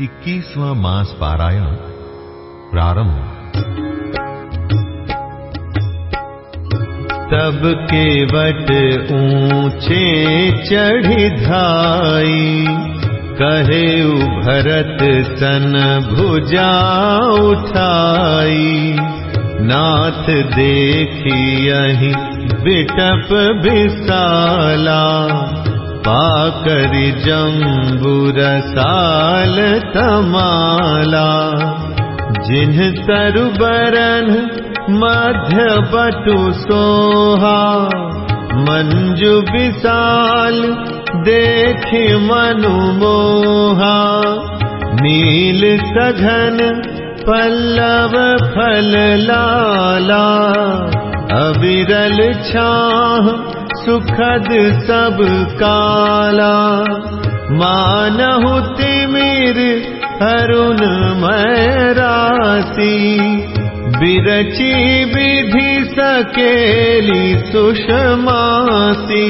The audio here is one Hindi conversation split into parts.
इक्कीसवां मास पारायण प्रारंभ। तब केवट ऊंचे चढ़ी धाई कहे भरत सन भुजा उठाई। नाथ देखी यही बिटप विशाला पाकर जम्बुर साल तमाला जिन्ह तरुबरन मध्य बटु सोहा। मंजु विशाल देखि मनु मोहा। नील सघन पल्लव फल लाला अविरल छाह सुखद सब काला। मानहु तिमिर अरुण मैरासी बिरची विधि सकेली सुषमासी।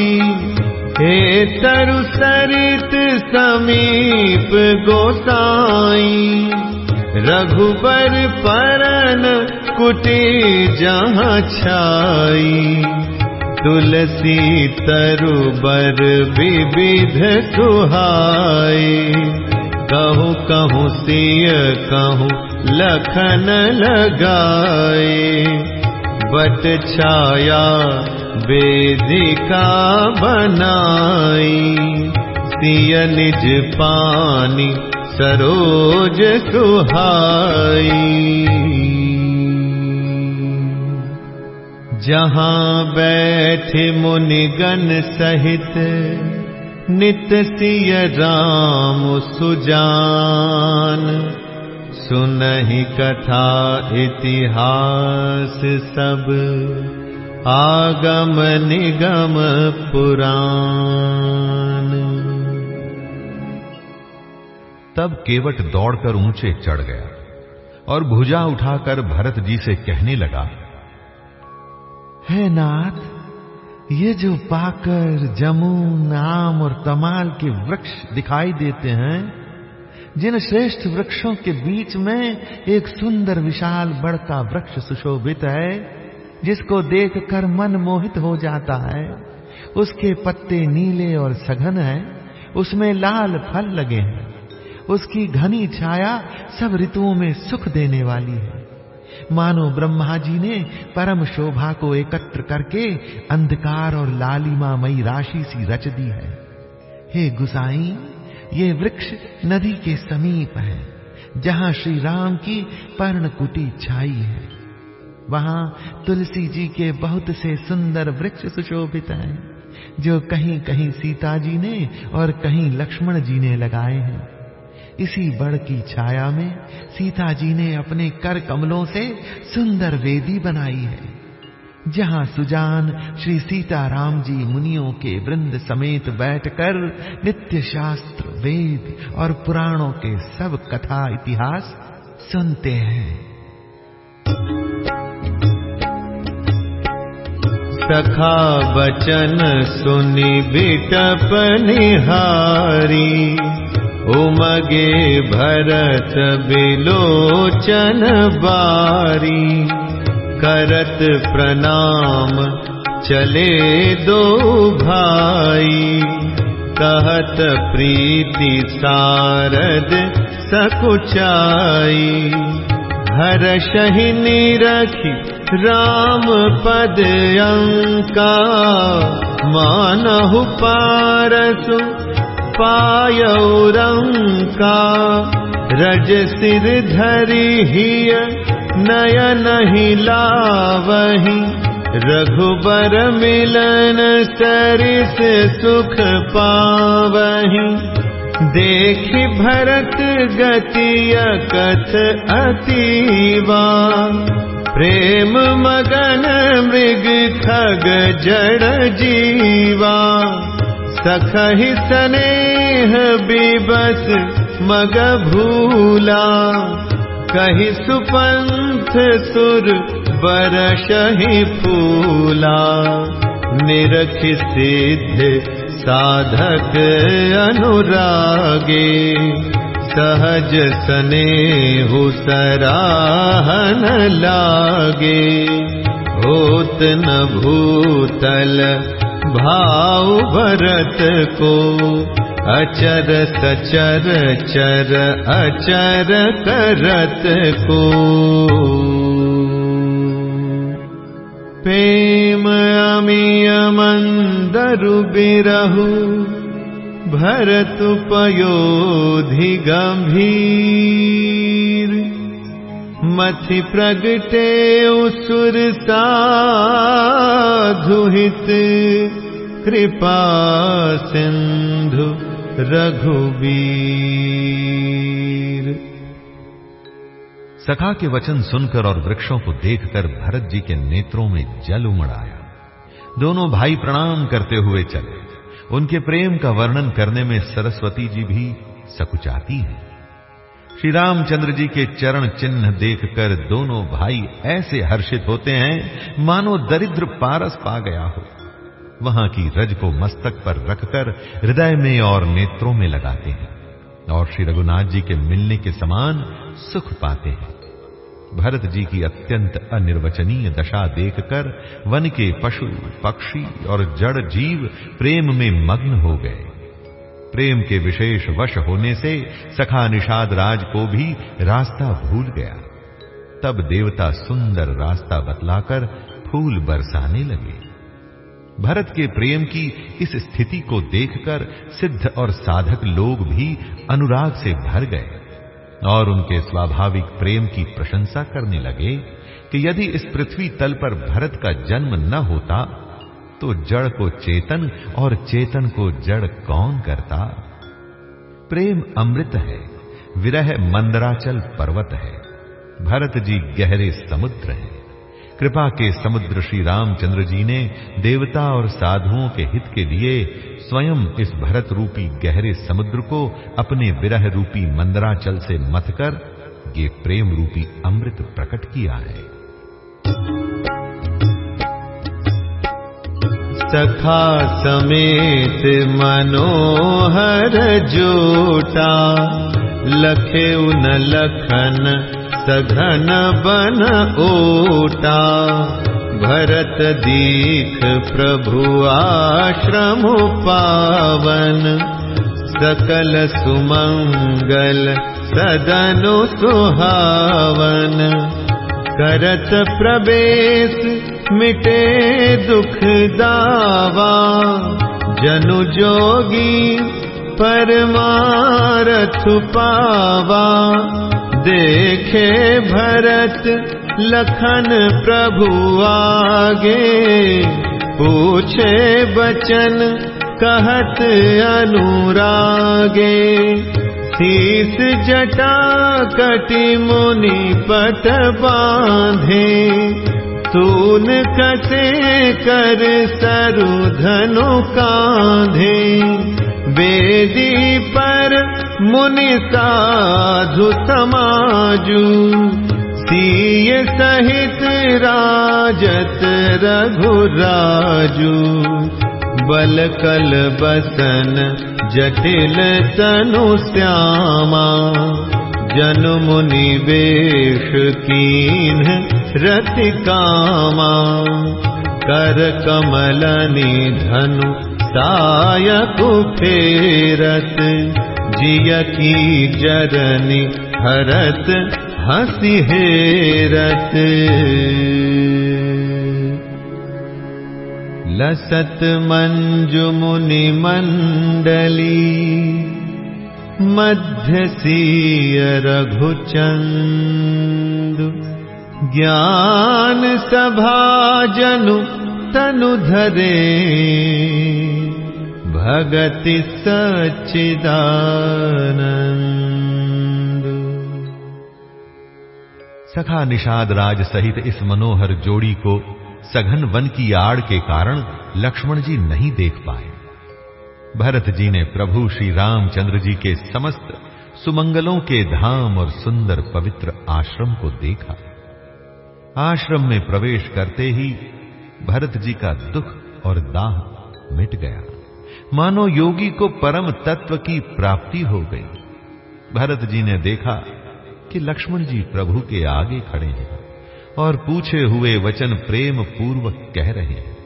हे तरु सरित समीप गोसाई। रघुबर परन कुटी जहाँ छाई तुलसी तरुबर विविध सुहाई। कहूँ कहूँ सिय कहूँ लखन लगाए बट छाया वेदिका बनाई। सिय निज पानी सरोज सुहाई जहाँ बैठे मुनिगण सहित नित सिय राम सुजान। सुनहि कथा इतिहास सब, आगम निगम पुराण। तब केवट दौड़कर ऊँचे चढ़ गया और भुजा उठाकर भरत जी से कहने लगा है नाथ, ये जो पाकर, जमुन, आम और तमाल के वृक्ष दिखाई देते हैं, जिन श्रेष्ठ वृक्षों के बीच में एक सुंदर विशाल बड़ का वृक्ष सुशोभित है, जिसको देखकर मन मोहित हो जाता है, उसके पत्ते नीले और सघन है, उसमें लाल फल लगे हैं, उसकी घनी छाया सब ऋतुओं में सुख देने वाली है। मानो ब्रह्मा जी ने परम शोभा को एकत्र करके अंधकार और लालिमामयी राशि सी रच दी है। हे गुसाई, ये वृक्ष नदी के समीप है, जहाँ श्री राम की पर्णकुटी छाई है। वहाँ तुलसी जी के बहुत से सुंदर वृक्ष सुशोभित हैं, जो कहीं कहीं सीता जी ने और कहीं लक्ष्मण जी ने लगाए हैं। इसी बड़ की छाया में सीता जी ने अपने कर कमलों से सुंदर वेदी बनाई है, जहाँ सुजान श्री सीताराम जी मुनियों के वृंद समेत बैठकर नित्य शास्त्र, वेद और पुराणों के सब कथा इतिहास सुनते हैं। सखा बचन सुनि बिटप निहारी। उमगे भरत बिलोचन बारी। करत प्रणाम चले दो भाई। कहत प्रीति सारद सकुचाई। हर शहिनी रखी राम पद अंका। मानहु पारसु पायौरंका रज सिर धरि हिय नयन ही लावही। रघुबर मिलन सरिस सुख पावही। देखि भरत गतिय कथ अतीवा। प्रेम मगन मृग खग जड़ जीवा सखहि स्नेह बिबस मग भूला। कहि सुपंथ सुर बरसहि फूला। निरख सिद्ध साधक अनुरागे। सहज सने हो सराहन लागे। होत न भूतल भाव भरत को। अचर सचर चर अचर करत को। प्रेम अमिय मंदरु बिरहु भरत पयोधि गंभीर मथि प्रगटे उसुर साधुहित कृपा सिंधु रघुबीर सखा के वचन सुनकर और वृक्षों को देखकर भरत जी के नेत्रों में जल उमड़ आया दोनों भाई प्रणाम करते हुए चले। उनके प्रेम का वर्णन करने में सरस्वती जी भी सकुचाती हैं। श्री रामचंद्र जी के चरण चिन्ह देखकर दोनों भाई ऐसे हर्षित होते हैं, मानो दरिद्र पारस पा गया हो। वहाँ की रज को मस्तक पर रखकर हृदय में और नेत्रों में लगाते हैं और श्री रघुनाथ जी के मिलने के समान सुख पाते हैं। भरत जी की अत्यंत अनिर्वचनीय दशा देखकर वन के पशु, पक्षी और जड़ जीव प्रेम में मग्न हो गए। प्रेम के विशेष वश होने से सखा निषाद राज को भी रास्ता भूल गया। तब देवता सुंदर रास्ता बतलाकर फूल बरसाने लगे। भरत के प्रेम की इस स्थिति को देखकर सिद्ध और साधक लोग भी अनुराग से भर गए और उनके स्वाभाविक प्रेम की प्रशंसा करने लगे कि यदि इस पृथ्वी तल पर भरत का जन्म न होता तो जड़ को चेतन और चेतन को जड़ कौन करता? प्रेम अमृत है, विरह मंदराचल पर्वत है। भरत जी गहरे समुद्र हैं। कृपा के समुद्र श्री रामचंद्र जी ने देवता और साधुओं के हित के लिए स्वयं इस भरत रूपी गहरे समुद्र को अपने विरह रूपी मंदराचल से मथकर ये प्रेम रूपी अमृत प्रकट किया है। सखा समेत मनोहर जोटा। लखे उन लखन सघन बन ओटा भरत दीख प्रभु आश्रम पावन। सकल सुमंगल सदनु सुहावन करत प्रवेश मिटे दुख दावा। जनु जोगी परमारथ पावा। देखे भरत लखन प्रभु आगे। पूछे बचन कहत अनुरागे शीस जटा कटि मुनि पट बांधे। सून कसे कर सरु धनु कांधे। वेदी पर मुनि साधु समाजू। सीय सहित राजत रघुराजू बल कल बसन जटिल तनु श्यामा। जन मुनि वेश कीन रति कामा। कर कमलनि धनु जिय की जरनि हरत हसी हेरत लसत मञ्जुमुनि मण्डली मध्यसीय रघुचन्दजनु तनुधरे भगति सच्चिदानन्द सखा निषाद राज सहित इस मनोहर जोड़ी को सघन वन की आड़ के कारण लक्ष्मण जी नहीं देख पाए। भरत जी ने प्रभु श्री रामचंद्र जी के समस्त सुमंगलों के धाम और सुंदर पवित्र आश्रम को देखा। आश्रम में प्रवेश करते ही भरत जी का दुख और दाह मिट गया। मानो योगी को परम तत्व की प्राप्ति हो गई। भरत जी ने देखा कि लक्ष्मण जी प्रभु के आगे खड़े हैं। और पूछे हुए वचन प्रेम पूर्वक कह रहे हैं।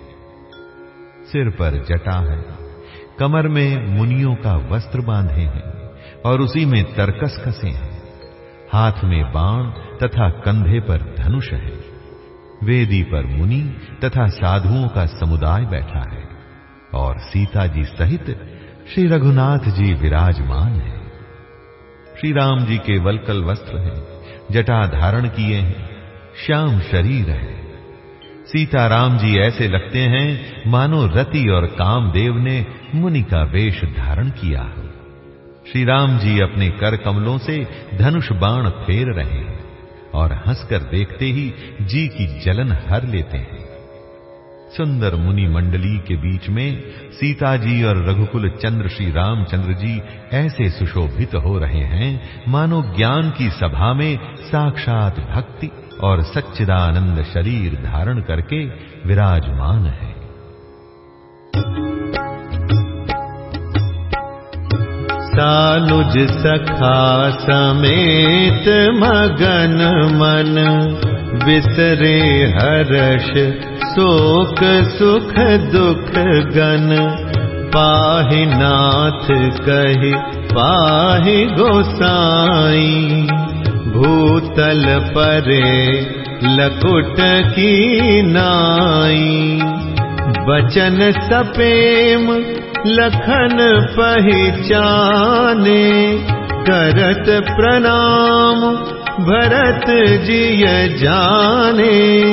सिर पर जटा है, कमर में मुनियों का वस्त्र बांधे हैं और उसी में तरकस कसे हैं। हाथ में बाण तथा कंधे पर धनुष है। वेदी पर मुनि तथा साधुओं का समुदाय बैठा है और सीता जी सहित श्री रघुनाथ जी विराजमान है। श्री राम जी के वलकल वस्त्र हैं, जटा धारण किए हैं। श्याम शरीर है। सीताराम जी ऐसे लगते हैं, मानो रति और कामदेव ने मुनि का वेश धारण किया। हो श्री राम जी अपने कर कमलों से धनुष बाण फेर रहे हैं और हंसकर देखते ही जी की जलन हर लेते हैं। सुंदर मुनि मंडली के बीच में सीता जी और रघुकुल चंद्र श्री रामचंद्र जी ऐसे सुशोभित हो रहे हैं, मानो ज्ञान की सभा में साक्षात भक्ति और सच्चिदानंद शरीर धारण करके विराजमान है। सालुज सखा समेत मगन मन विसरे हर्ष, शोक, सुख, दुख, गन। पाहि नाथ कहि, पाहि गोसाई। भूतल परे लकुट की नाई। बचन सपेम लखन पहचाने। करत प्रणाम भरत जिय जाने।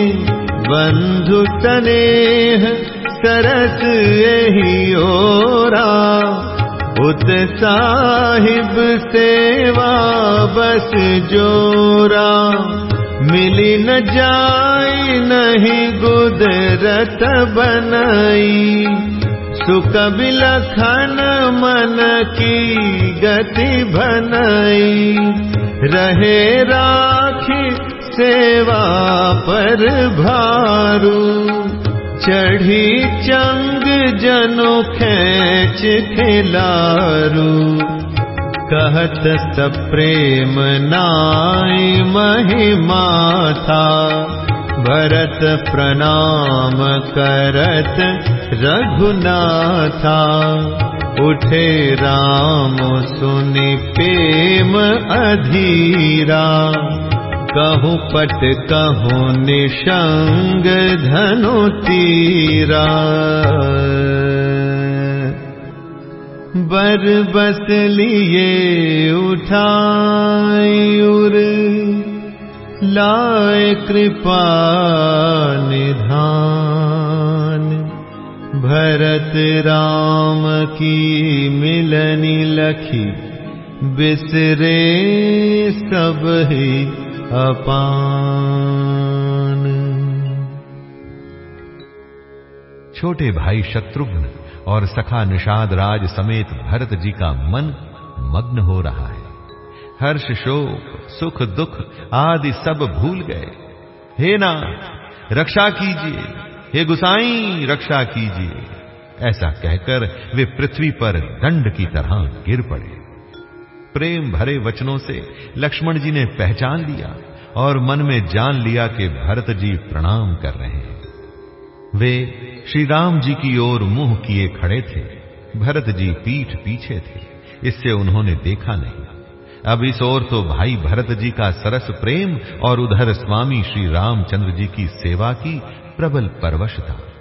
बंधु तनेह सरस यही ओरा उत साहिब सेवा बस जोरा। मिली न गुदरत बनाई। सुख बिलखन मन की गति भनई। रहे राखी सेवा पर भारू। चढ़ी चंग जनो खेच खिलारू कहत भरत प्रणाम करत रघुनाथा। उठे राम सुनि प्रेम अधीरा कहूँ पट कहूँ निशंग धनु तीरा बर बस लिए उठायुर लाए कृपा निधान। भरत राम की मिलनी लखी बिसरे सब ही अपान। छोटे भाई शत्रुघ्न और सखा निषाद राज समेत भरत जी का मन मग्न हो रहा है। हर्ष, शोक, सुख, दुख आदि सब भूल गए। हे ना रक्षा कीजिए। हे गुसाई, रक्षा कीजिए। ऐसा कहकर वे पृथ्वी पर दंड की तरह गिर पड़े। प्रेम भरे वचनों से लक्ष्मण जी ने पहचान लिया और मन में जान लिया कि भरत जी प्रणाम कर रहे हैं। वे श्री राम जी की ओर मुँह किए खड़े थे। भरत जी पीठ पीछे थे। इससे उन्होंने देखा नहीं। अब इस ओर तो भाई भरत जी का सरस प्रेम और उधर स्वामी श्री रामचंद्र जी की सेवा की प्रबल परवश था।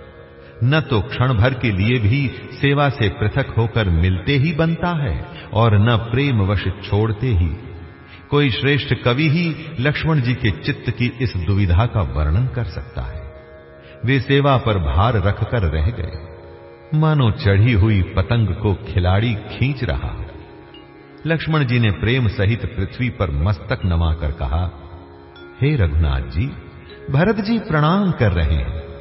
न तो क्षण भर के लिए भी सेवा से पृथक होकर मिलते ही बनता है और न प्रेमवश छोड़ते ही। कोई श्रेष्ठ कवि ही लक्ष्मण जी के चित्त की इस दुविधा का वर्णन कर सकता है। वे सेवा पर भार रखकर रह गए। मानो चढ़ी हुई पतंग को खिलाड़ी खींच रहा है। लक्ष्मण जी ने प्रेम सहित पृथ्वी पर मस्तक नमाकर कहा, हे रघुनाथ जी, भरत जी प्रणाम कर रहे हैं।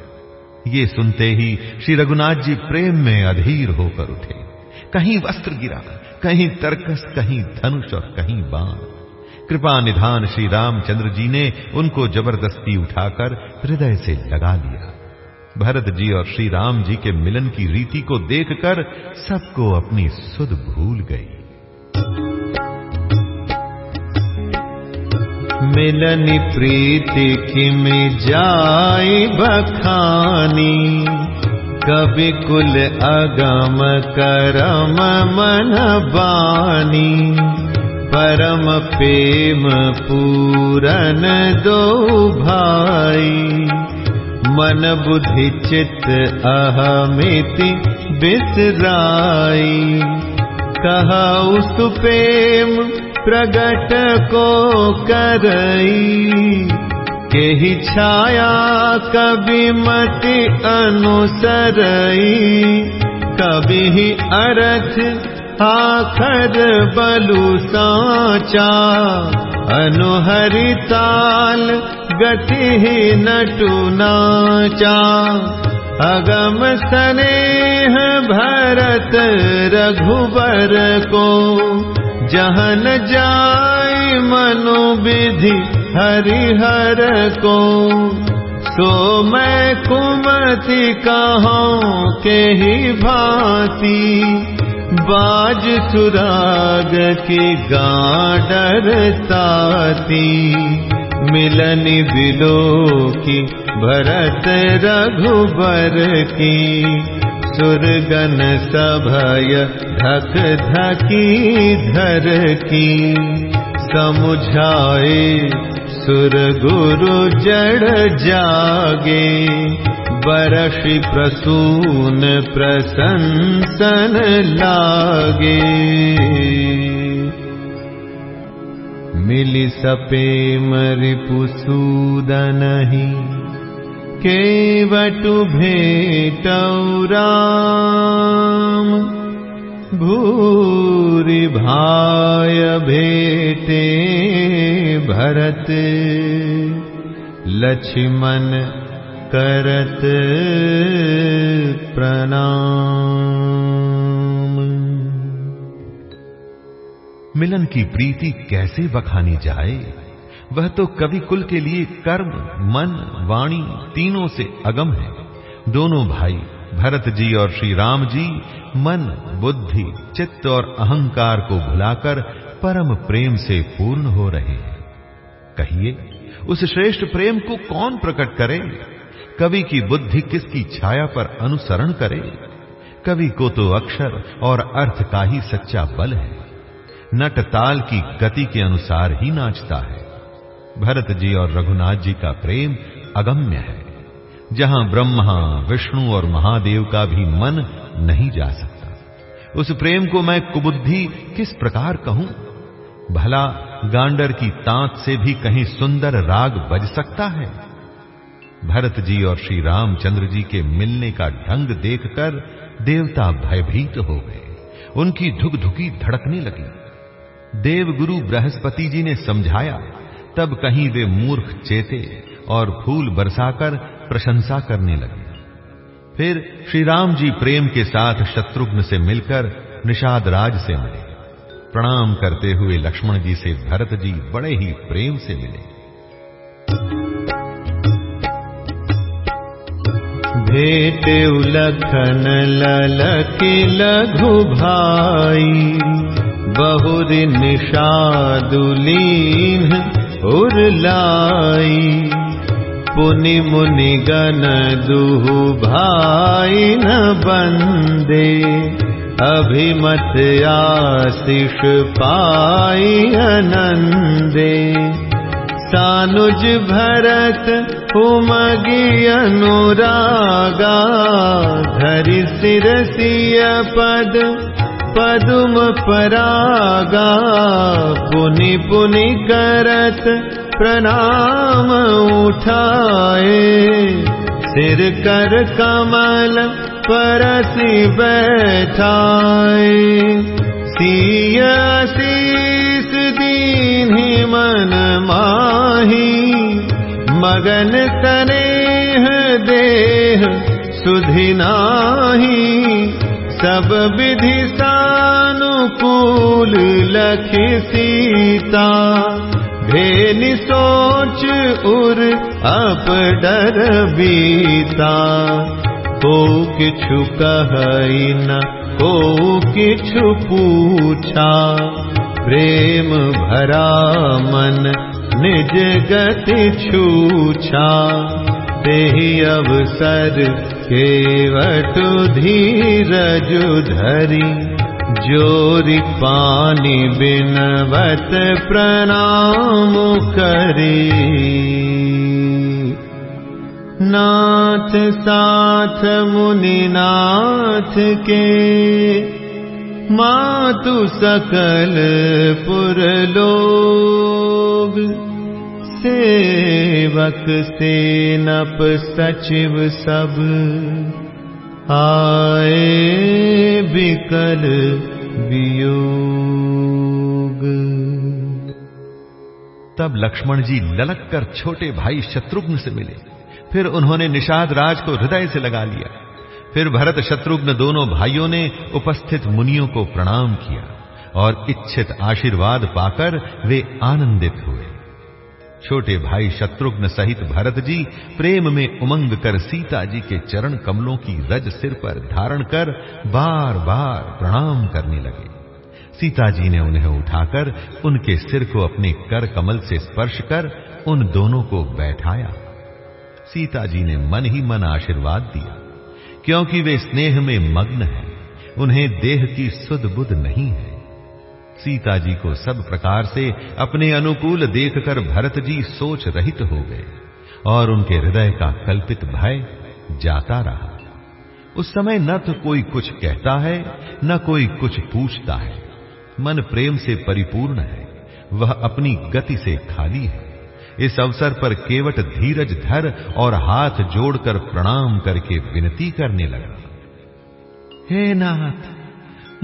ये सुनते ही श्री रघुनाथ जी प्रेम में अधीर होकर उठे। कहीं वस्त्र गिरा, कहीं तरकस, कहीं धनुष और कहीं बाण। कृपा निधान श्री रामचंद्र जी ने उनको ज़बरदस्ती उठाकर हृदय से लगा लिया। भरत जी और श्री राम जी के मिलन की रीति को देखकर सबको अपनी सुध भूल गई। मिलनि प्रीति किम जाय बखानी। कवि कुल अगम करम मन बानी। परम प्रेम पूरन दो भाई। मन बुद्धि चित्त अहमिति बिसराई। कहा उस प्रेम प्रगट को करई। के ही छाया कभी मति अनुसरई। ही अर्थ आखर बलु साचा। अनुहरिताल गति नटु नाचा। अगम स्नेह भरत रघुबर को जहन जाय मनु विधि हरिहर को सो मैं कुमति कहाँ के ही भांति। बाज सुराग की गाडर ताती मिलनि बिलो भरत रघुबर की सुरगन सभय धक धकी धर की समुझाए सुर गुरु जड़ जागे बरषि प्रसून प्रशंसन लागे। मिली सपे मरिपुसूदनहि केवटु भेटौराम भूरि भाय भेटे भरत। लक्ष्मण करत प्रणाम। मिलन की प्रीति कैसे बखानी जाए? वह तो कवि कुल के लिए कर्म, मन, वाणी तीनों से अगम है। दोनों भाई, भरत जी और श्री राम जी, मन, बुद्धि, चित्त और अहंकार को भुलाकर परम प्रेम से पूर्ण हो रहे हैं। कहिए, उस श्रेष्ठ प्रेम को कौन प्रकट करे? कवि की बुद्धि किसकी छाया पर अनुसरण करे? कवि को तो अक्षर और अर्थ का ही सच्चा बल है। नट ताल की गति के अनुसार ही नाचता है। भरत जी और रघुनाथ जी का प्रेम अगम्य है, जहाँ ब्रह्मा, विष्णु और महादेव का भी मन नहीं जा सकता। उस प्रेम को मैं कुबुद्धि किस प्रकार कहूँ? भला गांडर की तांत से भी कहीं सुंदर राग बज सकता है? भरत जी और श्री रामचंद्र जी के मिलने का ढंग देखकर देवता भयभीत हो गए। उनकी धुकधुकी धड़कने लगी। देवगुरु बृहस्पति जी ने समझाया तब कहीं वे मूर्ख चेते और फूल बरसाकर प्रशंसा करने लगे। फिर श्री राम जी प्रेम के साथ शत्रुघ्न से मिलकर निषाद राज से मिले। प्रणाम करते हुए लक्ष्मण जी से भरत जी बड़े ही प्रेम से मिले। भेट उलखन ललकी लघु भाई बहुरी निषादुलीन उरलाई पुनि मुनि गण दुहु भाई न बंदे अभिमत आशिष पाई आनंदे सानुज भरत उमगी अनुरागा। धरि सिरसिय पद पदुम परागा पुनि पुनि करत प्रणाम उठाए। सिर कर कमल परसि बैठाए। सिय शीस दीन्हि मन माही। मगन तनेह देह सुधिनाही सब विधि सानुकूल लखि सीता। भेनि सोच उर अप डर बीता। को किछु कहई न को किछु पूछा। प्रेम भरा मन निज गति अवसर केवट धीरज धरी जोरि पानी बिनवत प्रणाम करी। नाथ साथ मुनिनाथ के मातु सकल पुरलोग सेवक से नप सचिव सब आए विकल वियोग। तब लक्ष्मण जी ललक कर छोटे भाई शत्रुघ्न से मिले। फिर उन्होंने निषाद राज को हृदय से लगा लिया। फिर भरत शत्रुघ्न दोनों भाइयों ने उपस्थित मुनियों को प्रणाम किया और इच्छित आशीर्वाद पाकर वे आनंदित हुए। छोटे भाई शत्रुघ्न सहित भरत जी प्रेम में उमंग कर सीता जी के चरण कमलों की रज सिर पर धारण कर बार बार प्रणाम करने लगे। सीता जी ने उन्हें उठाकर उनके सिर को अपने कर कमल से स्पर्श कर उन दोनों को बैठाया। सीता जी ने मन ही मन आशीर्वाद दिया, क्योंकि वे स्नेह में मग्न हैं, उन्हें देह की सुध बुध नहीं है। सीता जी को सब प्रकार से अपने अनुकूल देखकर भरत जी सोच रहित हो गए और उनके हृदय का कल्पित भय जाता रहा। उस समय न तो कोई कुछ कहता है, न कोई कुछ पूछता है। मन प्रेम से परिपूर्ण है, वह अपनी गति से खाली है। इस अवसर पर केवट धीरज धर और हाथ जोड़कर प्रणाम करके विनती करने लगा। हे नाथ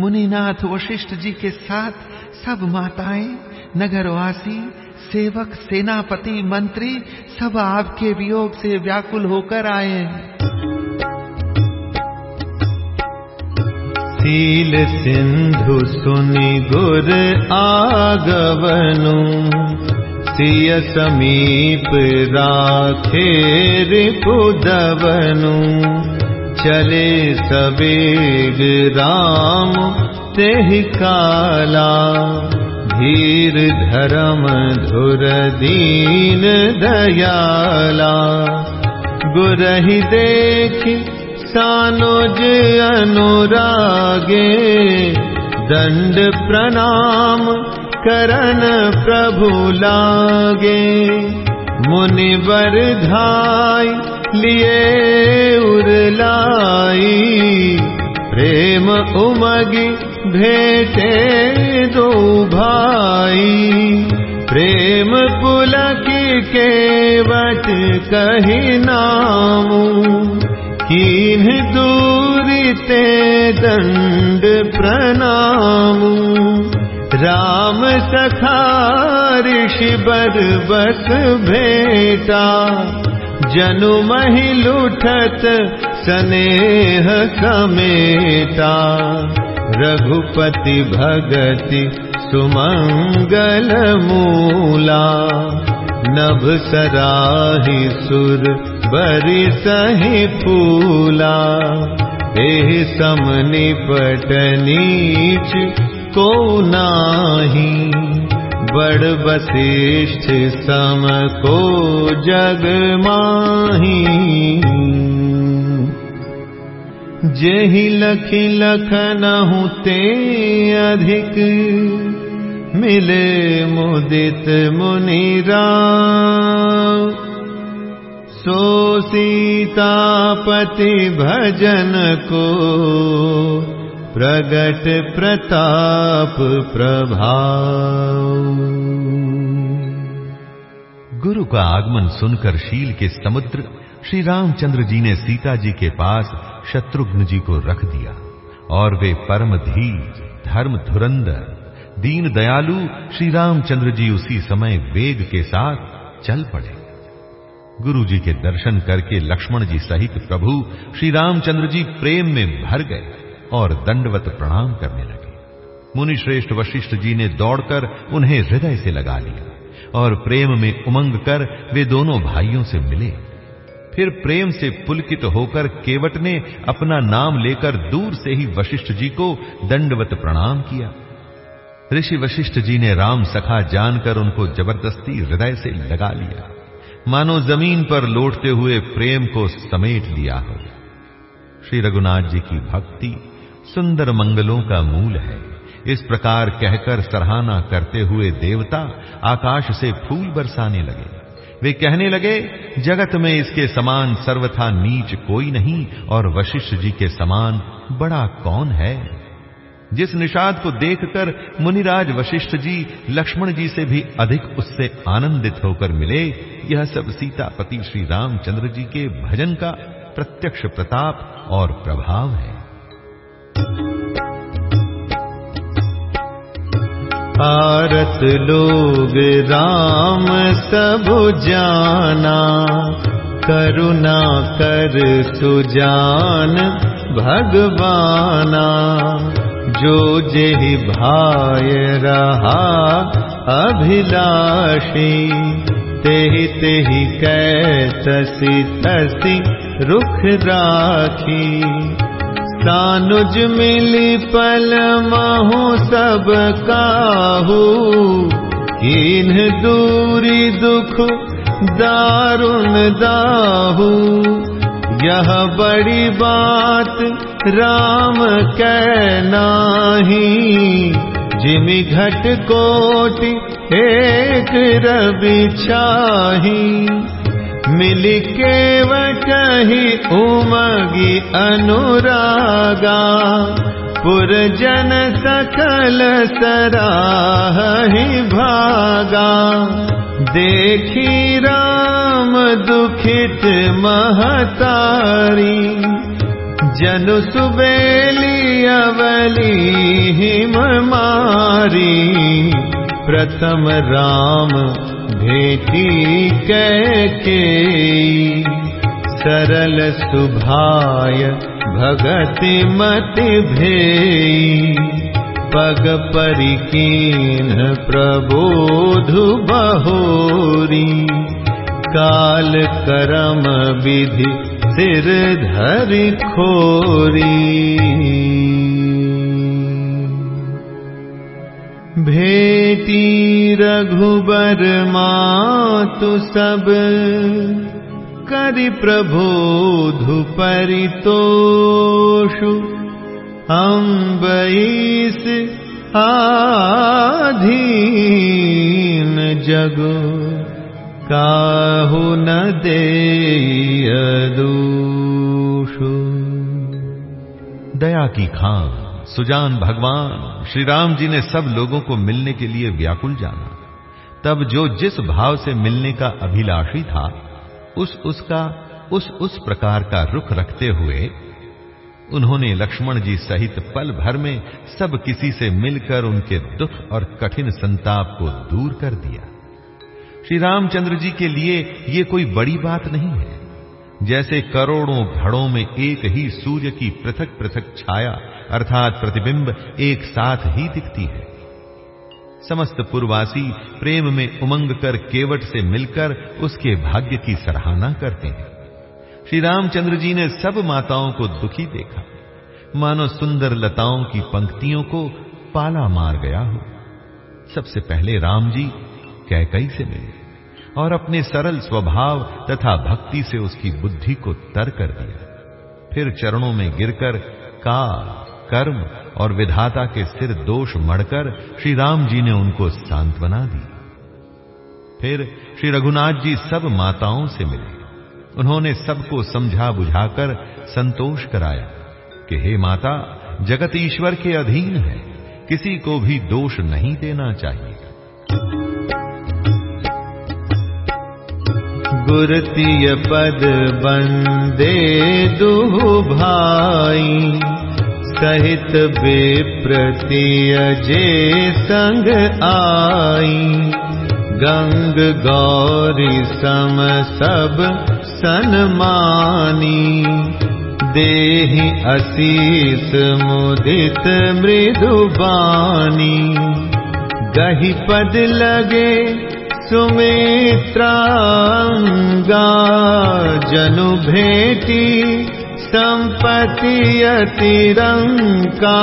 मुनिनाथ वशिष्ठ जी के साथ सब माताएँ, नगरवासी, सेवक, सेनापति, मंत्री, सब आपके वियोग से व्याकुल होकर आए सील सिंधु सुनि गुर आगवनु, सिय समीप राखे रिपुदवनु चले सवेग राम ते काला। धीर धर्म धुर दीन दयाला। गुरहि देख सानुज अनुरागे। दंड प्रणाम करण प्रभु लागे। मुनिवर धाय लिए उरलाई। प्रेम उमगी भेटे दो भाई। प्रेम पुलकी कही नामू। कीन दूरी ते दंड प्रणामू। राम सखा ऋषि बस भेटा जनु मही लुठत स्नेह समेटा रघुपति भगति सुमंगल मूला। नभ सराहि सुर बरि सही फूला। एह सम निपट नीच को नाही बड़ वशिष्ठ सम को जग माही। जेहि लखी लखनहु ते अधिक मिले मुदित मुनिरा सो सीतापति भजन को प्रगट प्रताप प्रभाव। गुरु का आगमन सुनकर शील के समुद्र, श्री रामचंद्र जी ने सीता जी के पास शत्रुघ्न जी को रख दिया, और वे परम धीर, धर्म धुरंधर, दीन दयालु श्री रामचंद्र जी उसी समय वेग के साथ चल पड़े। गुरु जी के दर्शन करके लक्ष्मण जी सहित प्रभु श्री रामचंद्र जी प्रेम में भर गए। और दंडवत प्रणाम करने लगे। मुनि श्रेष्ठ वशिष्ठ जी ने दौड़कर उन्हें हृदय से लगा लिया और प्रेम में उमंग कर वे दोनों भाइयों से मिले। फिर प्रेम से पुलकित होकर केवट ने अपना नाम लेकर दूर से ही वशिष्ठ जी को दंडवत प्रणाम किया। ऋषि वशिष्ठ जी ने राम सखा जानकर उनको ज़बरदस्ती हृदय से लगा लिया। मानो ज़मीन पर लौटते हुए प्रेम को समेट लिया हो। श्री रघुनाथ जी की भक्ति सुंदर मंगलों का मूल है। इस प्रकार कहकर सराहना करते हुए देवता आकाश से फूल बरसाने लगे। वे कहने लगे, जगत में इसके समान सर्वथा नीच कोई नहीं और वशिष्ठ जी के समान बड़ा कौन है? जिस निषाद को देखकर मुनिराज वशिष्ठ जी, लक्ष्मण जी से भी अधिक उससे आनंदित होकर मिले, यह सब सीतापति श्री रामचंद्र जी के भजन का प्रत्यक्ष प्रताप और प्रभाव है। आरत लोग राम सब जाना करुणा कर सुजान भगवाना। जो जेहि भाय रहा अभिलाषी तेहि तेहि कैतसी तसी रुख राखी सानुज मिली पल महु सब काहू। इन्ह दूरी दुख दारुण दाहू। यह बड़ी बात राम कै जिमि घट कोटि एक रवि छाही मिली केवटहि उमगी अनुरागा। पुरजन सकल सराहि भागा। देखी राम दुखित महतारी। जनु सुबेली अवली मारी। प्रथम राम भेटी कैके सरल सुभाय भगति मति भेई। पग परिकीन प्रबोधु बहोरी। काल करम विधि सिर धरि खोरी भेटी रघुबर मातु सब। करि प्रबोधु परितोषु अम्बईस आधीन जगो। काहु न देयदूषु दया की खान सुजान भगवान श्री राम जी ने सब लोगों को मिलने के लिए व्याकुल जाना। तब जो जिस भाव से मिलने का अभिलाषी था, उस उसका, उस उस प्रकार का रुख रखते हुए, उन्होंने लक्ष्मण जी सहित पल भर में सब किसी से मिलकर उनके दुख और कठिन संताप को दूर कर दिया। श्री रामचंद्र जी के लिए ये कोई बड़ी बात नहीं है। जैसे करोड़ों घड़ों में एक ही सूर्य की पृथक पृथक छाया अर्थात प्रतिबिंब एक साथ ही दिखती है। समस्त पूर्वासी प्रेम में उमंग कर केवट से मिलकर उसके भाग्य की सराहना करते हैं। श्री रामचंद्र जी ने सब माताओं को दुखी देखा। मानो सुंदर लताओं की पंक्तियों को पाला मार गया हो। सबसे पहले राम जी कैकई से मिले और अपने सरल स्वभाव तथा भक्ति से उसकी बुद्धि को तर कर दिया। फिर चरणों में गिरकर काल कर्म और विधाता के सिर दोष मढ़कर श्री राम जी ने उनको सांत्वना दी। फिर श्री रघुनाथ जी सब माताओं से मिले। उन्होंने सबको समझा बुझाकर संतोष कराया कि हे माता, जगत ईश्वर के अधीन है, किसी को भी दोष नहीं देना चाहिए। गुरतीय पद बंदे दुहु भाई। सहित बेप्रतिय जे संग आई। गंग गौरी सम सब सनमानी देहि असीस मुदित मृदुबानी गही पद लगे सुमित्रांगा जनु भेटी संपत्ति अतिरंका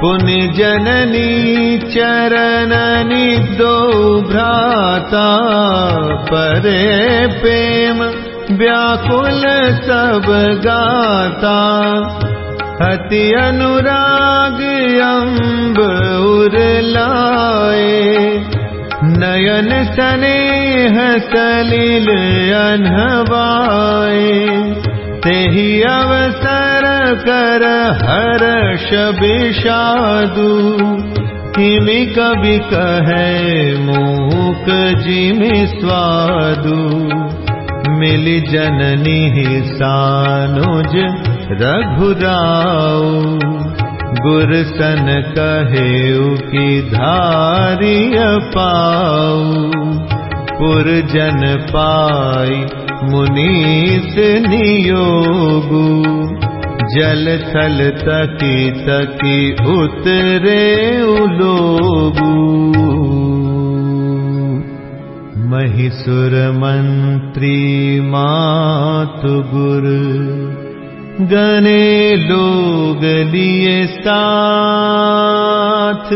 पुण्य जननी भ्राता परे प्रेम व्याकुल सब गाता। अति अनुराग अम्ब उरलाए। नयन स्नेह सलिल अनहवाए तेहि अवसर कर हर्ष विषादु किमि कवि कहे मूक जिमि स्वादु। मिल जननी सानुज रघुराऊ गुरसन कहे की धारिय पाऊ पुरजन पाई मुनीस नियोगु जल थल तकी तकी उतरे उलोगु। महिसुर मंत्री मातु गुर लिए साथ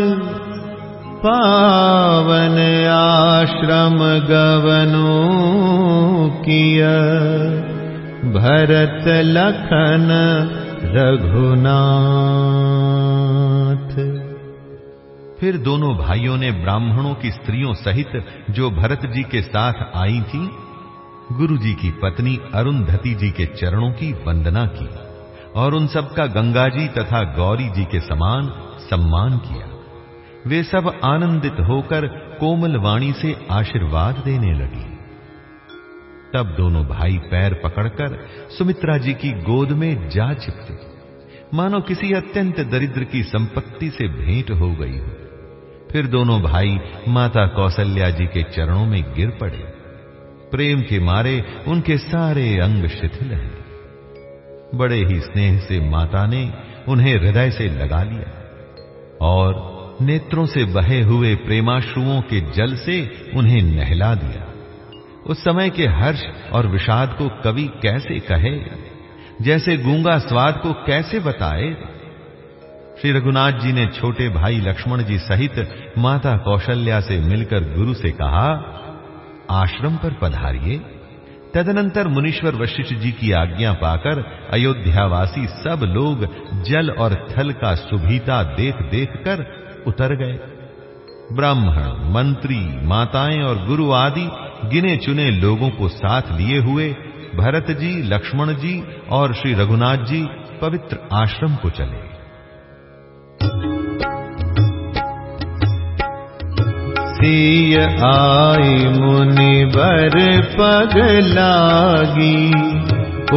पावन आश्रम गवनो किया। भरत लखन रघुनाथ। फिर दोनों भाइयों ने ब्राह्मणों की स्त्रियों सहित जो भरत जी के साथ आई थी गुरु जी की पत्नी अरुंधति जी के चरणों की वंदना की और उन सबका गंगा जी तथा गौरी जी के समान सम्मान किया। वे सब आनंदित होकर कोमल वाणी से आशीर्वाद देने लगी। तब दोनों भाई पैर पकड़कर सुमित्रा जी की गोद में जा चिपते मानो किसी अत्यंत दरिद्र की संपत्ति से भेंट हो गई हो। फिर दोनों भाई माता कौशल्या जी के चरणों में गिर पड़े। प्रेम के मारे उनके सारे अंग शिथिल हैं। बड़े ही स्नेह से माता ने उन्हें हृदय से लगा लिया और नेत्रों से बहे हुए प्रेमाश्रुओं के जल से उन्हें नहला दिया। उस समय के हर्ष और विषाद को कवि कैसे कहे? जैसे गूँगा स्वाद को कैसे बताए? श्री रघुनाथ जी ने छोटे भाई लक्ष्मण जी सहित माता कौशल्या से मिलकर गुरु से कहा, आश्रम पर पधारिए। तदनंतर मुनीश्वर वशिष्ठ जी की आज्ञा पाकर अयोध्यावासी सब लोग जल और थल का सुभीता देख देख कर उतर गए। ब्राह्मण, मंत्री, माताएँ और गुरु आदि गिने चुने लोगों को साथ लिए हुए भरत जी, लक्ष्मण जी और श्री रघुनाथ जी पवित्र आश्रम को चले। आई मुनि बर पग लागी,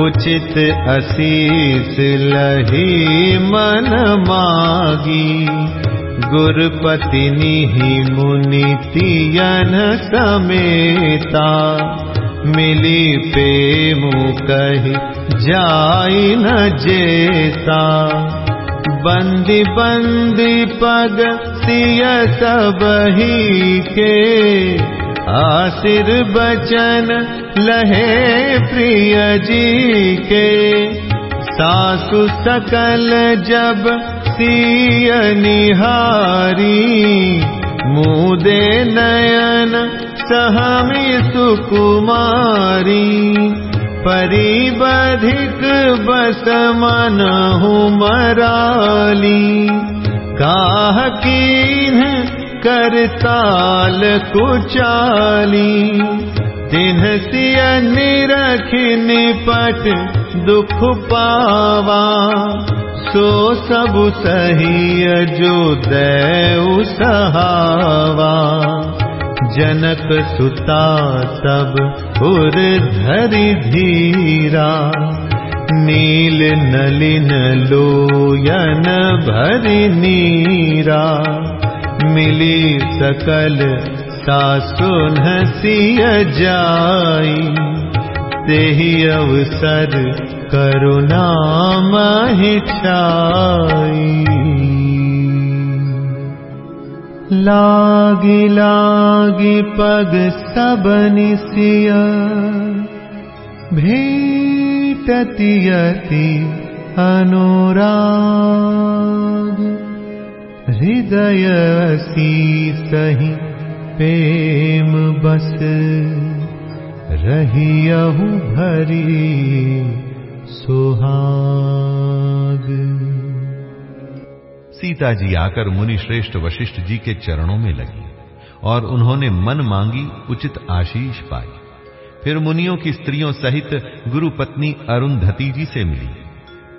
उचित असीस लही मन मागी। गुरुपति निहि मुनि तियन समेता। मिली पेमु कही न जेता। बंदी बंदी पग सिय सबही के। आसिर बचन लहे प्रिय जी के। सासु सकल जब मुदे नयन सहमी सुकुमारी परिबधिक बस मन मराली। काह कीन करताल कुचाली। तिन्ह सिय निरख निपट दुख पावा सो सब सही जो दैउ सहावा। जनक सुता सब उर धरि धीरा। नील नलिन लोयन भरि नीरा। मिली सकल जाई। तेहि अवसर करुणा महिछाई लागी लागी पग सबनिसिय भेटति यति अनुराग। हृदय सही प्रेम बस रहियहु भरी सुहाग। सीता जी आकर मुनि श्रेष्ठ वशिष्ठ जी के चरणों में लगी और उन्होंने मन मांगी उचित आशीष पाई। फिर मुनियों की स्त्रियों सहित गुरु पत्नी अरुंधति जी से मिली।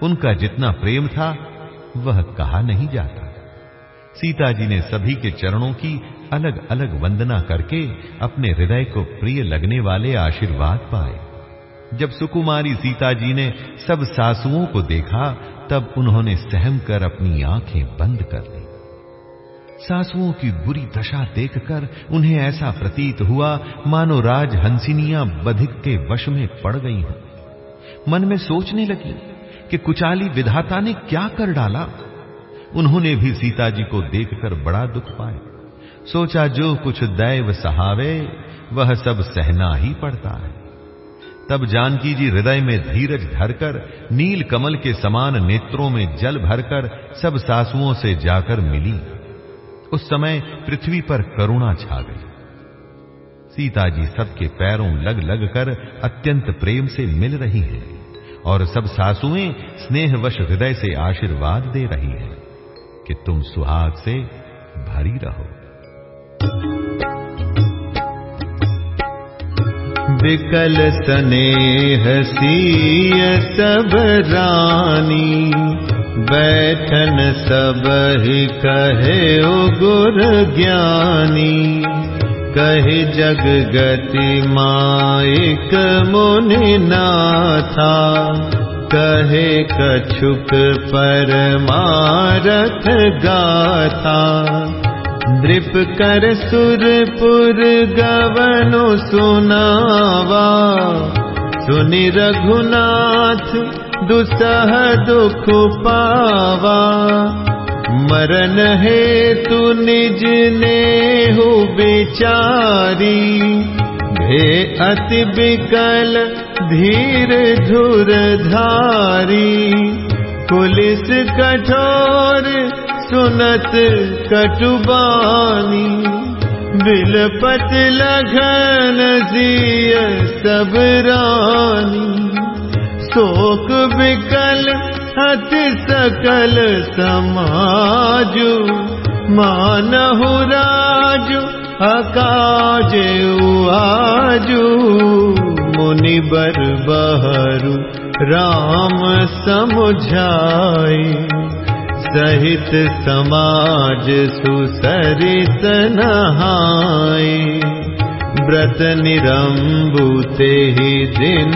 उनका जितना प्रेम था, वह कहा नहीं जाता। सीता जी ने सभी के चरणों की अलग अलग वंदना करके अपने हृदय को प्रिय लगने वाले आशीर्वाद पाए। जब सुकुमारी सीता जी ने सब सासुओं को देखा, तब उन्होंने सहम कर अपनी आँखें बंद कर ली। सासुओं की बुरी दशा देखकर उन्हें ऐसा प्रतीत हुआ, मानो राज हंसिनियाँ बधिक के वश में पड़ गई हों। मन में सोचने लगी कि कुचाली विधाता ने क्या कर डाला। उन्होंने भी सीता जी को देखकर बड़ा दुख पाया। सोचा, जो कुछ दैव सहावे, वह सब सहना ही पड़ता है। तब जानकी जी हृदय में धीरज धरकर, नील कमल के समान नेत्रों में जल भरकर सब सासुओं से जाकर मिली। उस समय पृथ्वी पर करुणा छा गई। सीता जी सबके पैरों लग लग कर अत्यंत प्रेम से मिल रही हैं और सब सासुएँ स्नेहवश हृदय से आशीर्वाद दे रही हैं कि तुम सुहाग से भरी रहो। विकल स्नेह सीय सब रानी बैठन सब ही कहे ओ गुर ज्ञानी कहे जग गति माइक मुनि नाथा कहे कछुक परमारथ गाथा नृप कर सुरपुर गवनु सुनावा। सुनि रघुनाथ दुसह दुख पावा। मरन हे तु निज ने हो बेचारी। भे अति बिकल धीर धुर धारी। पुलिस कठोर सुनत कटुबानी बिलपत लघन शोक विकल अति सकल समाजु मानहु राजु आजु मुनि बर बहरू राम समुझाई सहित समाज सुसरित नहाय व्रत निरंबुते ही दिन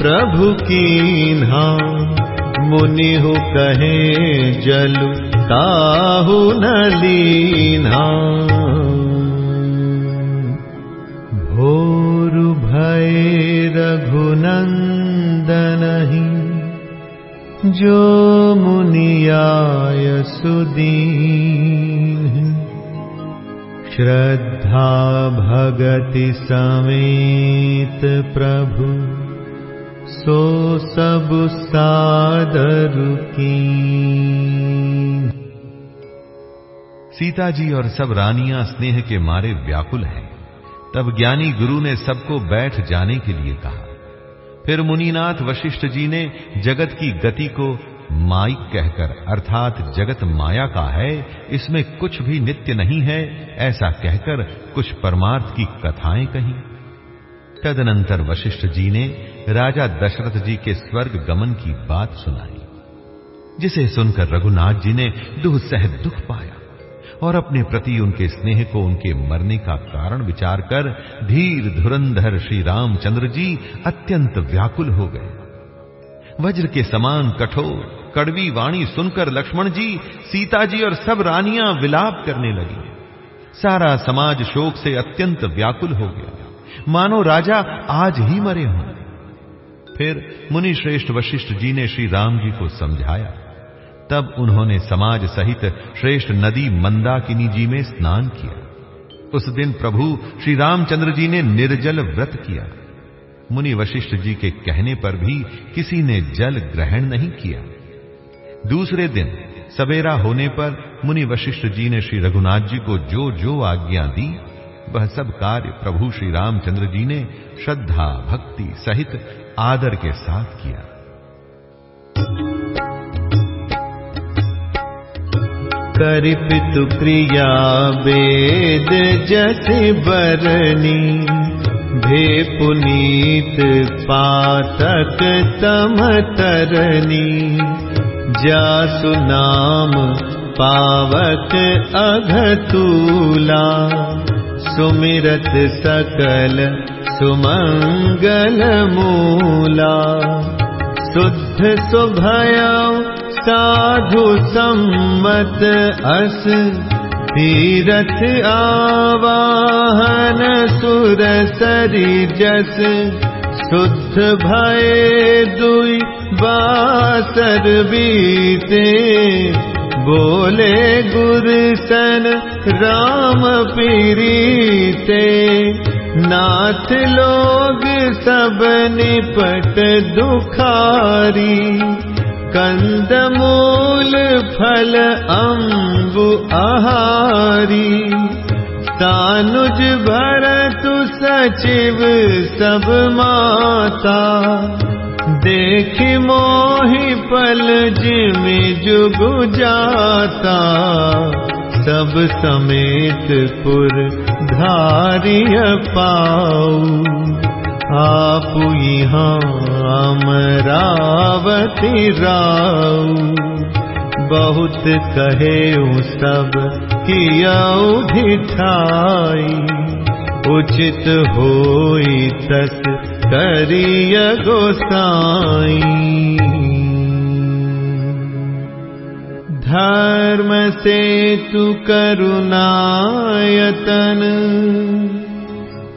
प्रभु कीन्हा। मुनि कहे जलु काहु न लीन्हा। भोर भय रघुनंदनही जो मुनियाय सुदीन श्रद्धा भगति समेत प्रभु, सो सब सादर की सीता जी और सब रानियाँ स्नेह के मारे व्याकुल हैं। तब ज्ञानी गुरु ने सबको बैठ जाने के लिए कहा फिर मुनिनाथ वशिष्ठ जी ने जगत की गति को माइक कहकर, अर्थात जगत माया का है, इसमें कुछ भी नित्य नहीं है, ऐसा कहकर कुछ परमार्थ की कथाएँ कही। तदनंतर वशिष्ठ जी ने राजा दशरथ जी के स्वर्ग गमन की बात सुनाई, जिसे सुनकर रघुनाथ जी ने दुख सह दुख पाया। और अपने प्रति उनके स्नेह को उनके मरने का कारण विचार कर धीर धुरंधर श्री रामचंद्र जी अत्यंत व्याकुल हो गए। वज्र के समान कठोर, कड़वी वाणी सुनकर लक्ष्मण जी, सीता जी और सब रानियाँ विलाप करने लगी। सारा समाज शोक से अत्यंत व्याकुल हो गया। मानो राजा आज ही मरे हों। फिर मुनि श्रेष्ठ वशिष्ठ जी ने श्री राम जी को समझाया। तब उन्होंने समाज सहित श्रेष्ठ नदी मंदाकिनी जी में स्नान किया। उस दिन प्रभु श्री रामचंद्र जी ने निर्जल व्रत किया। मुनि वशिष्ठ जी के कहने पर भी किसी ने जल ग्रहण नहीं किया। दूसरे दिन सवेरा होने पर मुनि वशिष्ठ जी ने श्री रघुनाथ जी को जो जो आज्ञा दी, वह सब कार्य प्रभु श्री रामचंद्र जी ने श्रद्धा, भक्ति सहित आदर के साथ किया। पितु क्रिया वेद जस बरनी भे पुनीत पातक तमतरनी जासु नाम पावक अघतूला। सुमिरत सकल सुमंगल मूला। शुद्ध सुभय साधु सम्मत अस। तीरथ आवाहन सुर सरी जस। शुद्ध भय दुई बासर बीते। बोले गुरसन राम पीरीते। नाथ लोग सब निपट दुखारी कंदमूल फल अम्बु आहारी। तानुज भरतु सचिव सब माता। देखि मोहि पल जिमि जुगु जाता। सब समेत पुर धारिय पाऊ आप यहाँ अमरावती राऊ बहुत कहे उचित होई तस करिय गोसाई। धर्म से तु करुणायतन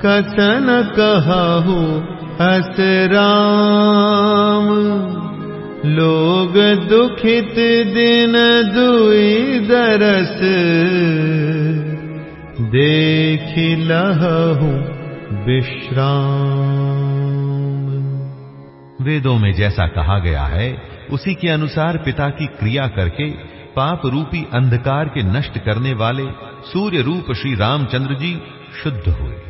कसन कहु हस राम। लोग दुखित दिन दुई दरस। देखि लहु विश्राम। वेदों में जैसा कहा गया है, उसी के अनुसार पिता की क्रिया करके पाप रूपी अंधकार के नष्ट करने वाले सूर्य रूप श्री रामचंद्र जी शुद्ध हुए।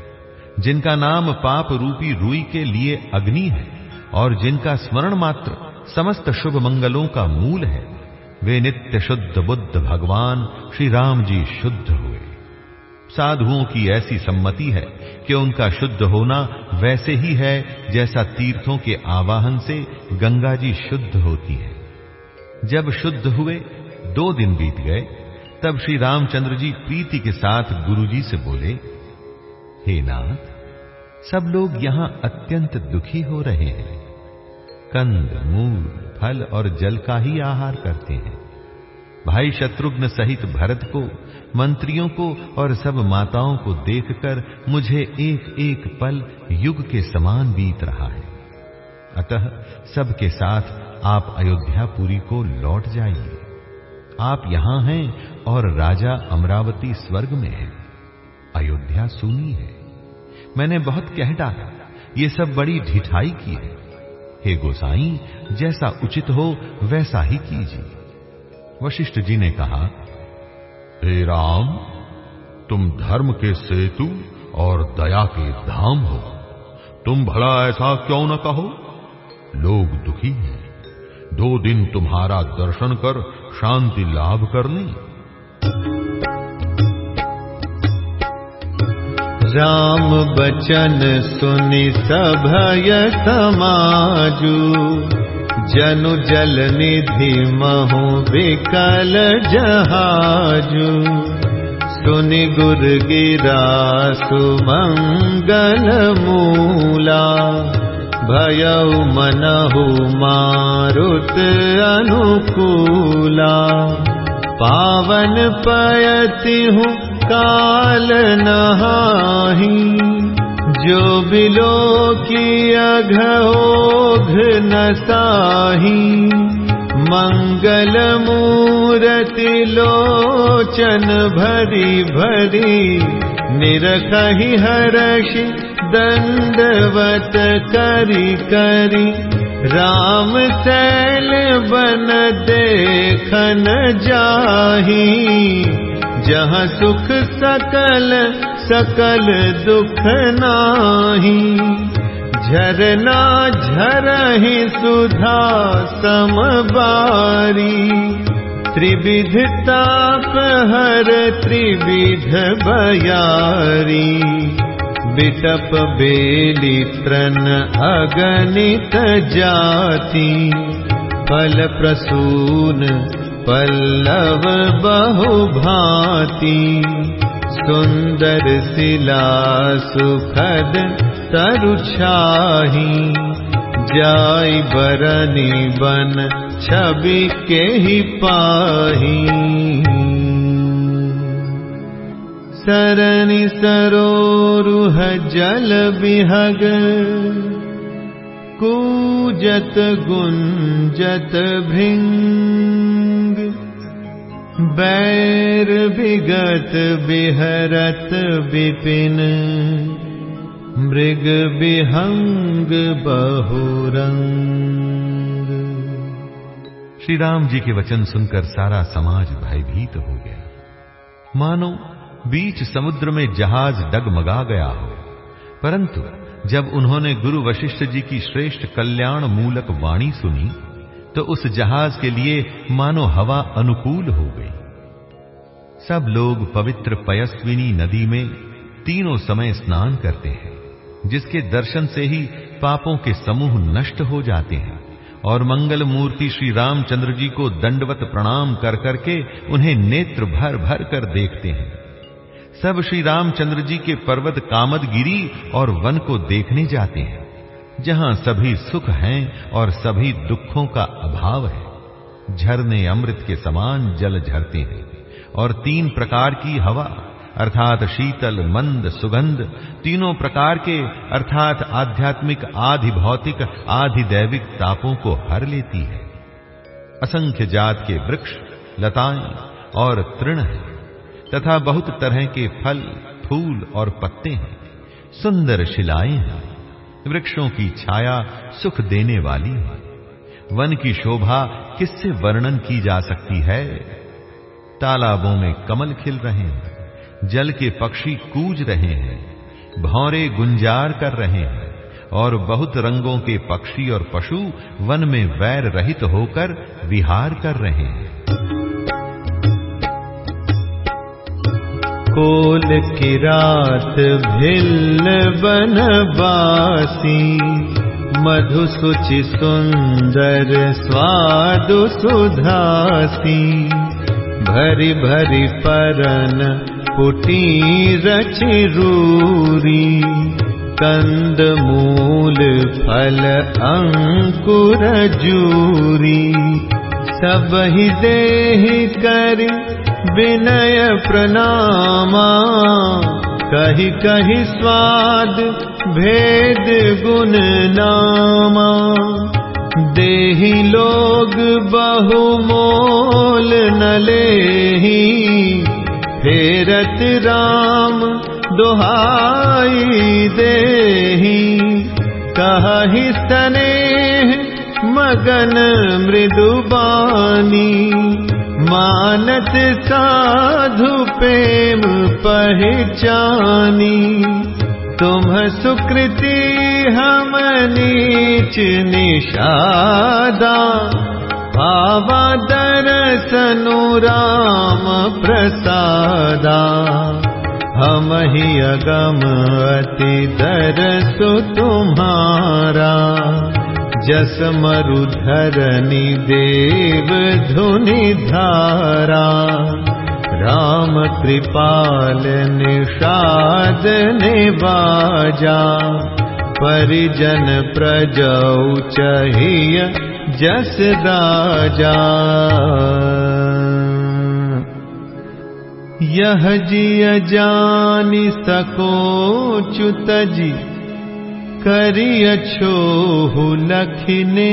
जिनका नाम पाप रूपी रुई के लिए अग्नि है और जिनका स्मरण मात्र समस्त शुभ मंगलों का मूल है, वे नित्य शुद्ध बुद्ध भगवान श्री राम जी शुद्ध हुए। साधुओं की ऐसी सम्मति है कि उनका शुद्ध होना वैसे ही है जैसा तीर्थों के आवाहन से गंगा जी शुद्ध होती है। जब शुद्ध हुए, दो दिन बीत गए, तब श्री रामचंद्र जी प्रीति के साथ गुरुजी से बोले हे नाथ, सब लोग यहाँ अत्यंत दुखी हो रहे हैं। कंद, मूल, फल और जल का ही आहार करते हैं। भाई शत्रुघ्न सहित भरत को, मंत्रियों को और सब माताओं को देखकर मुझे एक एक पल युग के समान बीत रहा है। अतः सबके साथ आप अयोध्यापुरी को लौट जाइए। आप यहाँ हैं और राजा अमरावती स्वर्ग में है। अयोध्या सुनी है। मैंने बहुत कह डाला। ये सब बड़ी ढिठाई की है। हे गोसाई, जैसा उचित हो, वैसा ही कीजिए। वशिष्ठ जी ने कहा, हे राम, तुम धर्म के सेतु और दया के धाम हो। तुम भला ऐसा क्यों न कहो? लोग दुखी हैं। दो दिन तुम्हारा दर्शन कर शांति लाभ करने राम बचन सुनि सभय समाजू। जनु जल निधि महु विकल जहाजू। सुनि गुर गिरा सुमंगल मूला। भयउ मनहु मारुत अनुकूला। पावन पयति हूँ काल नहाही जो बिलो की अघोघ नसाही। मंगल मूरति लोचन भरी भरी निरखहि हर्षि दंडवत करी करी। राम सैल बन देखन जाही जहाँ सुख सकल सकल दुख नाही। झरना झरहि सुधा समबारी। त्रिविध ताप हर त्रिविध बयारी। बिटप बेली त्रन अगणित जाति। फल प्रसून पल्लव बहु भाति सुन्दर शिला सुखद तरुछाही जाय बरनी बन छवि के ही पाही। सरनि सरोरुह जल बिहग कूजत गुंजत भृंग बैर विगत बिहरत विपिन, मृग विहंग बहुरंग। श्री राम जी के वचन सुनकर सारा समाज भयभीत हो गया। मानो, बीच समुद्र में जहाज़ डगमगा गया हो। परंतु, जब उन्होंने गुरु वशिष्ठ जी की श्रेष्ठ कल्याण मूलक वाणी सुनी तो उस जहाज़ के लिए मानो हवा अनुकूल हो गई। सब लोग पवित्र पयस्विनी नदी में तीनों समय स्नान करते हैं, जिसके दर्शन से ही पापों के समूह नष्ट हो जाते हैं और मंगल मूर्ति श्री रामचंद्र जी को दंडवत प्रणाम कर करके उन्हें नेत्र भर भर कर देखते हैं। सब श्री रामचंद्र जी के पर्वत कामदगिरी और वन को देखने जाते हैं। जहाँ सभी सुख हैं और सभी दुखों का अभाव है। झरने अमृत के समान जल झरते हैं और तीन प्रकार की हवा, अर्थात शीतल, मंद, सुगंध, तीनों प्रकार के, अर्थात आध्यात्मिक आधि भौतिक आधि दैविक तापों को हर लेती है। असंख्य जात के वृक्ष, लताएँ और तृण हैं, तथा बहुत तरह के फल, फूल और पत्ते हैं। सुंदर शिलाएँ हैं। वृक्षों की छाया सुख देने वाली वन की शोभा किससे वर्णन की जा सकती है? तालाबों में कमल खिल रहे हैं, जल के पक्षी कूज रहे हैं, भौरे गुंजार कर रहे हैं, और बहुत रंगों के पक्षी और पशु वन में वैर रहित होकर विहार कर रहे हैं। त भनी मधु सुचि सुन्दर स्वादु सुधा भरि भरि पुटी रचि रूरी। कन्द मूल फल अंकुर जूरि। सबहि देहि गरि विनय प्रणामा कही कही स्वाद भेद गुण नामा। देही लोग बहु मोल न लेही फेरत राम दुहाई देही। कही स्नेह मगन मृदुबानी मानत साधु प्रेम पहचानी। तुम सुकृति हम नीच निषादा। दर्शनु राम प्रसादा। हम ही अगम अति दरसु तुम्हारा जस मरुधरनि देव धुनि धारा राम कृपाल निषाद निवाजा परिजन प्रजौ चहिय जस दाजा यह जिय जानि सको च्युत जी करिय छोहु लखिने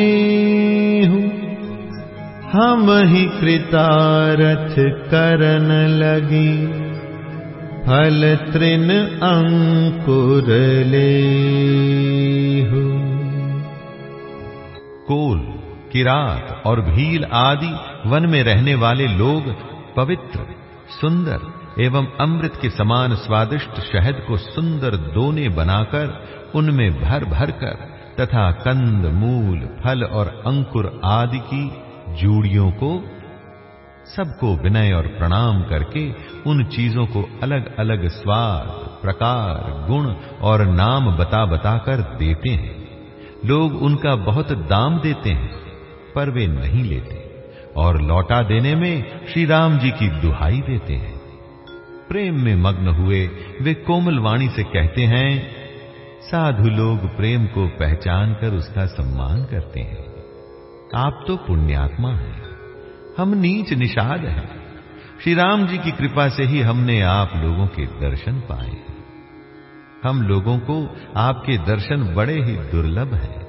हम ही कृतारथ करन लगी। फल तृण अंकुर कोल, किरात और भील आदि वन में रहने वाले लोग पवित्र, सुंदर एवं अमृत के समान स्वादिष्ट शहद को सुंदर दोने बनाकर उनमें भर भर कर तथा कंद, मूल, फल और अंकुर आदि की जूड़ियों को, सबको विनय और प्रणाम करके उन चीज़ों को अलग अलग स्वाद, प्रकार, गुण और नाम बता बताकर देते हैं। लोग उनका बहुत दाम देते हैं, पर वे नहीं लेते और लौटा देने में श्री राम जी की दुहाई देते हैं। प्रेम में मग्न हुए वे कोमल वाणी से कहते हैं साधु लोग प्रेम को पहचान कर उसका सम्मान करते हैं। आप तो पुण्यात्मा हैं। हम नीच निषाद हैं। श्री राम जी की कृपा से ही हमने आप लोगों के दर्शन पाए हम लोगों को आपके दर्शन बड़े ही दुर्लभ हैं।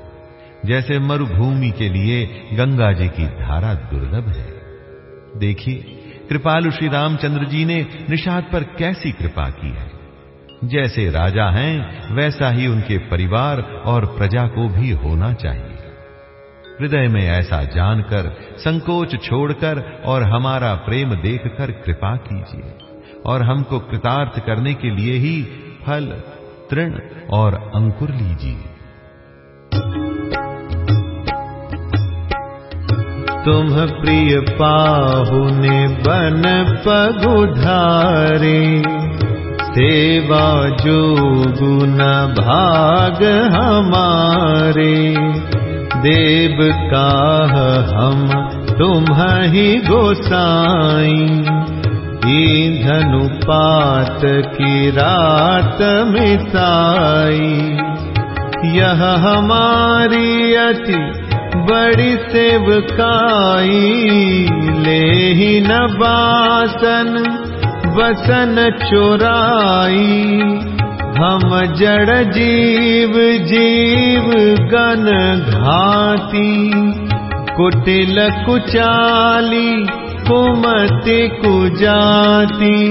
जैसे मरुभूमि के लिए गंगा जी की धारा दुर्लभ है। देखिए, कृपालु श्री रामचंद्र जी ने निषाद पर कैसी कृपा की है। जैसे राजा हैं, वैसा ही उनके परिवार और प्रजा को भी होना चाहिए। हृदय में ऐसा जानकर, संकोच छोड़कर और हमारा प्रेम देखकर कृपा कीजिए। और हमको कृतार्थ करने के लिए ही फल, तृण और अंकुर लीजिए। तुम प्रिय पाहुने बन पगुधारे सेवा जो गुण भाग हमारे देव का हम तुम ही गोसाई। धनुपात की रात मिसाई यह हमारी अति बड़ी सेवकाई। ले ही न बासन बसन चोराई हम जड़ जीव जीव गन घाती कुटिल कुचाली कुमति कुजाती।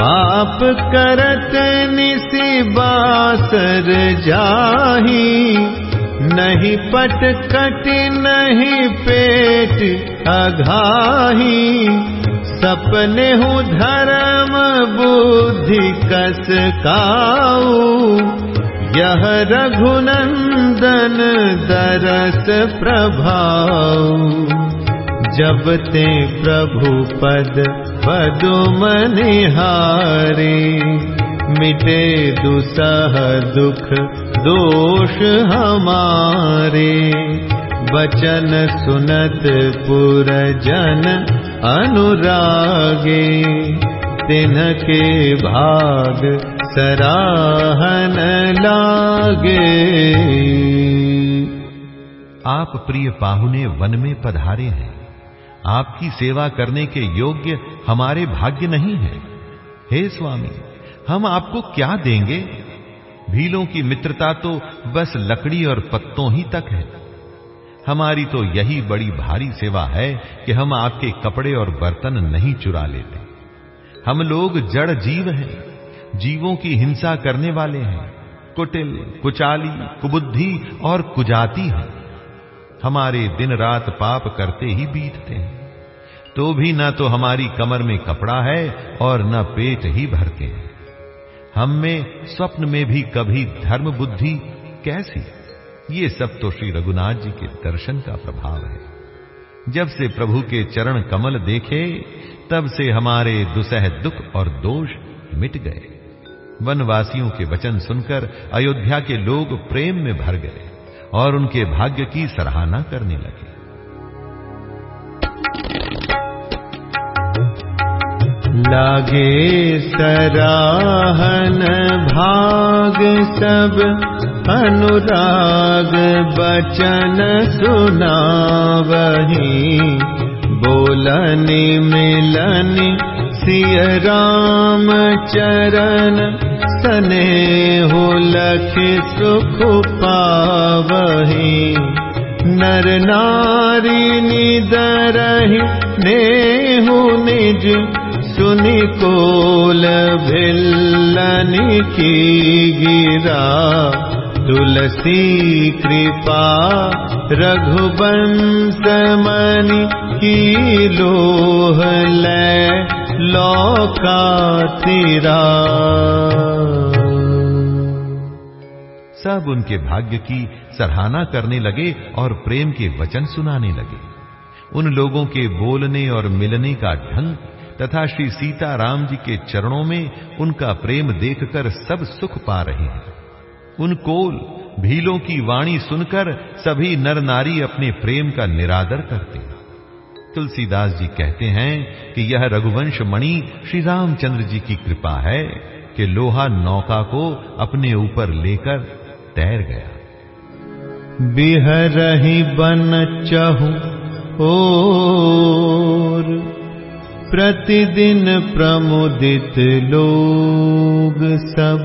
पाप करत निसी बासर जाही नहीं पट कटि नहीं पेट अघाही सपने हूँ धर्म बुद्धि कस काऊ। यह रघुनंदन दरस प्रभाव जब ते प्रभु पद पदुम निहारे मिटे दुसह दुख दोष हमारे। बचन सुनत पुरजन अनुरागे, तिनके भाग सराहन लागे। आप प्रिय पाहुने, वन में पधारे हैं। आपकी सेवा करने के योग्य हमारे भाग्य नहीं है। हे स्वामी, हम आपको क्या देंगे? भीलों की मित्रता तो बस लकड़ी और पत्तों ही तक है। हमारी तो यही बड़ी भारी सेवा है कि हम आपके कपड़े और बर्तन नहीं चुरा लेते। हम लोग जड़ जीव हैं, जीवों की हिंसा करने वाले हैं। कुटिल, कुचाली, कुबुद्धि और कुजाती हैं। हमारे दिन रात पाप करते ही बीतते हैं। तो भी न तो हमारी कमर में कपड़ा है और न पेट ही भरते हैं। हम में, स्वप्न में भी कभी धर्म बुद्धि कैसी ये सब तो श्री रघुनाथ जी के दर्शन का प्रभाव है। जब से प्रभु के चरण कमल देखे, तब से हमारे दुसह दुख और दोष मिट गए। वनवासियों के वचन सुनकर अयोध्या के लोग प्रेम में भर गए और उनके भाग्य की सराहना करने लगे। लागे सराहन भाग सब अनुराग बचन सुना वही बोलनि मिलनि हो लख सुख पावही। नर नारी निदरहि नेहु निज सुनि कोल भिल्लनि की गिरा तुलसी कृपा रघुवंश मनि की लोह लौका तिरा सब उनके भाग्य की सराहना करने लगे और प्रेम के वचन सुनाने लगे। उन लोगों के बोलने और मिलने का ढंग तथा श्री सीता राम जी के चरणों में उनका प्रेम देखकर सब सुख पा रहे हैं। उन कोल भीलों की वाणी सुनकर सभी नर नारी अपने प्रेम का निरादर करते तुलसीदास जी कहते हैं कि यह रघुवंश मणि श्री रामचंद्र जी की कृपा है कि लोहा नौका को अपने ऊपर लेकर तैर गया। बिहरही बन चहु और प्रतिदिन प्रमुदित लोग सब।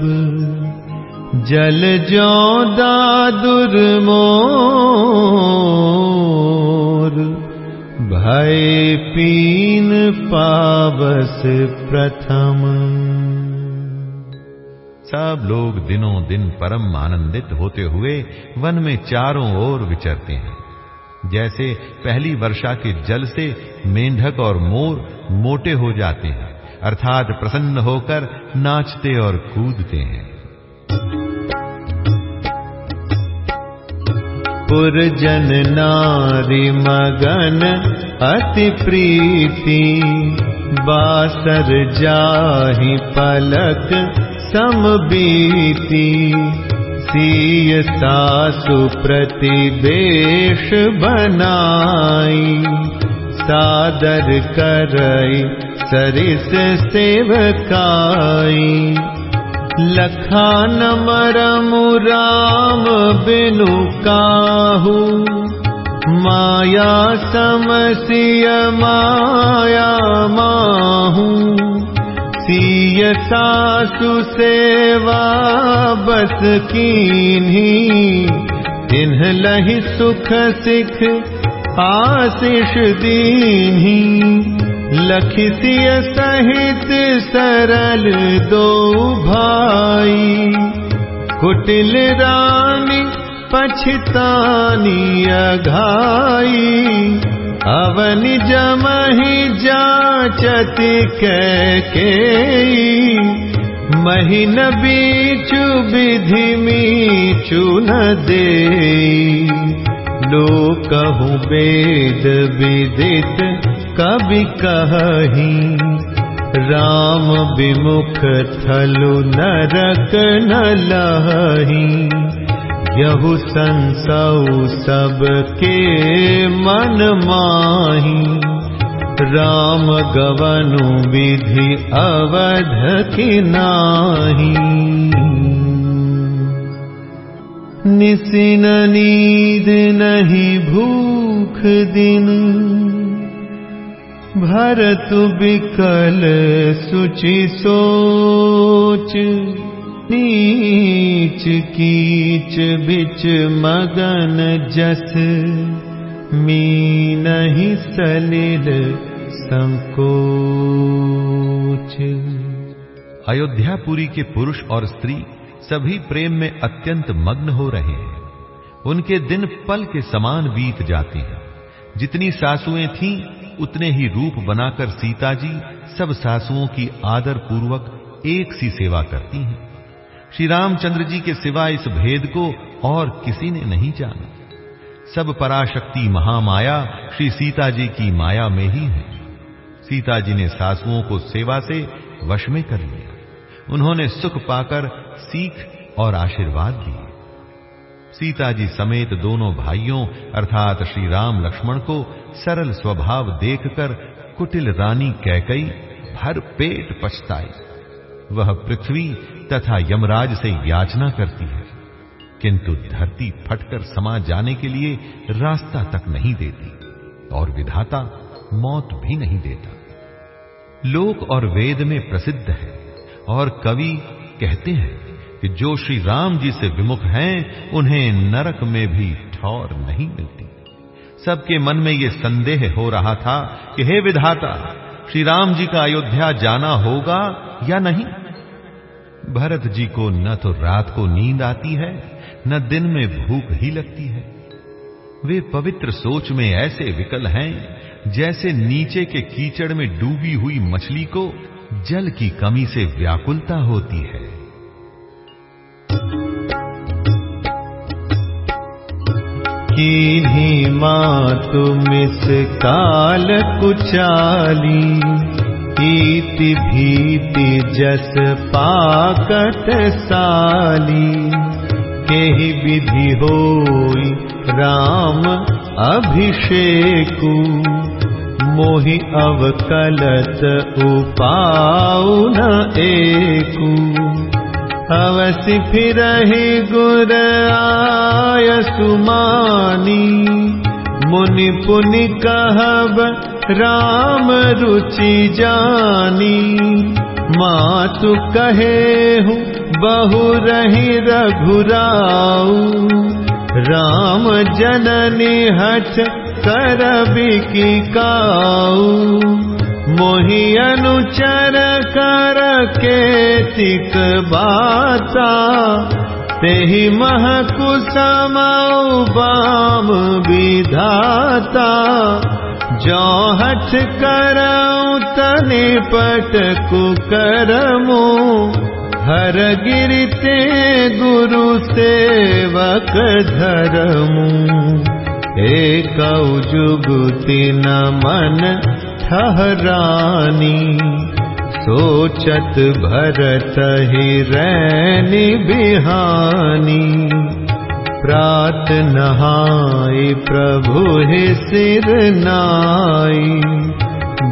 जल जो दादुर मोर भय पीन पावस प्रथम। सब लोग दिनों दिन परम आनंदित होते हुए वन में चारों ओर विचरते हैं। जैसे पहली वर्षा के जल से मेंढक और मोर मोटे हो जाते हैं, अर्थात प्रसन्न होकर नाचते और कूदते हैं। पुरजन नारी मगन अति प्रीति बासर जाहि पलक समबीति सीय सासु प्रतिवेश बनाई सादर करई सरिस सेवकाई लखान मरमु राम बिनु काहू। माया समसिय माया माहू। सीय सासु सेवा बस कीन्ही। इन्ह लहि सुख सिख आशीष दीन्ही सहित सरल दो भाई। कुटिल रानी पछतानी अघाई। अवनि जमहि जाचति के महीन बीचु विधि मीचु न दे लोकहु वेद विदित कवि कही राम विमुख थलु नरक न लही। यहु संसौ सबके मन माही। राम गवनु विधि अवध की नाही। निसिन नीद नहीं भूख दिन भरत बिकल सुचि सोच, नीच कीच बिच मगन जस। मी नहीं सलिल संकोच। अयोध्यापुरी के पुरुष और स्त्री सभी प्रेम में अत्यंत मग्न हो रहे हैं। उनके दिन पल के समान बीत जाते हैं। जितनी सासुएँ थीं उतने ही रूप बनाकर सीता जी सब सासुओं की आदर पूर्वक एक सी सेवा करती हैं। श्री रामचंद्र जी के सिवा इस भेद को और किसी ने नहीं जाना। सब पराशक्ति महामाया श्री सीता जी की माया में ही है। सीता जी ने सासुओं को सेवा से वश में कर लिया। उन्होंने सुख पाकर सीख और आशीर्वाद दिए सीता जी समेत दोनों भाइयों, अर्थात श्री राम लक्ष्मण को सरल स्वभाव देखकर कुटिल रानी कैकई भर पेट पछताई। वह पृथ्वी तथा यमराज से याचना करती है, किंतु धरती फटकर समा जाने के लिए रास्ता तक नहीं देती और विधाता मौत भी नहीं देता। लोक और वेद में प्रसिद्ध है और कवि कहते हैं कि जो श्री राम जी से विमुख हैं, उन्हें नरक में भी ठौर नहीं मिलती। सबके मन में यह संदेह हो रहा था कि हे विधाता श्री राम जी का अयोध्या जाना होगा या नहीं? भरत जी को न तो रात को नींद आती है, न दिन में भूख ही लगती है। वे पवित्र सोच में ऐसे विकल हैं, जैसे नीचे के कीचड़ में डूबी हुई मछली को जल की कमी से व्याकुलता होती है। मातु मिस काल कुचाली। इति भीति जस पाकट साली। केहि विधि होई राम अभिषेकु। मोहि अवकलत उपाउ न एकू अवसि फिर गुर आय सुमानी मुनि पुनि कहब राम रुचि जानी। मातु कहे हूँ बहु रही रघुराऊ राम जननी हठ काऊ मोहि अनुचर कर के तिक बाता महकुसमऊ बाम विधाता। जो हठ करऊँ तनि पट कुकरमु हर गिरते गुरु सेवक धरमु। एक जुगुति न मन ठहरानी सोचत भरत ही रैनी बिहानी। प्रात नहाय प्रभु ही सिर नाई।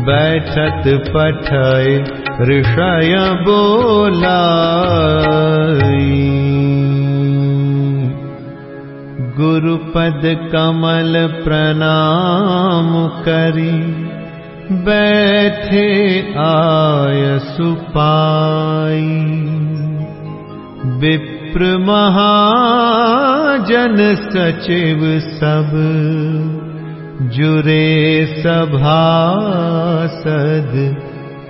बैठत पठय ऋषय बोलाई। गुरुपद कमल प्रणाम करी बैठे आय सुपाई विप्र महाजन सचिव सब जुरे सभासद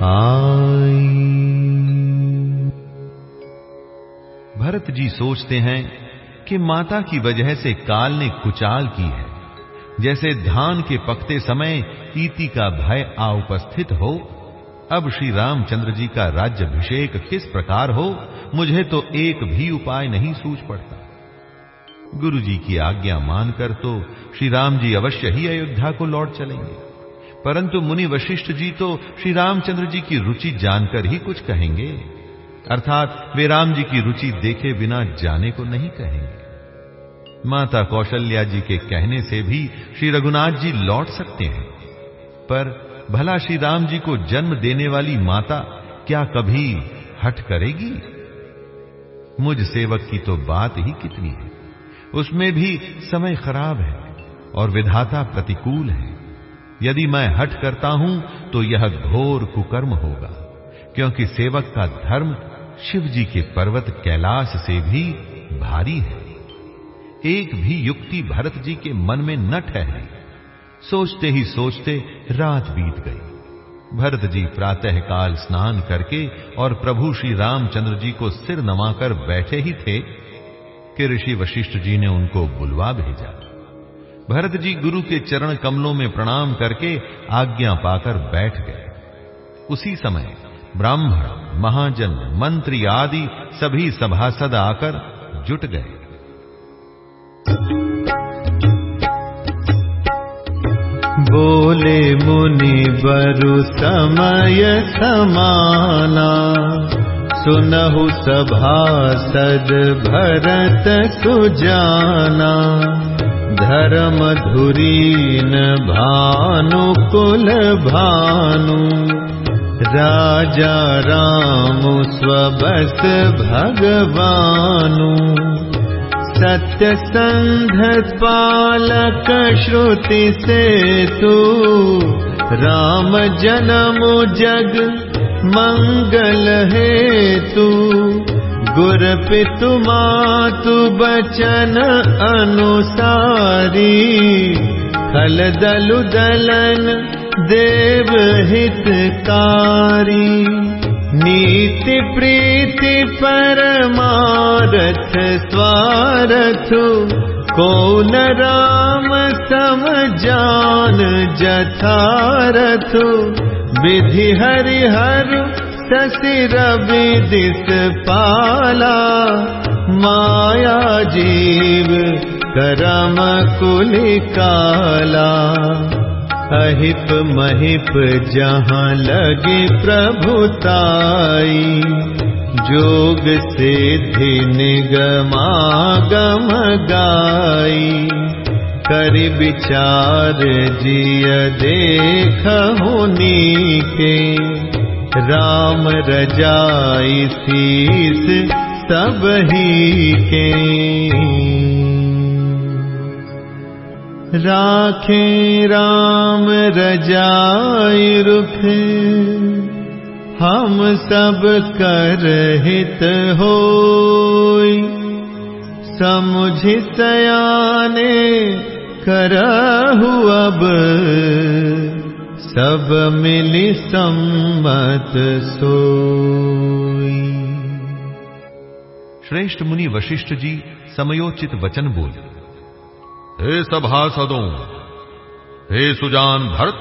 आई। भरत जी सोचते हैं कि माता की वजह से काल ने कुचाल की है। जैसे धान के पकते समय ईति का भय आ उपस्थित हो, अब श्री रामचंद्र जी का राज्यभिषेक किस प्रकार हो, मुझे तो एक भी उपाय नहीं सूझ पड़ता। गुरु जी की आज्ञा मानकर तो श्री राम जी अवश्य ही अयोध्या को लौट चलेंगे। परंतु मुनि वशिष्ठ जी तो श्री रामचंद्र जी की रुचि जानकर ही कुछ कहेंगे। अर्थात वे राम जी की रुचि देखे बिना जाने को नहीं कहेंगे। माता कौशल्या जी के कहने से भी श्री रघुनाथ जी लौट सकते हैं। पर भला श्री राम जी को जन्म देने वाली माता क्या कभी हट करेगी? मुझ सेवक की तो बात ही कितनी है। उसमें भी समय खराब है और विधाता प्रतिकूल है। यदि मैं हट करता हूँ तो यह घोर कुकर्म होगा, क्योंकि सेवक का धर्म शिव जी के पर्वत कैलाश से भी भारी है। एक भी युक्ति भरत जी के मन में न ठहरी। सोचते ही सोचते रात बीत गई। भरत जी प्रातः काल स्नान करके और प्रभु श्री रामचंद्र जी को सिर नमाकर बैठे ही थे कि ऋषि वशिष्ठ जी ने उनको बुलवा भेजा। भरत जी गुरु के चरण कमलों में प्रणाम करके आज्ञा पाकर बैठ गए। उसी समय ब्राह्मण, महाजन, मंत्री आदि सभी सभासद आकर जुट गए। बोले मुनि बरु समय समाना। सुनहु सभासद भरत सुजाना। धर्म धुरीन भानु कुल भानु। राजा राम स्वबस भगवानु श्रुति से तू राम जन्म जग मंगल है तू गुर पितु मातु बचन अनुसारी। खल दलु दलन देव हितकारी नीति प्रीति परमारथ स्वारथ। कौन राम सम जान जथारथ। विधि हरिहर शशिर विदित पाला। माया जीव करम कुलिकाला अहिप महिप जहाँ लगे प्रभुताई जोग सिद्धि निगमागम गाई। कर विचार जिय देख होनी के राम रजाई शीस ही के राखे राम रजाई रुख हम सब कर हित हो करहु अब। सब मिली सम्मत सोई। श्रेष्ठ मुनि वशिष्ठ जी समयोचित वचन बोले हे सभा सभासदों हे सुजान भरत,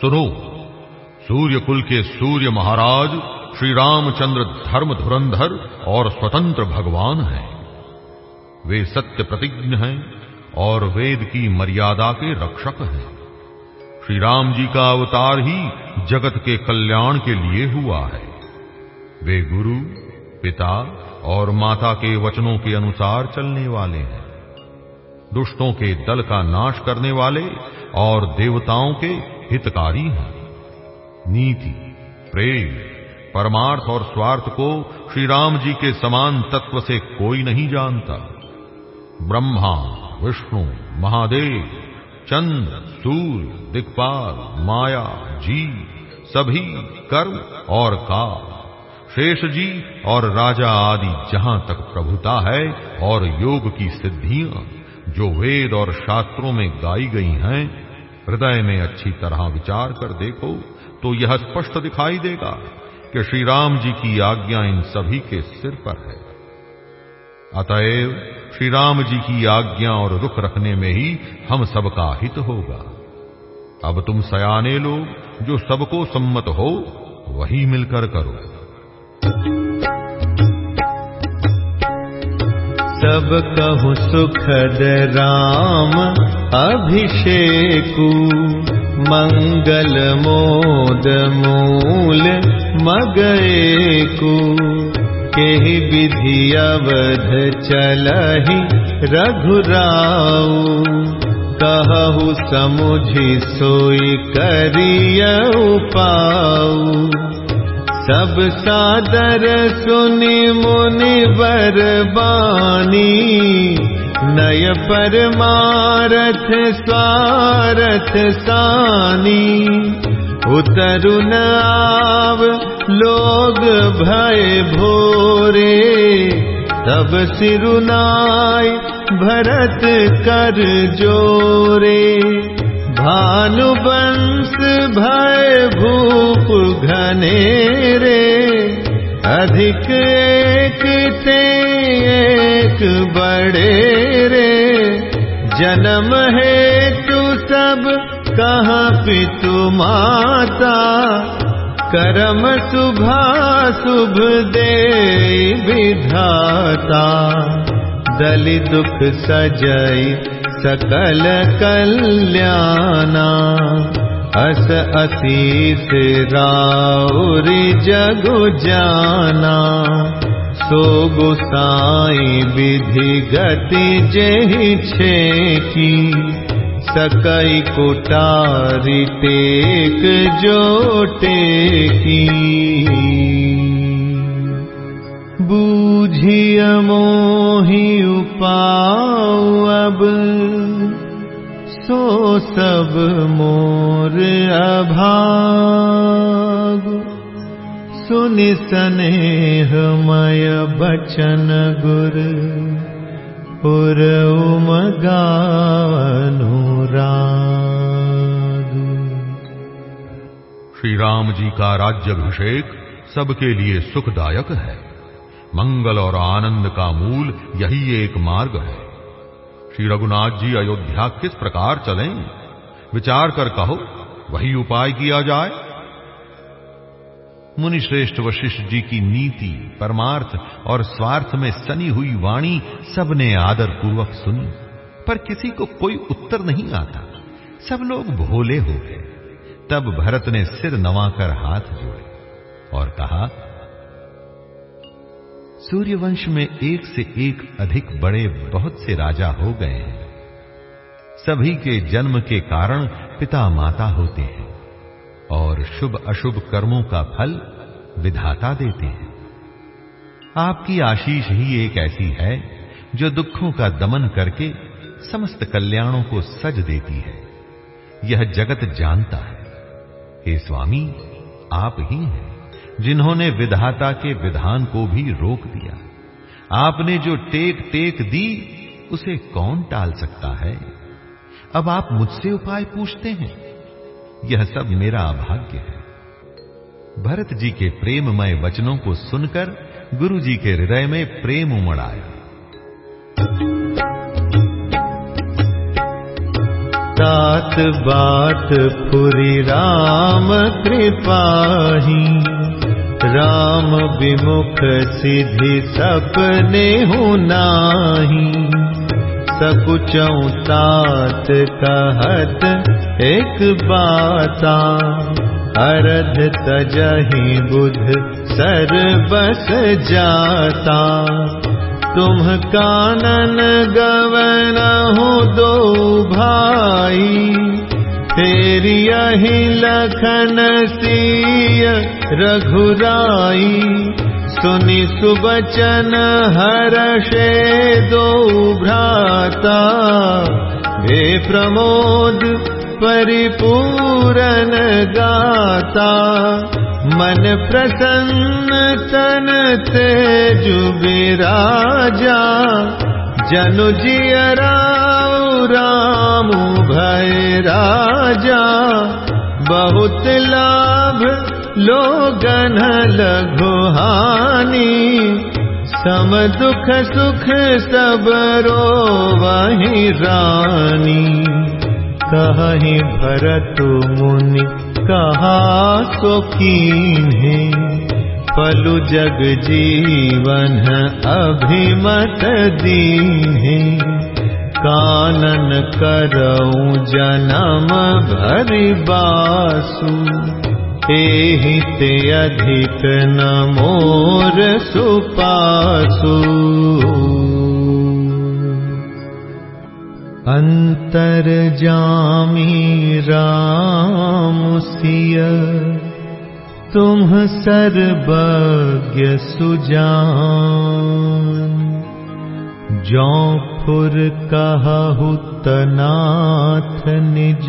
सुनो सूर्य कुल के सूर्य महाराज श्री रामचंद्र धर्म धुरंधर और स्वतंत्र भगवान हैं। वे सत्य प्रतिज्ञ हैं और वेद की मर्यादा के रक्षक हैं। श्री राम जी का अवतार ही जगत के कल्याण के लिए हुआ है। वे गुरु, पिता और माता के वचनों के अनुसार चलने वाले हैं। दुष्टों के दल का नाश करने वाले और देवताओं के हितकारी हैं। नीति, प्रेम, परमार्थ और स्वार्थ को श्री राम जी के समान तत्व से कोई नहीं जानता। ब्रह्मा, विष्णु, महादेव, चंद्र, सूर्य दिक्पाल माया जी सभी कर्म और काल, शेष जी और राजा आदि जहाँ तक प्रभुता है और योग की सिद्धियाँ जो वेद और शास्त्रों में गाई गई हैं, हृदय में अच्छी तरह विचार कर देखो तो यह स्पष्ट दिखाई देगा कि श्री राम जी की आज्ञा इन सभी के सिर पर है। अतएव श्री राम जी की आज्ञा और रुख रखने में ही हम सबका हित होगा। अब तुम सयाने लोग जो सबको सम्मत हो, वही मिलकर करो। कहु सुखद राम अभिषेकु। मंगल मोद मूल मगेकु के विधि अवध चलहि रघुराऊ कहु समुझि सोई करिय पाऊ सादर सुनि मुनि बरबानी नय परमारथ स्वारथ सानी। उतरुन आव लोग भय भोरे तब सिरुनाय भरत कर जोरे भानुवंश भय भूप घनेरे अधिक एक ते एक बड़े रे। जन्म हेतु सब कहाँ पितु माता? करम शुभा शुभ दे विधाता। दलि दुख सजई सकल कल्याणा। अस अतीस राउरि जगु जाना। सो गुसाई विधि गति जेहि छेकी। सकई कुटारी टेक जोटे की बूझिय मोहि सो सब मोर अभाग। सुनि स्नेहमय बचन गुर पुर उमगानुराग श्री राम जी का राज्यभिषेक सबके लिए सुखदायक है मंगल और आनंद का मूल यही एक मार्ग है। श्री रघुनाथ जी अयोध्या किस प्रकार चलें? विचार कर कहो, वही उपाय किया जाए। मुनि श्रेष्ठ वशिष्ठ जी की नीति, परमार्थ और स्वार्थ में सनी हुई वाणी सबने आदर पूर्वक सुनी, पर किसी को कोई उत्तर नहीं आता। सब लोग भोले हो गए। तब भरत ने सिर नवाकर हाथ जोड़े और कहा सूर्यवंश में एक से एक अधिक बड़े बहुत से राजा हो गए हैं। सभी के जन्म के कारण पिता माता होते हैं और शुभ अशुभ कर्मों का फल विधाता देते हैं। आपकी आशीष ही एक ऐसी है जो दुखों का दमन करके समस्त कल्याणों को सज देती है। यह जगत जानता है। हे स्वामी, आप ही हैं। जिन्होंने विधाता के विधान को भी रोक दिया। आपने जो टेक टेक दी, उसे कौन टाल सकता है? अब आप मुझसे उपाय पूछते हैं। यह सब मेरा अभाग्य है। भरत जी के प्रेममय वचनों को सुनकर गुरु जी के हृदय में प्रेम उमड़ आया। तात बात पुरी राम कृपाही। राम विमुख सिद्धि सपने हो नाही। सकुचौ तात कहत एक बाता। अरध तजही बुध सर बस जाता। तुम कानन गवन हो दो भाई। फेर यही लखन सिय रघुराई सुनि सुबचन हर्षे दो भ्राता। हे प्रमोद परिपूरन गाता मन प्रसन्न तन तेजु विराजा जनु जियराऊ राम भय राजा बहुत लाभ लोगन लघुहानी सम दुख सुख सब रो वही रानी। कहीं भरत मुनि कहा सो है पलु जग जीवन अभिमत दीने कानन करौ जनम भरिवासु ए्यधित नमोर सुपासु। अन्तर्जामि राय तुम सर्वज्ञ सुजान। जौफुर कहु तनाथ निज,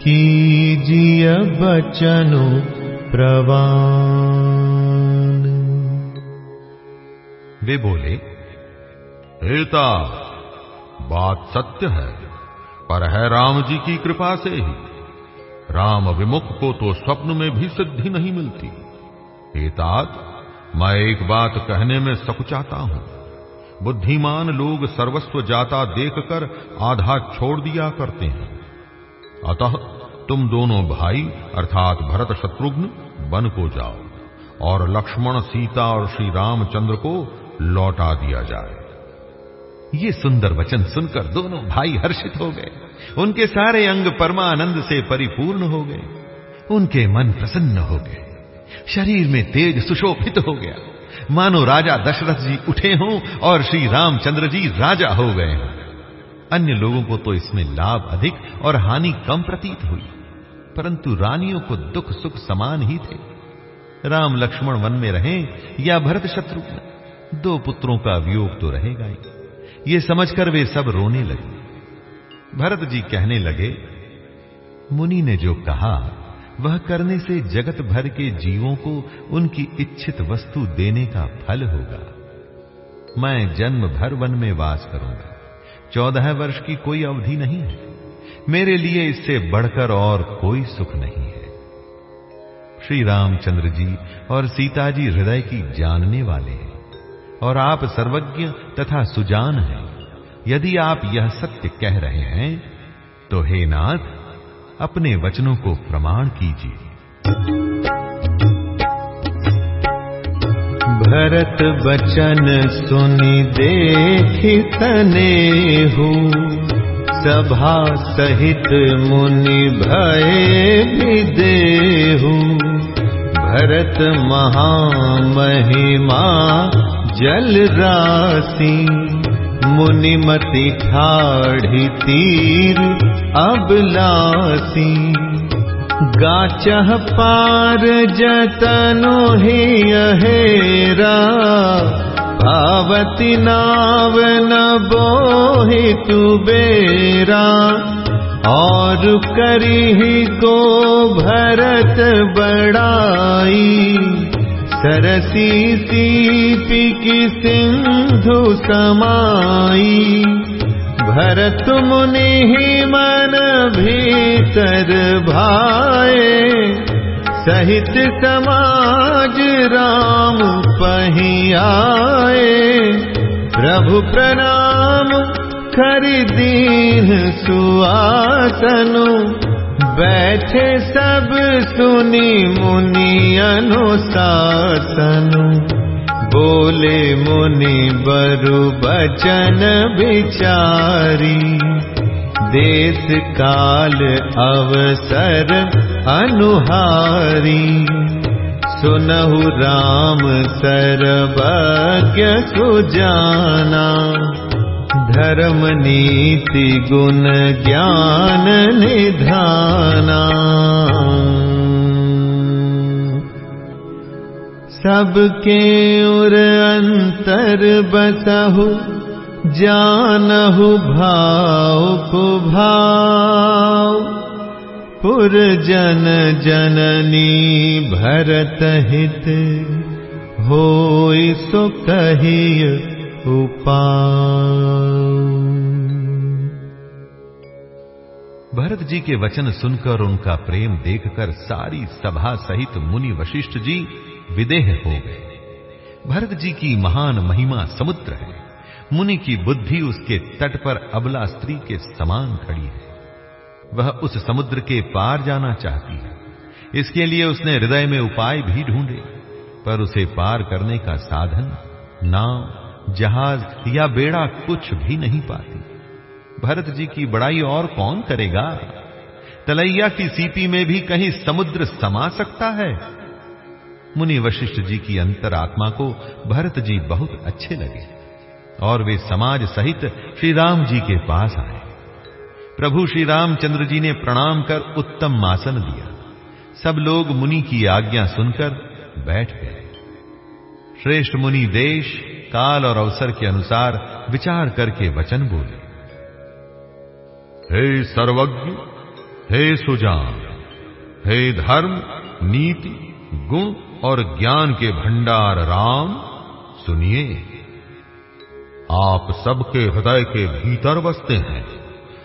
कीजिय बचनु प्रवान। वे बोले हेता बात सत्य है, पर है राम जी की कृपा से ही। राम विमुख को तो स्वप्न में भी सिद्धि नहीं मिलती। हेतात मैं एक बात कहने में सकुचाता हूँ। बुद्धिमान लोग सर्वस्व जाता देखकर आधा छोड़ दिया करते हैं। अतः तुम दोनों भाई, अर्थात भरत शत्रुघ्न, वन को जाओ और लक्ष्मण, सीता और श्री रामचंद्र को लौटा दिया जाए। ये सुंदर वचन सुनकर दोनों भाई हर्षित हो गए। उनके सारे अंग परमानंद से परिपूर्ण हो गए। उनके मन प्रसन्न हो गए। शरीर में तेज सुशोभित हो गया। मानो राजा दशरथ जी उठे हों और श्री रामचंद्र जी राजा हो गए हों। अन्य लोगों को तो इसमें लाभ अधिक और हानि कम प्रतीत हुई, परंतु रानियों को दुख सुख समान ही थे। राम लक्ष्मण वन में रहें या भरत शत्रु दो पुत्रों का वियोग तो रहेगा ही। ये समझकर वे सब रोने लगे। भरत जी कहने लगे, मुनि ने जो कहा वह करने से जगत भर के जीवों को उनकी इच्छित वस्तु देने का फल होगा। मैं जन्म भर वन में वास करूँगा। चौदह वर्ष की कोई अवधि नहीं है। मेरे लिए इससे बढ़कर और कोई सुख नहीं है। श्री रामचंद्र जी और सीता जी हृदय की जानने वाले हैं और आप सर्वज्ञ तथा सुजान हैं। यदि आप यह सत्य कह रहे हैं तो हे नाथ अपने वचनों को प्रमाण कीजिए। भरत बचन सुनि देखि तने सभा सहित मुनि भय विदेहु भरत महामहिमा जल राशि मुनिमति ठाढ़ी तीर अबलासी गाचह पार जतनो ही अहेरा भावती नाव न बोहि बेरा। और करी को भरत बड़ाई सरसी सीपी सिंधु समाई। भरत मुनि मन भीतर भाए। सहित समाज राम पहियाए प्रभु प्रणाम खरीदीन सुआसनु बैठे सब सुनी मुनि अनुशासन बोले मुनि बरु बचन विचारी देश काल अवसर अनुहारी। सुनहु राम सर्वज्ञ सुजाना धर्म नीति गुण ज्ञान निधाना। सबके उर अंतर बसहु जानहु भाव को भाव पुर जन जननी भरत हित हो सो कहिय भरत जी के वचन सुनकर उनका प्रेम देखकर सारी सभा सहित मुनि वशिष्ठ जी विदेह हो गए। भरत जी की महान महिमा समुद्र है। मुनि की बुद्धि उसके तट पर अबला स्त्री के समान खड़ी है। वह उस समुद्र के पार जाना चाहती है। इसके लिए उसने हृदय में उपाय भी ढूंढे, पर उसे पार करने का साधन नाव जहाज़ या बेड़ा कुछ भी नहीं पाती। भरत जी की बड़ाई और कौन करेगा? तलैया की सीपी में भी कहीं समुद्र समा सकता है? मुनि वशिष्ठ जी की अंतरात्मा को भरत जी बहुत अच्छे लगे, और वे समाज सहित श्री राम जी के पास आए। प्रभु श्री रामचंद्र जी ने प्रणाम कर उत्तम आसन दिया। सब लोग मुनि की आज्ञा सुनकर बैठ गए। श्रेष्ठ मुनि देश, काल और अवसर के अनुसार विचार करके वचन बोले। हे सर्वज्ञ, हे सुजान, हे धर्म, नीति, गुण और ज्ञान के भंडार राम, सुनिए। आप सबके हृदय के भीतर बसते हैं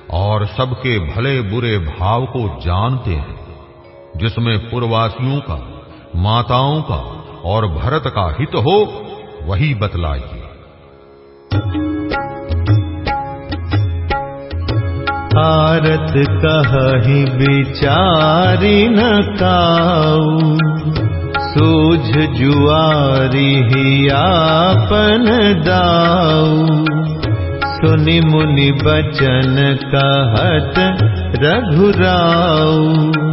और सबके भले बुरे भाव को जानते हैं, जिसमें पूर्ववासियों का, माताओं का और भरत का हित हो, वही बतलाइए। आरत कही विचारी न काऊ, सूझ जुआरी ही आपन दाऊ। सुनि मुनि बचन कहत रघुराऊ।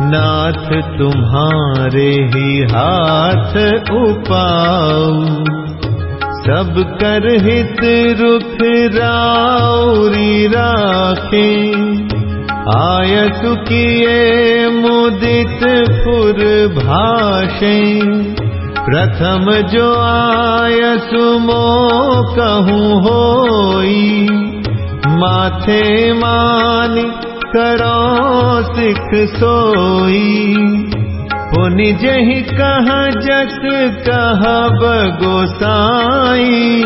नाथ तुम्हारे ही हाथ उपाऊ। सब कर हित रुख राउरी राखे। आयत किए मुदित फुर भाषे। प्रथम जो आयसु मो कहूँ होई माथे मानी सिख सोई। पुनि जही कहा जस कहा बगोसाई।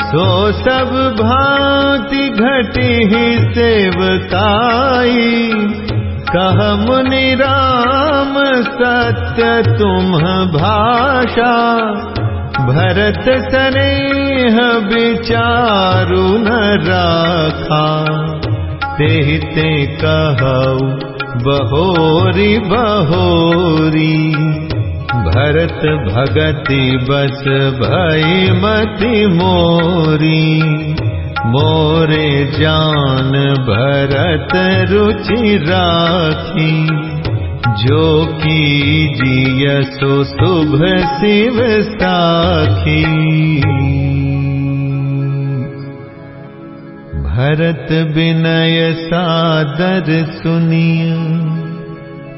सो सब भांति घटी ही सेवकाई कह मुनि राम सत्य तुम भाषा। भरत स्नेह विचारु न राखा ते कहऊ बहोरी बहोरी। भरत भगति बस भई मति मोरी। मोरे जान भरत रुचि राखी। जो की जियसो शुभ शिव साखी भरत विनय सादर सुनिय,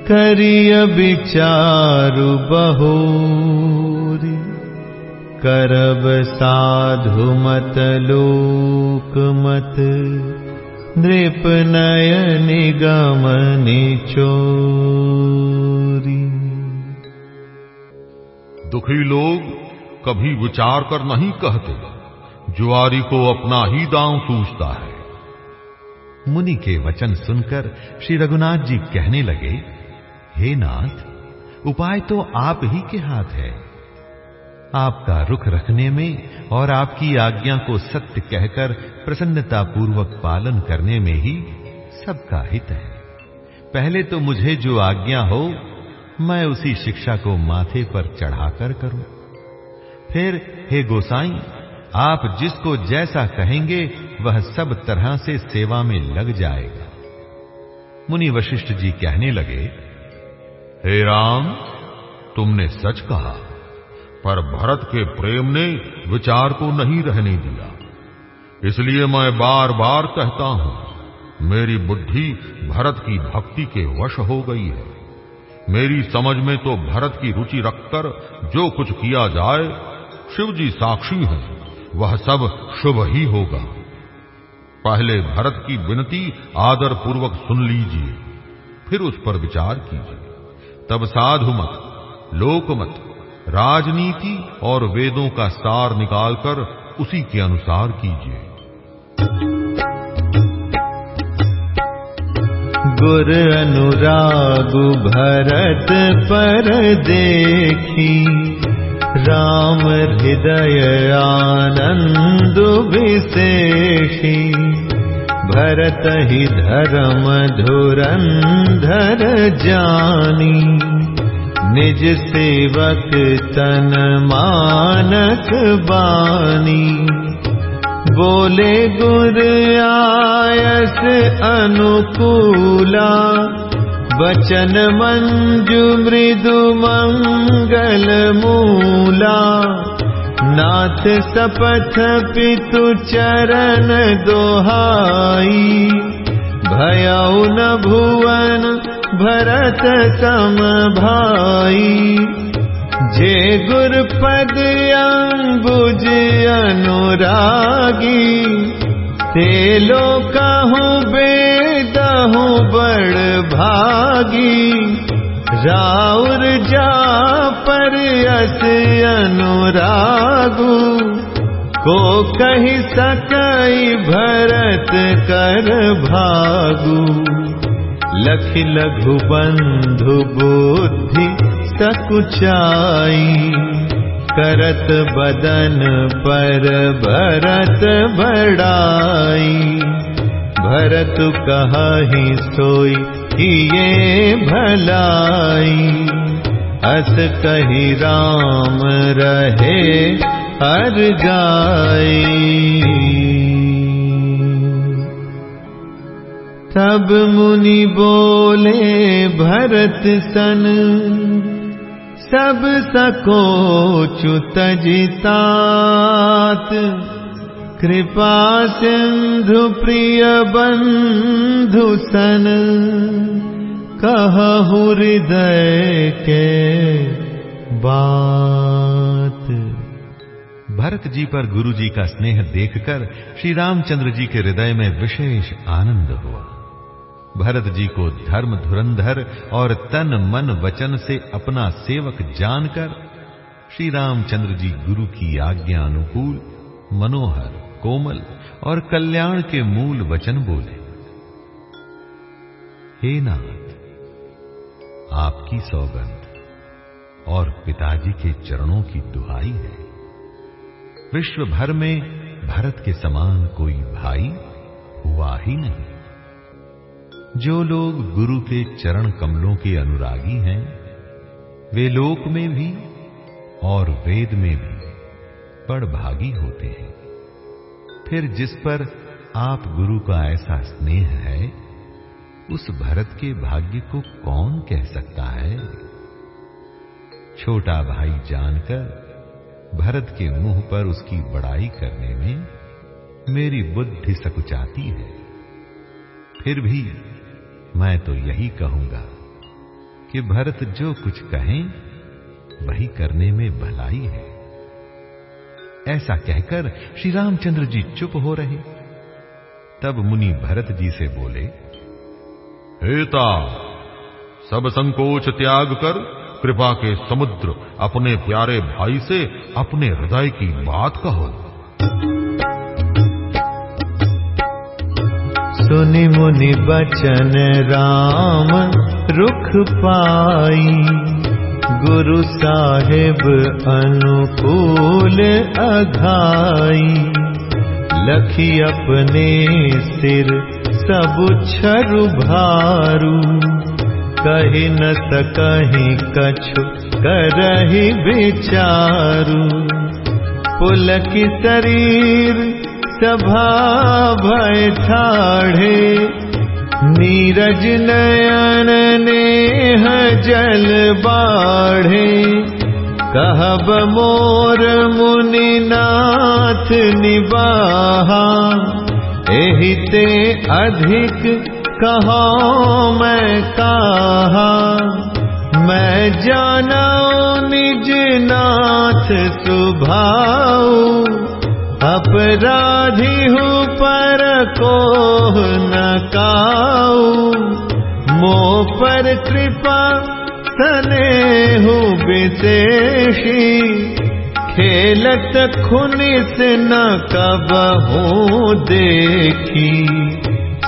करिय विचारु बहोरी। करब साधु मत, लोक मत, नृप नय निगम निचोरी दुखी लोग कभी विचार कर नहीं कहते। जुआरी को अपना ही दांव सूझता है। मुनि के वचन सुनकर श्री रघुनाथ जी कहने लगे, हे नाथ, उपाय तो आप ही के हाथ है। आपका रुख रखने में और आपकी आज्ञा को सत्य कहकर प्रसन्नता पूर्वक पालन करने में ही सबका हित है। पहले तो मुझे जो आज्ञा हो, मैं उसी शिक्षा को माथे पर चढ़ाकर करूँ। फिर, हे गोसाई आप जिसको जैसा कहेंगे, वह सब तरह से सेवा में लग जाएगा। मुनि वशिष्ठ जी कहने लगे, हे राम, तुमने सच कहा, पर भरत के प्रेम ने विचार को नहीं रहने दिया। इसलिए मैं बार बार कहता हूँ, मेरी बुद्धि भरत की भक्ति के वश हो गई है। मेरी समझ में तो भरत की रुचि रखकर जो कुछ किया जाए शिव जी साक्षी हैं। वह सब शुभ ही होगा। पहले भरत की विनती आदर पूर्वक सुन लीजिए, फिर उस पर विचार कीजिए। तब साधु मत लोकमत राजनीति और वेदों का सार निकालकर उसी के अनुसार कीजिए। गुर अनुराग भरत पर देखी राम हृदय आनन्द विशेषी। भरत हि धर्म धुरन्धर जानी। निज सेवक तन मानक बानी। बोले गुर आयस अनुकूला वचन मञ्जु मृदु मङ्गल मूला नाथ सपथ पितु चरण दोहाई। भयउ न भुवन भरत सम भाई। जे गुरपद अम्बुज अनुरागी ते लोकहु बेदहु बड़ भागी। राउर जा पर अस अनुरागु। को कही सकई भरत कर भागु। लख लघु बंधु बुद्धि सकुचाई। करत बदन पर भरत बड़ाई भरत कही सोई ये भलाई। अस कही राम रहे हर गाई तब मुनि बोले भरत सन सब सको चुतजितात कृपा सिंधु प्रिय बंधु सन, कहु हृदय के बात। भरत जी पर गुरु जी का स्नेह देखकर श्री रामचंद्र जी के हृदय में विशेष आनंद हुआ। भरत जी को धर्म धुरंधर और तन मन वचन से अपना सेवक जानकर श्री रामचंद्र जी गुरु की आज्ञा अनुकूल, मनोहर कोमल और कल्याण के मूल वचन बोले, हे नाथ, आपकी सौगंध और पिताजी के चरणों की दुहाई है। विश्व भर में भरत के समान कोई भाई हुआ ही नहीं। जो लोग गुरु के चरण कमलों के अनुरागी हैं, वे लोक में भी और वेद में भी भागी होते हैं। फिर जिस पर आप गुरु का ऐसा स्नेह है, उस भरत के भाग्य को कौन कह सकता है? छोटा भाई जानकर, भरत के मुँह पर उसकी बड़ाई करने में मेरी बुद्धि सकुचाती है। फिर भी मैं तो यही कहूँगा कि भरत जो कुछ कहें, वही करने में भलाई है। ऐसा कहकर श्री रामचंद्र जी चुप हो रहे। तब मुनि भरत जी से बोले हेता सब संकोच त्याग कर कृपा के समुद्र अपने प्यारे भाई से अपने हृदय की बात कहो। सुनि मुनि बचन राम, रुख पाई। गुरु साहेब अनुकूल अघाई लखी अपने सिर सब छरु भारू। कही न सकही कछु करही विचारू। पुलकी शरीर सभा भय ठाढ़े नीरज नयन नेह जल बाढ़े। कहब मोर मुनिनाथ निबाहा एहिते अधिक कहो मैं कहा। मैं जाना निज नाथ सुभाऊ अपराधी हूँ पर को न काऊ। मो पर कृपा सने हूँ विशेषी खेलत खुनिस न कब हूँ देखी।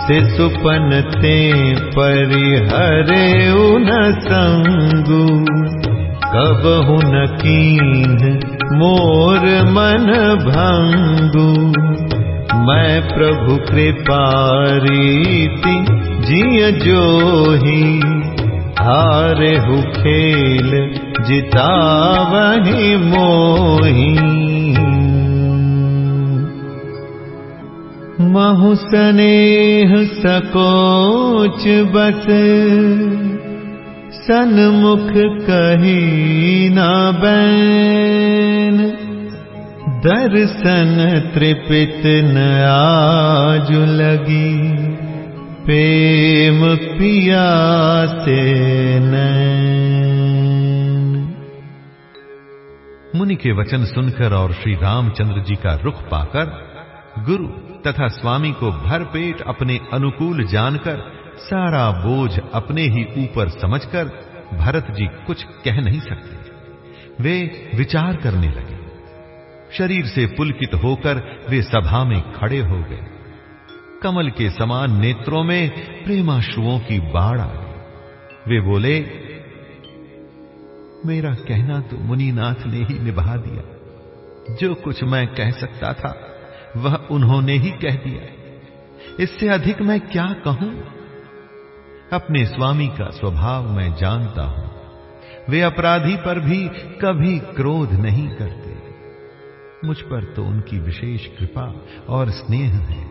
शिशुपन ते परिहरे उन संगू। कब हुन कीन मोर मन भंगु। मैं प्रभु कृपा रीति जिय जो ही हारे खेल वही मोही। महु स्नेह सकोच बस सन्मुख कही न बैन। दर्शन त्रिपित न आज लगी। प्रेम पिया से मुनि के वचन सुनकर और श्री रामचंद्र जी का रुख पाकर गुरु तथा स्वामी को भर पेट अपने अनुकूल जानकर सारा बोझ अपने ही ऊपर समझकर भरत जी कुछ कह नहीं सकते। वे विचार करने लगे। शरीर से पुलकित होकर वे सभा में खड़े हो गए। कमल के समान नेत्रों में प्रेमाश्रुओं की बाढ़ आ गई। वे बोले, मेरा कहना तो मुनिनाथ ने ही निभा दिया। जो कुछ मैं कह सकता था, वह उन्होंने ही कह दिया इससे अधिक मैं क्या कहूँ? अपने स्वामी का स्वभाव मैं जानता हूँ। वे अपराधी पर भी कभी क्रोध नहीं करते। मुझ पर तो उनकी विशेष कृपा और स्नेह है।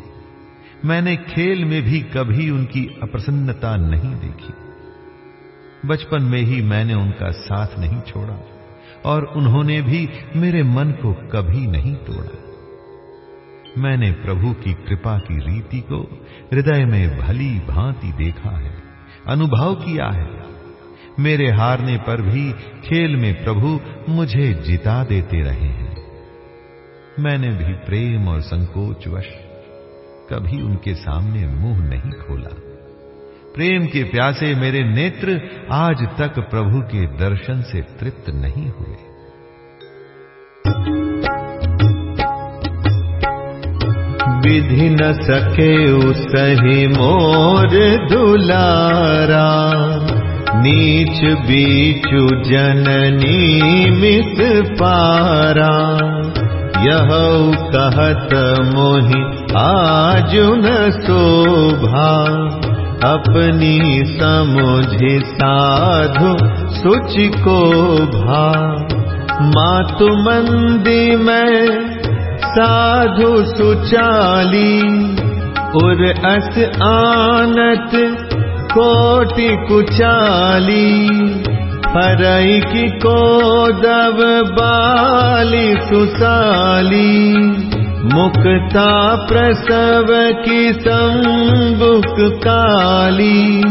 मैंने खेल में भी कभी उनकी अप्रसन्नता नहीं देखी। बचपन में ही मैंने उनका साथ नहीं छोड़ा और उन्होंने भी मेरे मन को कभी नहीं तोड़ा। मैंने प्रभु की कृपा की रीति को हृदय में भली भांति देखा है। अनुभव किया है। मेरे हारने पर भी खेल में प्रभु मुझे जिता देते रहे हैं। मैंने भी प्रेम और संकोचवश कभी उनके सामने मुँह नहीं खोला। प्रेम के प्यासे मेरे नेत्र आज तक प्रभु के दर्शन से तृप्त नहीं हुए। विधि न सके सही मोर दुलारा। नीच बीचु जननी मित पारा। यह कहत मोहि आजुन शोभा। अपनी समुझि साधु सुच को भा। मातु मंदी में साधु सुचाली उर अस आनत कोटि कुचाली। फरई की को दब बाली सुसाली। मुक्ता प्रसव की संबुक काली।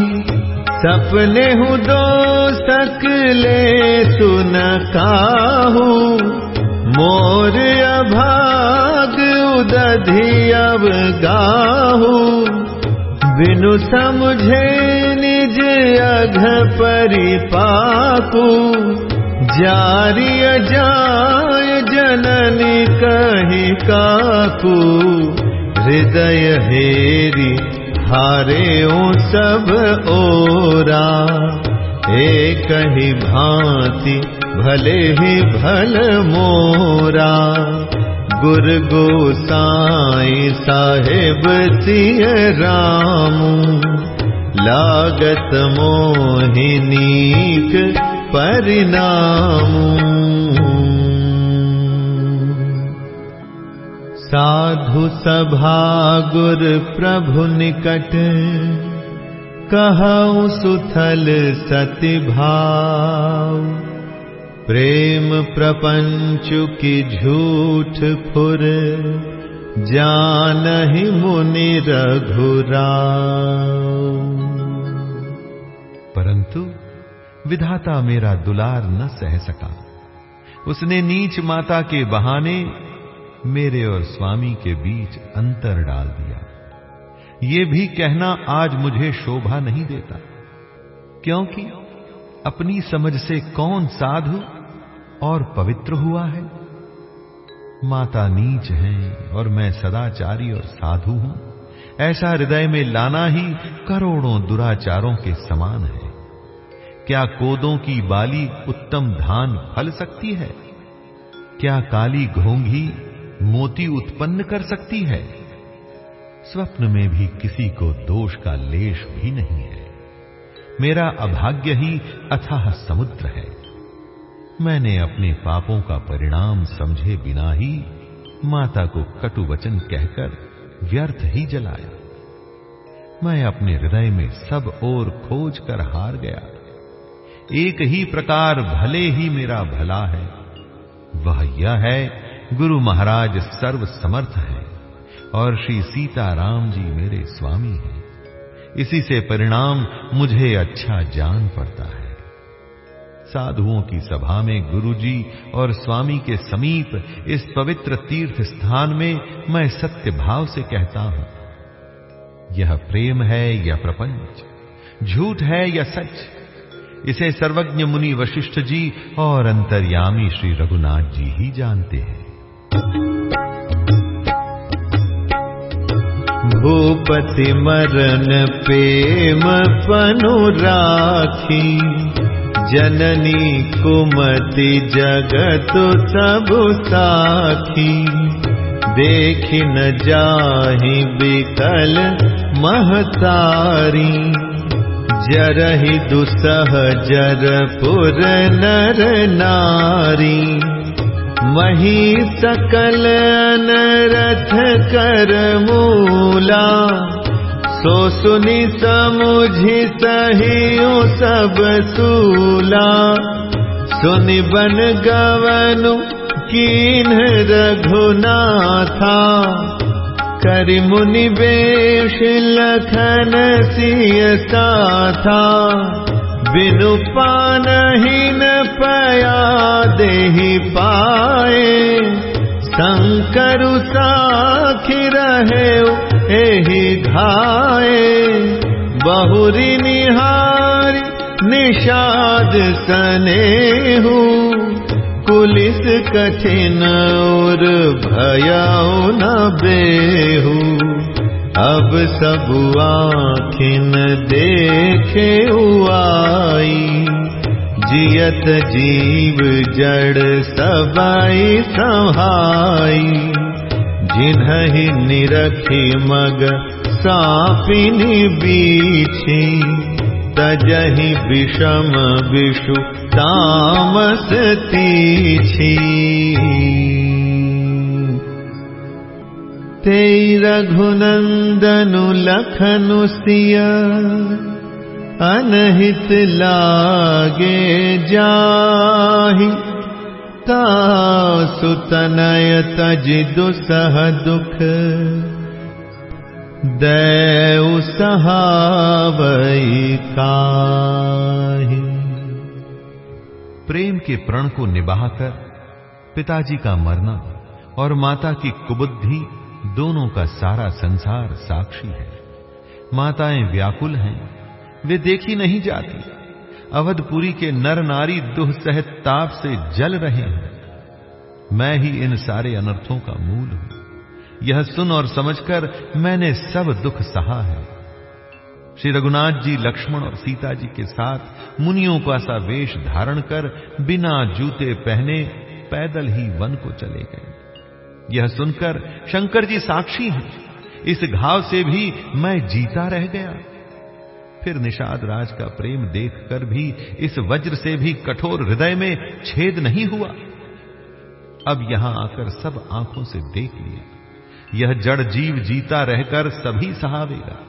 सपने हूँ दो सकले सुन काहू मोर अभाग उदधि अब गाहू। बिनु समझे निज अघ परिपाकू जारी जाय जननी कही काकू हृदय हेरी हारे सब ओरा। एक ही भांति भले ही भल मोरा गुर गोसाई साहेब सिय राम। लागत मोहिनीक परिणाम। साधु सभा गुर प्रभु निकट कहऊ सुथल सति भाव प्रेम प्रपंच की झूठ फुर जान ही मुनि रघुरा परंतु विधाता मेरा दुलार न सह सका। उसने नीच माता के बहाने मेरे और स्वामी के बीच अंतर डाल दिया। ये भी कहना आज मुझे शोभा नहीं देता, क्योंकि अपनी समझ से कौन साधु और पवित्र हुआ है। माता नीच है और मैं सदाचारी और साधु हूँ। ऐसा हृदय में लाना ही करोड़ों दुराचारों के समान है। क्या कोदों की बाली उत्तम धान फल सकती है? क्या काली घोंघी मोती उत्पन्न कर सकती है? स्वप्न में भी किसी को दोष का लेश भी नहीं है। मेरा अभाग्य ही अथाह समुद्र है। मैंने अपने पापों का परिणाम समझे बिना ही माता को कटु वचन कहकर व्यर्थ ही जलाया। मैं अपने हृदय में सब ओर खोज कर हार गया। एक ही प्रकार भले ही मेरा भला है, वह यह है, गुरु महाराज सर्व समर्थ है और श्री सीताराम जी मेरे स्वामी हैं। इसी से परिणाम मुझे अच्छा जान पड़ता है। साधुओं की सभा में गुरुजी और स्वामी के समीप इस पवित्र तीर्थ स्थान में मैं सत्य भाव से कहता हूँ। यह प्रेम है या प्रपंच? झूठ है या सच? इसे सर्वज्ञ मुनि वशिष्ठ जी और अंतर्यामी श्री रघुनाथ जी ही जानते हैं। भूपति मरण प्रेम पनु राखी जननी कुमति जगत साखी। न जाहि बिकल महतारी। जरहि दुसह जरपुर नर नारी। मही सकल अनरथ कर मूला सो सुनि समुझि सहियो सब सूला। सुनि बन गवनु कीन रघुनाथा। करि मुनि बेश लखन सियता था बिनु पानहीन पया देहि साखी रहे एहि घाए बहुरी निहारी निषाद सनेहू। कुलिस कठिन और भयाऊ न बेहू। अब सब आखिन देखे उआई। जियत जीव जड़ सबाई सहाई जिन्हि निरखी मग सापिनी बीछी तजहि विषम विषु तामस तीछी ते रघुनन्दनु लखनु सिया अनहित लागे जाहि सुतनय तज दुसह दुख। दैव सहावई काहि। प्रेम के प्रण को निभाकर पिताजी का मरना और माता की कुबुद्धि दोनों का सारा संसार साक्षी है। माताएँ व्याकुल हैं, वे देखी नहीं जाती। अवधपुरी के नर नारी दुह सहित ताप से जल रहे हैं। मैं ही इन सारे अनर्थों का मूल हूँ। यह सुन और समझकर मैंने सब दुख सहा है। श्री रघुनाथ जी, लक्ष्मण और सीता जी के साथ मुनियों का सा वेश धारण कर बिना जूते पहने पैदल ही वन को चले गए। यह सुनकर शंकर जी साक्षी हैं। इस घाव से भी मैं जीता रह गया। फिर निषाद राज का प्रेम देखकर भी इस वज्र से भी कठोर हृदय में छेद नहीं हुआ। अब यहाँ आकर सब आँखों से देख लिया। यह जड़ जीव जीता रहकर सभी सहावेगा।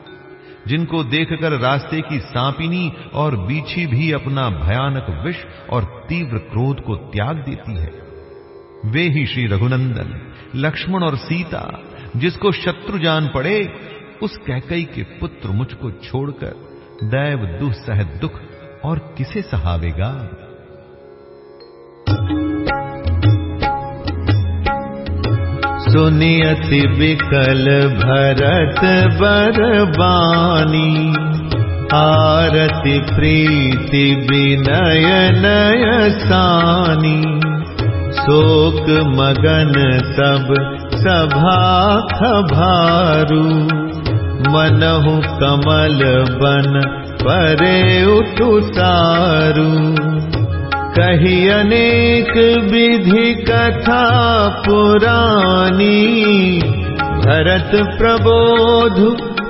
जिनको देखकर रास्ते की सांपिनी और बीछी भी अपना भयानक विष और तीव्र क्रोध को त्याग देती है। वे ही श्री रघुनंदन, लक्ष्मण और सीता, जिसको शत्रु जान पड़े, उस कैकई के पुत्र मुझको छोड़कर दैव दुह सह दुख और किसे सहावेगा? सुनियति विकल भरत बरबानी, आरति प्रीति विनय नय सानी। शोक मगन सब सभा खभारू। मनहु कमल बन परे उतुसारू कही अनेक विधि कथा पुरानी भरत प्रबोध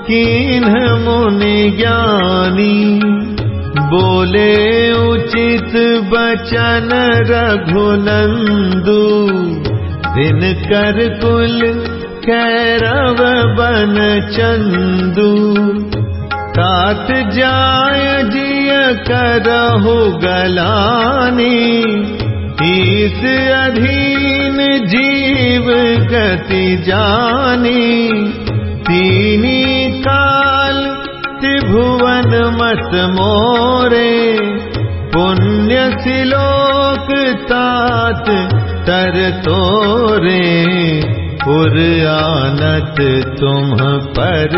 कीन मुनि ज्ञानी। बोले उचित बचन रघुनंदु दिन कर कुल कैरव बन चंदू। कात जाय जिय करहु गलानी। इस अधीन जीव गति जानी। तीनी काल त्रिभुवन मत मोरे। पुण्य सिलोक तात तर तोरे पुर आनत तुम पर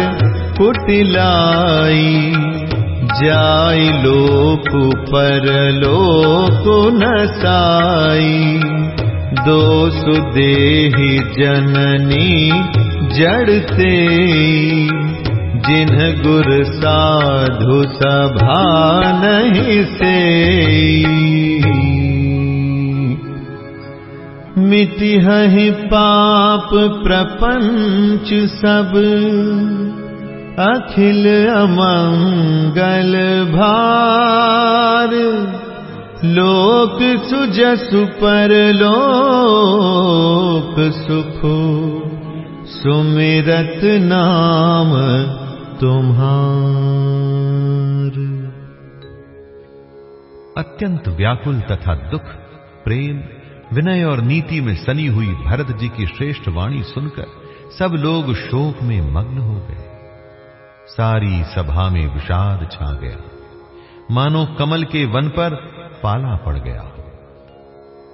कुटिलाई जाई लोक पर नसाई दोष देहि जननी जड़ते जिन गुर साधु सभा नहीं से मिटि हहि पाप प्रपंच सब। अखिल अमंगल भार। लोक सुजसु पर लोक सुख। सुमिरत नाम तुम्हार। अत्यंत व्याकुल तथा दुख प्रेम विनय और नीति में सनी हुई भरत जी की श्रेष्ठ वाणी सुनकर सब लोग शोक में मग्न हो गए। सारी सभा में विषाद छा गया। मानो कमल के वन पर पाला पड़ गया।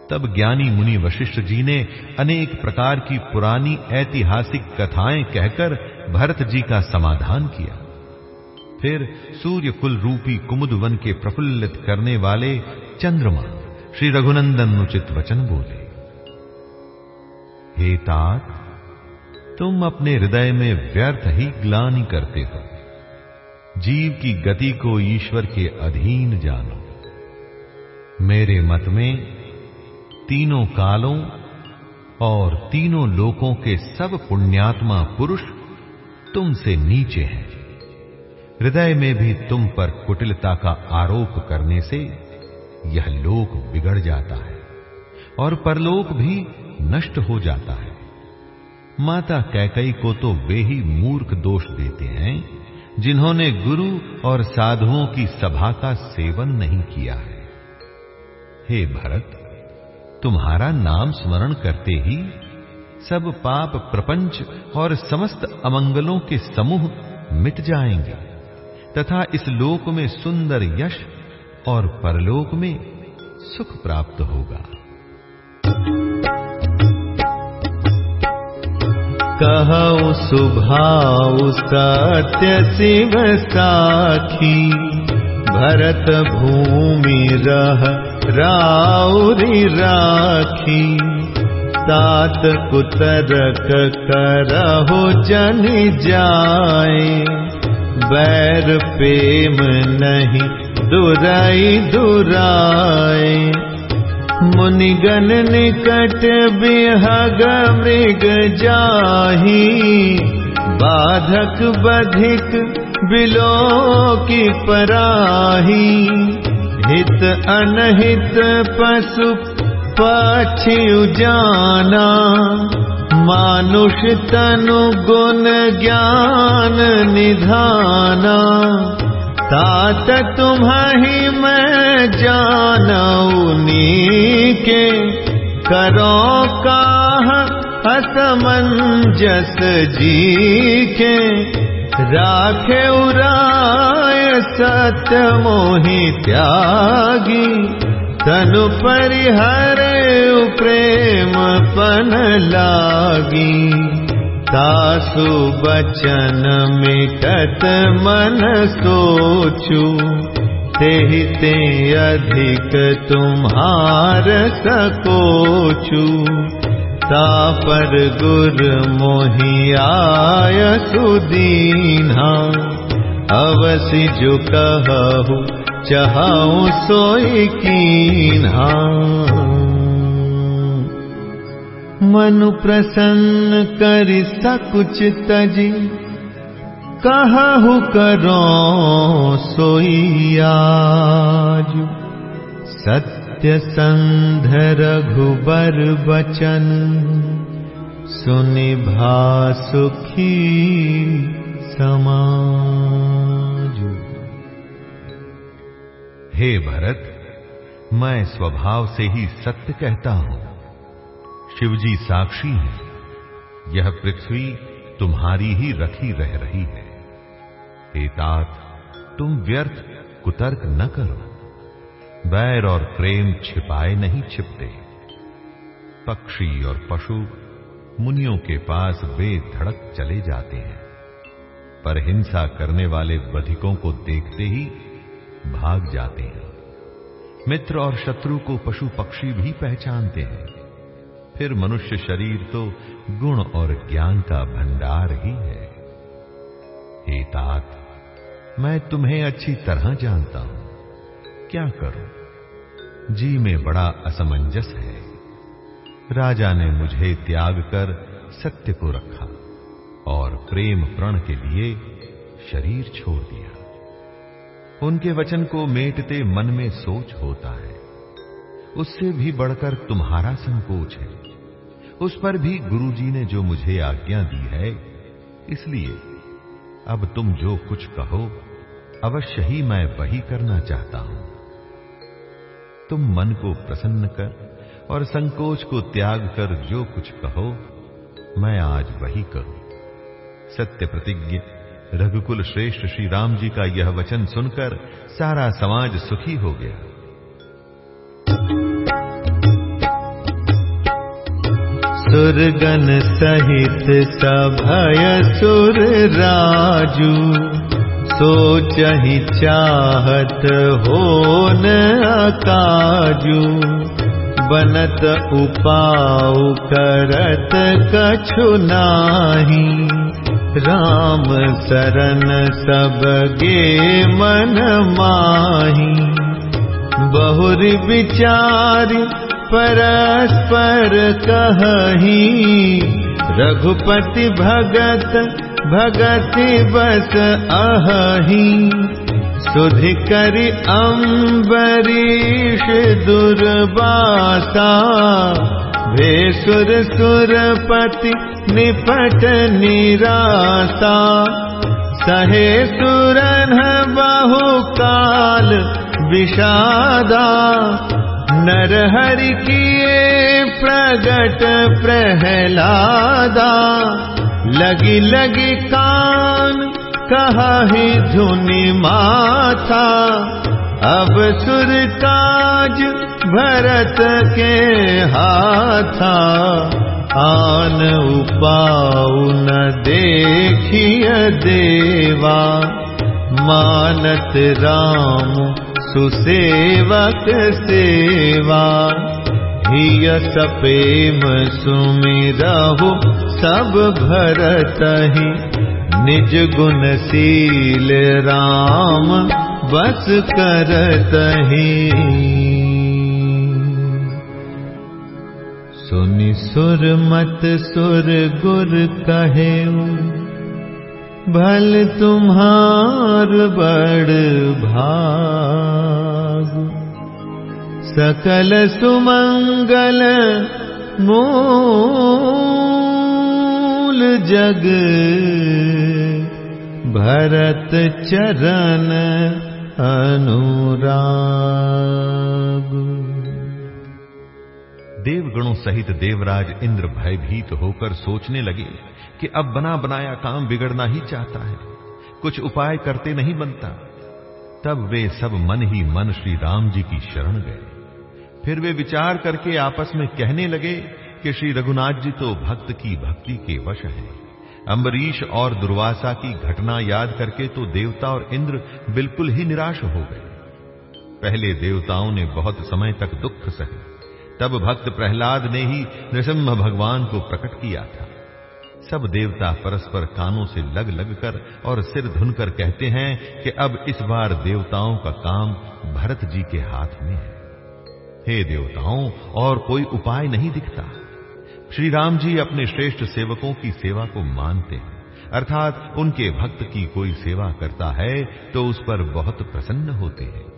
तब ज्ञानी मुनि वशिष्ठ जी ने अनेक प्रकार की पुरानी ऐतिहासिक कथाएँ कहकर भरत जी का समाधान किया। फिर सूर्य कुल रूपी कुमुद वन के प्रफुल्लित करने वाले चंद्रमा श्री रघुनंदन उचित वचन बोले, हे तात, तुम अपने हृदय में व्यर्थ ही ग्लानी करते हो। जीव की गति को ईश्वर के अधीन जानो। मेरे मत में तीनों कालों और तीनों लोकों के सब पुण्यात्मा पुरुष तुमसे नीचे हैं। हृदय में भी तुम पर कुटिलता का आरोप करने से यह लोक बिगड़ जाता है और परलोक भी नष्ट हो जाता है। माता कैकई को तो वे ही मूर्ख दोष देते हैं, जिन्होंने गुरु और साधुओं की सभा का सेवन नहीं किया है। हे भरत, तुम्हारा नाम स्मरण करते ही सब पाप प्रपंच और समस्त अमंगलों के समूह मिट जाएँगे, तथा इस लोक में सुंदर यश और परलोक में सुख प्राप्त होगा। कहो सुभाउ सत्य शिव साखी, भरत भूमि रह राउरी राखी। तात कुतरक करहो जन जाए, बैर प्रेम नहीं दुराई। दुराए मुनिगन निकट बिहग मृग जाही। बाधक बधिक बिलो की पराही। हित अनहित पशु पक्षी जाना मानुष तनु गुण ज्ञान निधाना तात तुम्हारी मैं जानऊ के करो काह असमंजस जी के राखे उराय सत्य मोहि त्यागी। तनु परिहरे प्रेम पन लागी तासु बचन मिटत मन सोचू ते ते अधिक तुम्हार सकोचू। तापर गुर मोहियाय सुदीना अवसि जो कहु चहाऊ सोई कीन्हा मनु प्रसन्न कर तजी। कहु करो सोईयाज सत्य संध रघुबर बचन। सुनि भा सुखी समाज। हे भरत मैं स्वभाव से ही सत्य कहता हूं शिवजी साक्षी हैं। यह पृथ्वी तुम्हारी ही रखी रह रही है। एतात, तुम व्यर्थ कुतर्क न करो। बैर और प्रेम छिपाए नहीं छिपते। पक्षी और पशु मुनियों के पास बेधड़क चले जाते हैं। पर हिंसा करने वाले बधिकों को देखते ही भाग जाते हैं। मित्र और शत्रु को पशु पक्षी भी पहचानते हैं। फिर मनुष्य शरीर तो गुण और ज्ञान का भंडार ही है। हे तात, मैं तुम्हें अच्छी तरह जानता हूँ। क्या करूँ? जी में बड़ा असमंजस है। राजा ने मुझे त्याग कर सत्य को रखा और प्रेम प्रण के लिए शरीर छोड़ दिया। उनके वचन को मेटते मन में सोच होता है। उससे भी बढ़कर तुम्हारा संकोच है। उस पर भी गुरुजी ने जो मुझे आज्ञा दी है, इसलिए अब तुम जो कुछ कहो, अवश्य ही मैं वही करना चाहता हूँ। तुम मन को प्रसन्न कर और संकोच को त्याग कर जो कुछ कहो, मैं आज वही करूँ। सत्य प्रतिज्ञ, रघुकुल श्रेष्ठ श्री राम जी का यह वचन सुनकर सारा समाज सुखी हो गया। सुरगन सहित सभय सुर राजू। सोचहि चाहत हो न अकाजू। बनत उपाउ करत कछु नाही। राम शरण सबगे मन माही। बहुरी विचारी परस्पर कही। रघुपति भगत भगति बस अही। सुधि करि अम्बरीष दुर्वासा। भेसुर सुरपति निपट निरासा। सहे सुरन बहु काल विषादा नरहरि किए प्रगट प्रहलादा लगी लगी कान कहा ही धुनि माथा। अब सुर काज भरत के हाथा आन उपाऊ न देखिय देवा। मानत राम सुसेवक सेवा। हिय सपेम सुमिरहु सब भरत ही निज गुणशील राम बस करत ही सुनि सुर मत सुर गुर कहे भल तुम्हार बड़ भाग। सकल सुमंगल मूल जग। भरत चरण अनुराग देवगणों सहित देवराज इंद्र भयभीत होकर सोचने लगे कि अब बना बनाया काम बिगड़ना ही चाहता है। कुछ उपाय करते नहीं बनता। तब वे सब मन ही मन श्री राम जी की शरण गए। फिर वे विचार करके आपस में कहने लगे कि श्री रघुनाथ जी तो भक्त की भक्ति के वश हैं। अम्बरीश और दुर्वासा की घटना याद करके तो देवता और इंद्र बिल्कुल ही निराश हो गए। पहले देवताओं ने बहुत समय तक दुख सहे। तब भक्त प्रहलाद ने ही नृसिंह भगवान को प्रकट किया था। सब देवता परस्पर कानों से लग लग कर और सिर धुनकर कहते हैं कि अब इस बार देवताओं का काम भरत जी के हाथ में है। हे देवताओं, और कोई उपाय नहीं दिखता। श्री राम जी अपने श्रेष्ठ सेवकों की सेवा को मानते हैं। अर्थात उनके भक्त की कोई सेवा करता है तो उस पर बहुत प्रसन्न होते हैं।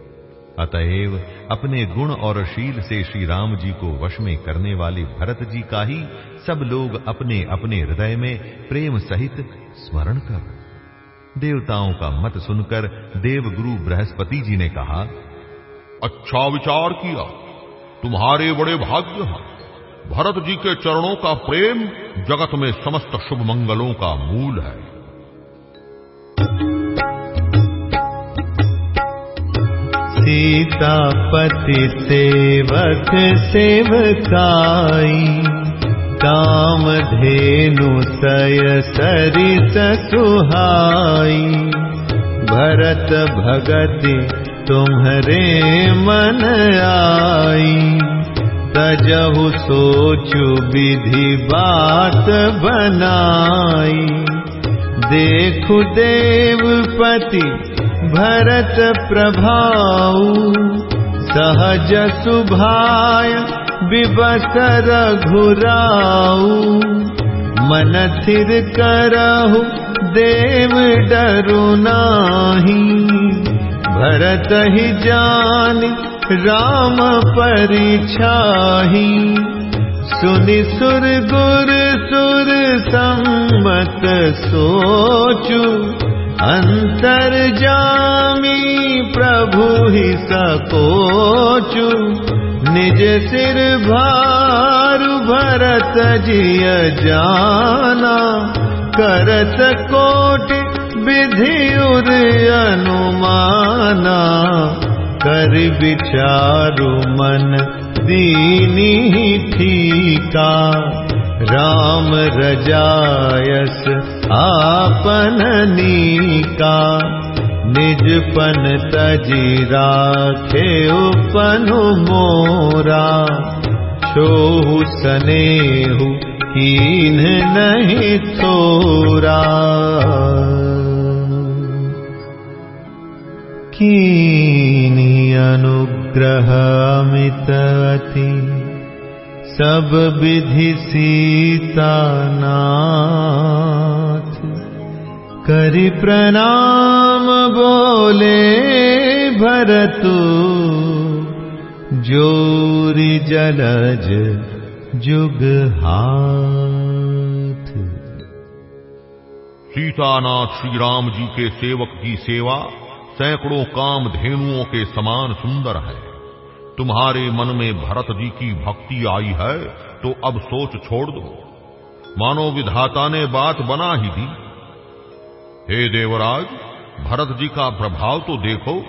अतएव अपने गुण और शील से श्री राम जी को वश में करने वाले भरत जी का ही सब लोग अपने अपने हृदय में प्रेम सहित स्मरण कर। देवताओं का मत सुनकर देवगुरु बृहस्पति जी ने कहा अच्छा विचार किया। तुम्हारे बड़े भाग्य हैं। भरत जी के चरणों का प्रेम जगत में समस्त शुभ मंगलों का मूल है। सीतापति सेवक सेवकाई काम धेनु सय सरित सुहाई भरत भगति तुम्हरे मन आई। तजहु सोचु विधि बात बनाई। देखु देवपति भरत प्रभाऊ सहज सुभाय विबसर घुराऊ मन थिर करहु देव डरु नाही। भरत ही जान राम परिछाही। सुनि सुर गुर सुर सम्मत सोचु जामी प्रभु ही सकोचु। निज सिर भार भरत जिय जाना। करत कोटि विधि अनुमाना। कर विचारु मन दीनी ठीका। राम रजायस आपन नीका। निज पन तजी राखे उपनु मोरा। छो सनेहु कीन नहीं थोरा अनुग्रह अमितति सब विधि सीता नाथ करि प्रणाम बोले भरतु। जोरि जलज जुग हाथ। सीतानाथ श्री राम जी के सेवक की सेवा सैकड़ों काम धेनुओं के समान सुंदर है। तुम्हारे मन में भरत जी की भक्ति आई है तो अब सोच छोड़ दो। मानो विधाता ने बात बना ही दी। हे देवराज, भरत जी का प्रभाव तो देखो।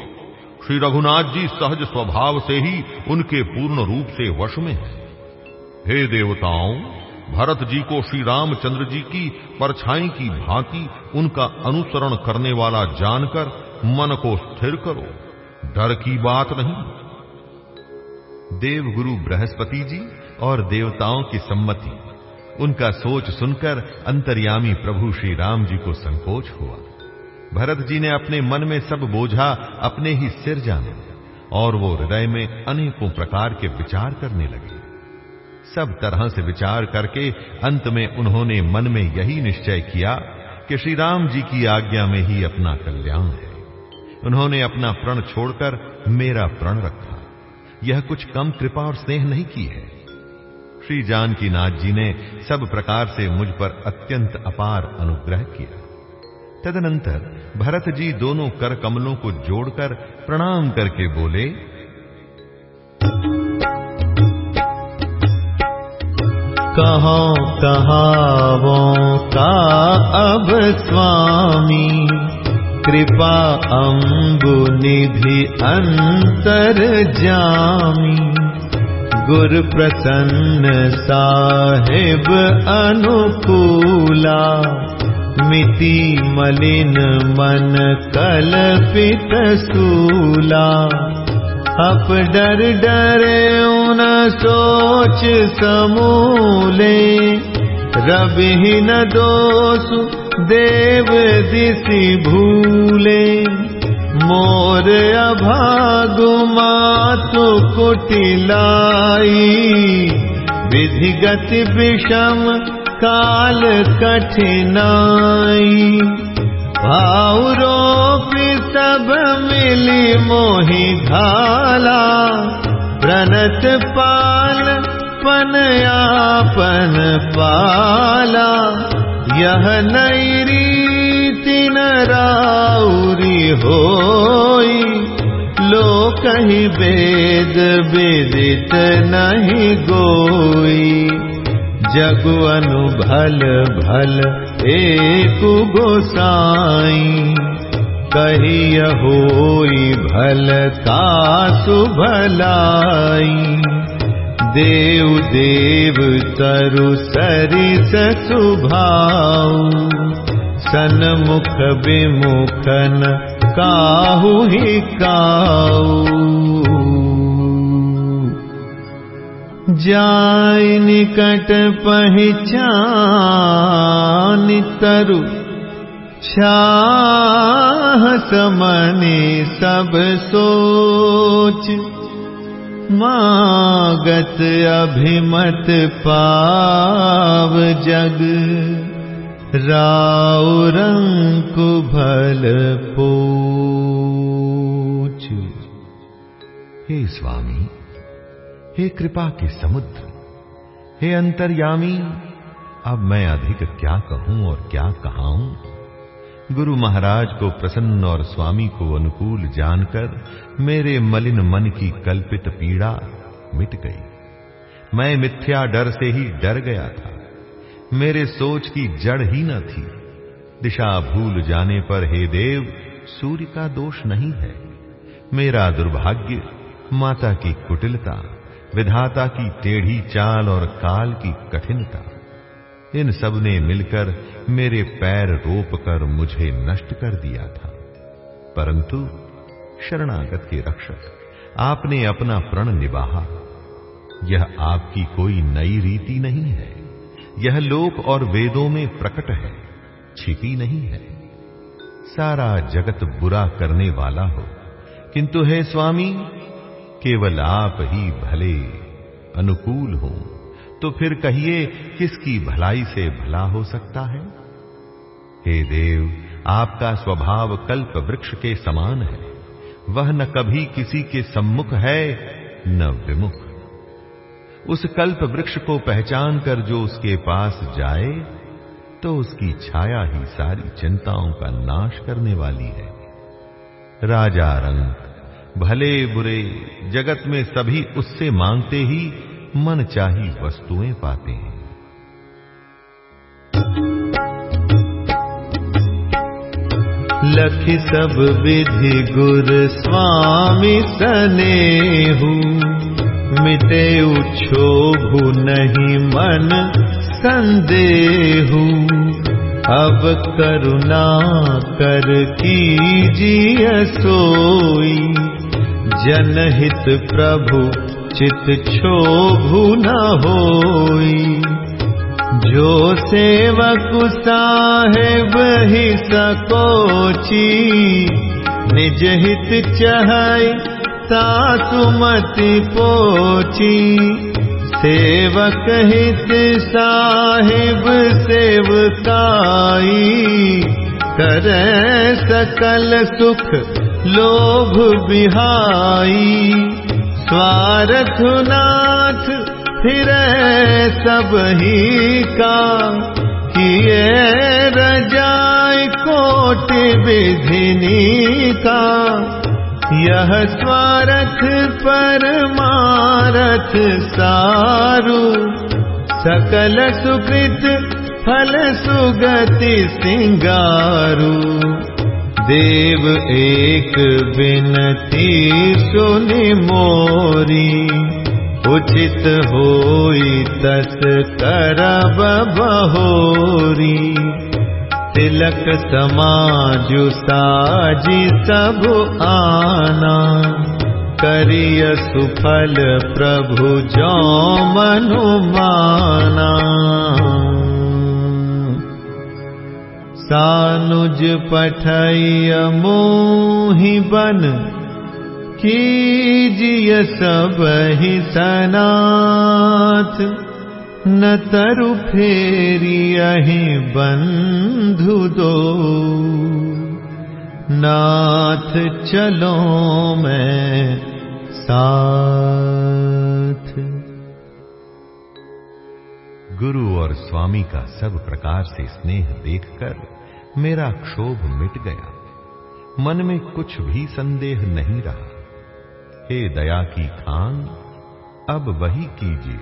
श्री रघुनाथ जी सहज स्वभाव से ही उनके पूर्ण रूप से वश में है। हे देवताओं, भरत जी को श्री रामचंद्र जी की परछाई की भांति उनका अनुसरण करने वाला जानकर मन को स्थिर करो। डर की बात नहीं। देवगुरु बृहस्पति जी और देवताओं की सम्मति। उनका सोच सुनकर अंतर्यामी प्रभु श्री राम जी को संकोच हुआ। भरत जी ने अपने मन में सब बोझा अपने ही सिर जाना और वो हृदय में अनेकों प्रकार के विचार करने लगे। सब तरह से विचार करके अंत में उन्होंने मन में यही निश्चय किया कि श्री राम जी की आज्ञा में ही अपना कल्याण है। उन्होंने अपना प्रण छोड़कर मेरा प्रण रखा। यह कुछ कम कृपा और स्नेह नहीं की है। श्री जानकी नाथ जी ने सब प्रकार से मुझ पर अत्यंत अपार अनुग्रह किया। तदनंतर भरत जी दोनों कर कमलों को जोड़कर प्रणाम करके बोले, कहो, कहावों का अब स्वामी। कृपा अम्बु निधि अंतर जामी गुर प्रसन्न साहेब अनुकूला। मिति मलिन मन कल्पित सूला। अप डर डरे उन सोच समूले। रवि न दोष देव दिशि भूले मोर अभागु मातु कुटिलाई। विधिगति विषम काल कठिनाई। भावरोप सब मिली मोहि घाला प्रणत पाल पन आपन पाला यह नई रीति न राउरी होई लोक ही वेद विदित नहीं गोई। जगु अनुभल भल एक गोसाई कही होई भल कासु भलाई देव देव तरु सरिस सुभाऊ। सन्मुख विमुखन काहू ही काऊ। जाय निकट पहचान तरु छाह समने सब सोच मागत अभिमत पाव जग। राव रंकु भल पोच हे स्वामी, हे कृपा के समुद्र, हे अंतर्यामी, अब मैं अधिक क्या कहूँ और क्या कहाऊं? गुरु महाराज को प्रसन्न और स्वामी को अनुकूल जानकर मेरे मलिन मन की कल्पित पीड़ा मिट गई। मैं मिथ्या डर से ही डर गया था। मेरे सोच की जड़ ही न थी। दिशा भूल जाने पर हे देव, सूर्य का दोष नहीं है। मेरा दुर्भाग्य, माता की कुटिलता, विधाता की टेढ़ी चाल और काल की कठिनता। इन सबने मिलकर मेरे पैर रोप कर मुझे नष्ट कर दिया था। परंतु शरणागत के रक्षक, आपने अपना प्रण निभाहा। यह आपकी कोई नई रीति नहीं है। यह लोक और वेदों में प्रकट है, छिपी नहीं है। सारा जगत बुरा करने वाला हो, किंतु हे स्वामी, केवल आप ही भले अनुकूल हो। तो फिर कहिए, किसकी भलाई से भला हो सकता है? हे देव, आपका स्वभाव कल्प वृक्ष के समान है। वह न कभी किसी के सम्मुख है, न विमुख। उस कल्प वृक्ष को पहचान कर जो उसके पास जाए तो उसकी छाया ही सारी चिंताओं का नाश करने वाली है। राजा रंग भले बुरे जगत में सभी उससे मांगते ही मन चाही वस्तुएँ पाते हैं। लख सब विधि गुर स्वामी सनेहू, मिटे उछोभु नहीं मन संदेहू। अब करुणा कर कीजिए सोई, जनहित प्रभु चित क्षोभु न होई। जो सेवक साहेब ही सकोची निज हित चहै सासुमति पोची। सेवक हित साहिब सेवकाई कर सकल सुख लोभ बिहाई स्वार्थनाथ फिर सब ही का किए रजाई कोट विधिनी का। यह स्वारथ परमारथ सारु। सकल सुकृत फल सुगति सिंगारू देव एक बिनती सुनि मोरी। उचित होई तस करब बहोरी। तिलक समाजु साजी सब आना। करिय सुफल प्रभु जो मनु सानुज पठय मोहि बन, कीजिय सब ही सनाथ। न तरु फेरी बंधु दो। नाथ चलो मैं साथ। गुरु और स्वामी का सब प्रकार से स्नेह देखकर मेरा क्षोभ मिट गया। मन में कुछ भी संदेह नहीं रहा। हे दया की खान, अब वही कीजिए,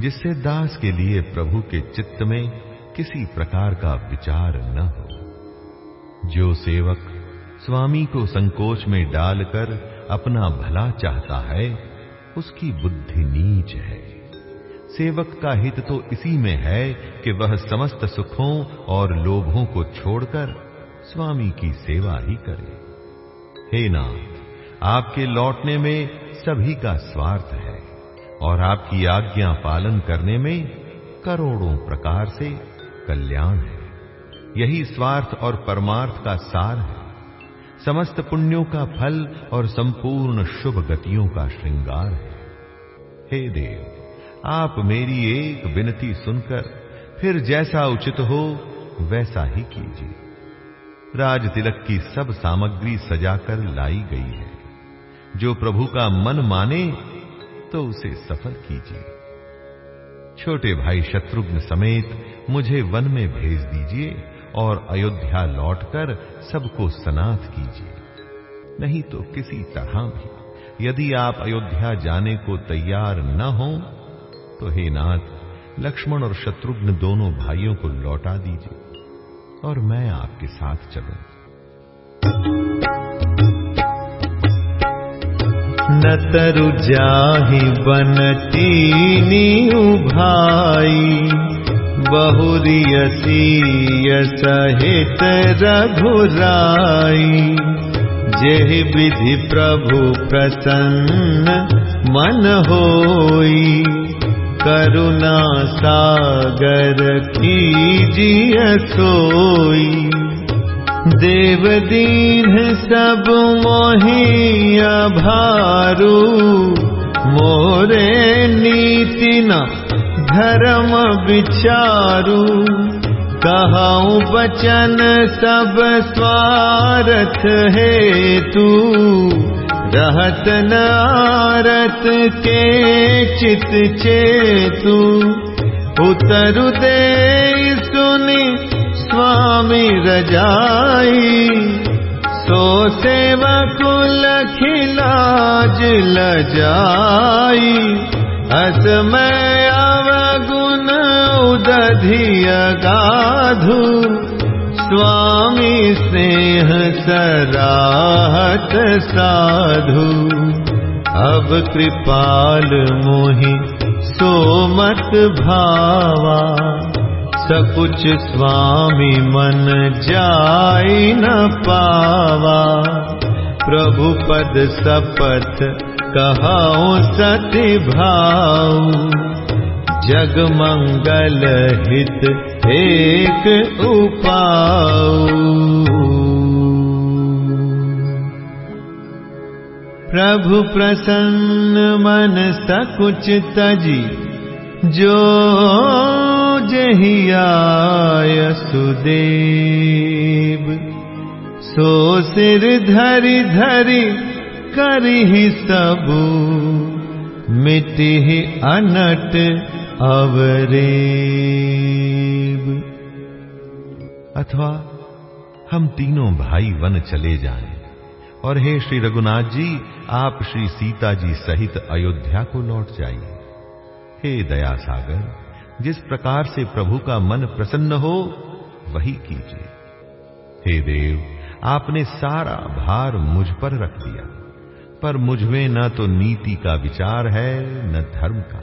जिससे दास के लिए प्रभु के चित्त में किसी प्रकार का विचार न हो। जो सेवक स्वामी को संकोच में डालकर अपना भला चाहता है, उसकी बुद्धि नीच है। सेवक का हित तो इसी में है कि वह समस्त सुखों और लोभों को छोड़कर स्वामी की सेवा ही करे। हे नाथ, आपके लौटने में सभी का स्वार्थ है और आपकी आज्ञा पालन करने में करोड़ों प्रकार से कल्याण है। यही स्वार्थ और परमार्थ का सार है। समस्त पुण्यों का फल और संपूर्ण शुभ गतियों का श्रृंगार है। हे देव आप मेरी एक विनती सुनकर, फिर जैसा उचित हो, वैसा ही कीजिए। राज तिलक की सब सामग्री सजाकर लाई गई है। जो प्रभु का मन माने तो उसे सफल कीजिए। छोटे भाई शत्रुघ्न समेत मुझे वन में भेज दीजिए और अयोध्या लौटकर सबको सनाथ कीजिए। नहीं तो किसी तरह भी, यदि आप अयोध्या जाने को तैयार न हो तो हे नाथ, लक्ष्मण और शत्रुघ्न दोनों भाइयों को लौटा दीजिए और मैं आपके साथ चलूँ। न तरु जाहि बनती भाई बहुरियसी सहित रघुराई। जेहि विधि प्रभु प्रसन्न मन होई करुणा सागर कीजिय सोई। देव दीन सब मोहिया भारू मोरे नीति धर्म विचारू। कहूँ बचन सब स्वार्थ है तू रहत नारत के चित चेतु। उतरु दे सुनि स्वामी रजाई। सो कुल खिलाज लजाई। असमय अवगुण उदधिय गाधु स्वामी स्नेह सराहत साधु। अब कृपाल मोहि सो मत भावा। सकुच स्वामी मन जाय न पावा। प्रभु पद सपथ कहाऊ सति भाऊ। जग मंगल हित एक उपाऊ। प्रभु प्रसन्न मन सकुच तजी जो जहियाय सुदेव सो सिर धरि धरि करहि सबू मिटिहि अनट अवरेब अथवा हम तीनों भाई वन चले जाएँ। और हे श्री रघुनाथ जी, आप श्री सीता जी सहित अयोध्या को लौट जाइए। हे दया सागर, जिस प्रकार से प्रभु का मन प्रसन्न हो, वही कीजिए। हे देव, आपने सारा भार मुझ पर रख दिया। पर मुझमें न तो नीति का विचार है, न धर्म का।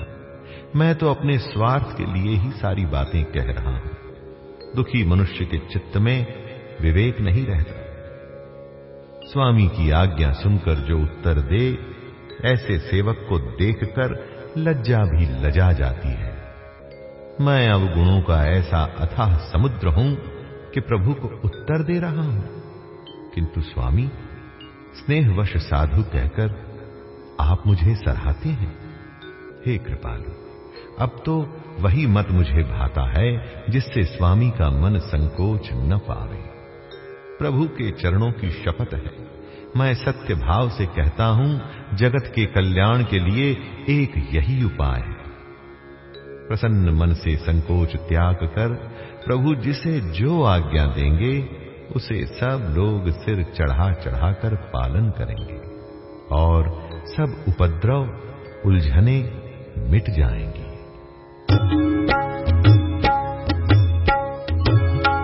मैं तो अपने स्वार्थ के लिए ही सारी बातें कह रहा हूँ। दुखी मनुष्य के चित्त में विवेक नहीं रहता। स्वामी की आज्ञा सुनकर जो उत्तर दे, ऐसे सेवक को देखकर लज्जा भी लजा जाती है। मैं अब गुणों का ऐसा अथाह समुद्र हूँ कि प्रभु को उत्तर दे रहा हूँ। किंतु स्वामी, स्नेहवश साधु कहकर, आप मुझे सराहते हैं। हे कृपालु, अब तो वही मत मुझे भाता है, जिससे स्वामी का मन संकोच न पावे। प्रभु के चरणों की शपथ है। मैं सत्य भाव से कहता हूँ, जगत के कल्याण के लिए एक यही उपाय है। प्रसन्न मन से संकोच त्याग कर, प्रभु जिसे जो आज्ञा देंगे, उसे सब लोग सिर चढ़ा चढ़ाकर पालन करेंगे। और सब उपद्रव, उलझने मिट जाएँगी।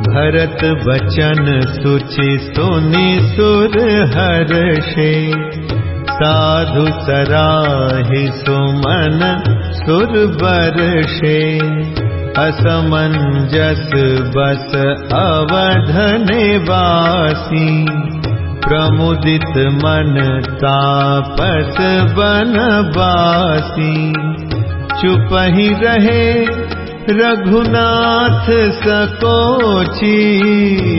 भरत बचन सुचि सुनि सुर हर्षे। साधु सराहि सुमन सुर बर्षे असमंजस बस अवध निवासी प्रमुदित मन तापस बनवासी चुप ही रहे, रघुनाथ सकोची,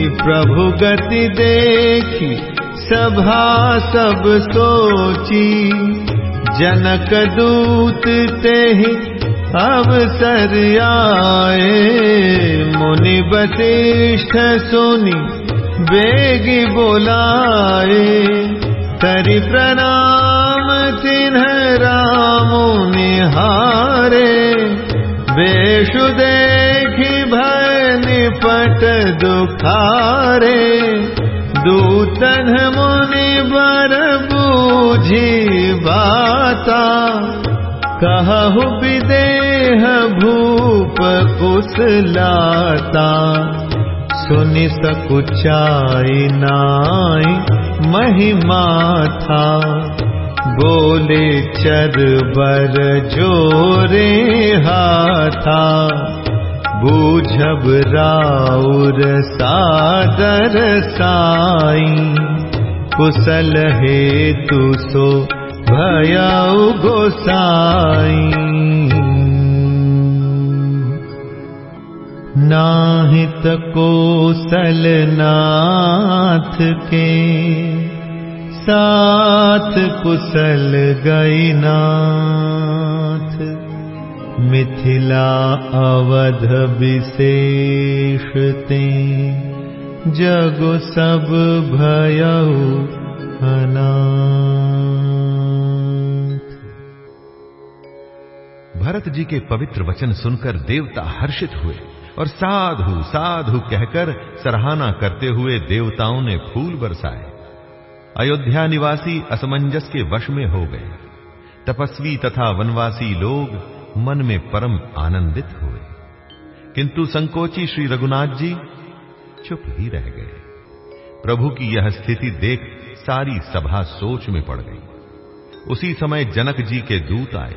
प्रभु गति देखी, सभा सब सोची। जनक दूत ते अवसर आए, मुनि बतिष्ठ सुनी बेगी बोलाए। तरी प्रणाम चिन्ह राम निहारे वेशु देखी निपट दुखारे दूतन मुनि बर बूझी बाता। कहु विदेह भूप कुशलाता सुनि सकुचाई नाई महिमा था बोले चर बर जोरे हाथा। बूझब राउर सादर साई। कुशल हेतु सो भयाउ गोसाई। नाहित कोसल नाथ के साथ कुशल गई नाथ मिथिला अवध विशेषते, जग सब भयऊ भरत जी के पवित्र वचन सुनकर देवता हर्षित हुए और साधु साधु कहकर सराहना करते हुए देवताओं ने फूल बरसाए। अयोध्या निवासी असमंजस के वश में हो गए। तपस्वी तथा वनवासी लोग मन में परम आनंदित हुए। किंतु संकोची श्री रघुनाथ जी चुप ही रह गए। प्रभु की यह स्थिति देख सारी सभा सोच में पड़ गई। उसी समय जनक जी के दूत आए।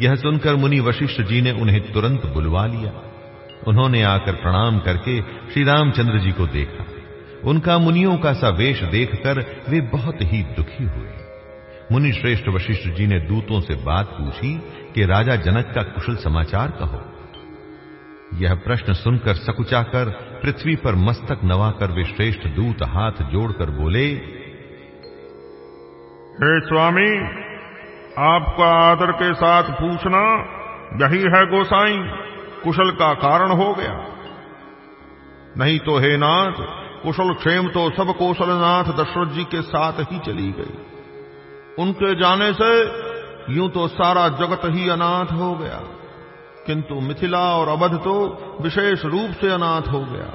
यह सुनकर मुनि वशिष्ठ जी ने उन्हें तुरंत बुलवा लिया। उन्होंने आकर प्रणाम करके श्री रामचंद्र जी को देखा। उनका मुनियों का सा वेश देखकर वे बहुत ही दुखी हुए। मुनि श्रेष्ठ वशिष्ठ जी ने दूतों से बात पूछी कि राजा जनक का कुशल समाचार कहो। यह प्रश्न सुनकर सकुचाकर पृथ्वी पर मस्तक नवाकर वे श्रेष्ठ दूत हाथ जोड़कर बोले, हे स्वामी, आपका आदर के साथ पूछना यही है गोसाई, कुशल का कारण हो गया। नहीं तो हे नाथ कुशल क्षेम तो सब कौशलनाथ दशरथ जी के साथ ही चली गई। उनके जाने से यूँ तो सारा जगत ही अनाथ हो गया। किंतु मिथिला और अवध तो विशेष रूप से अनाथ हो गया।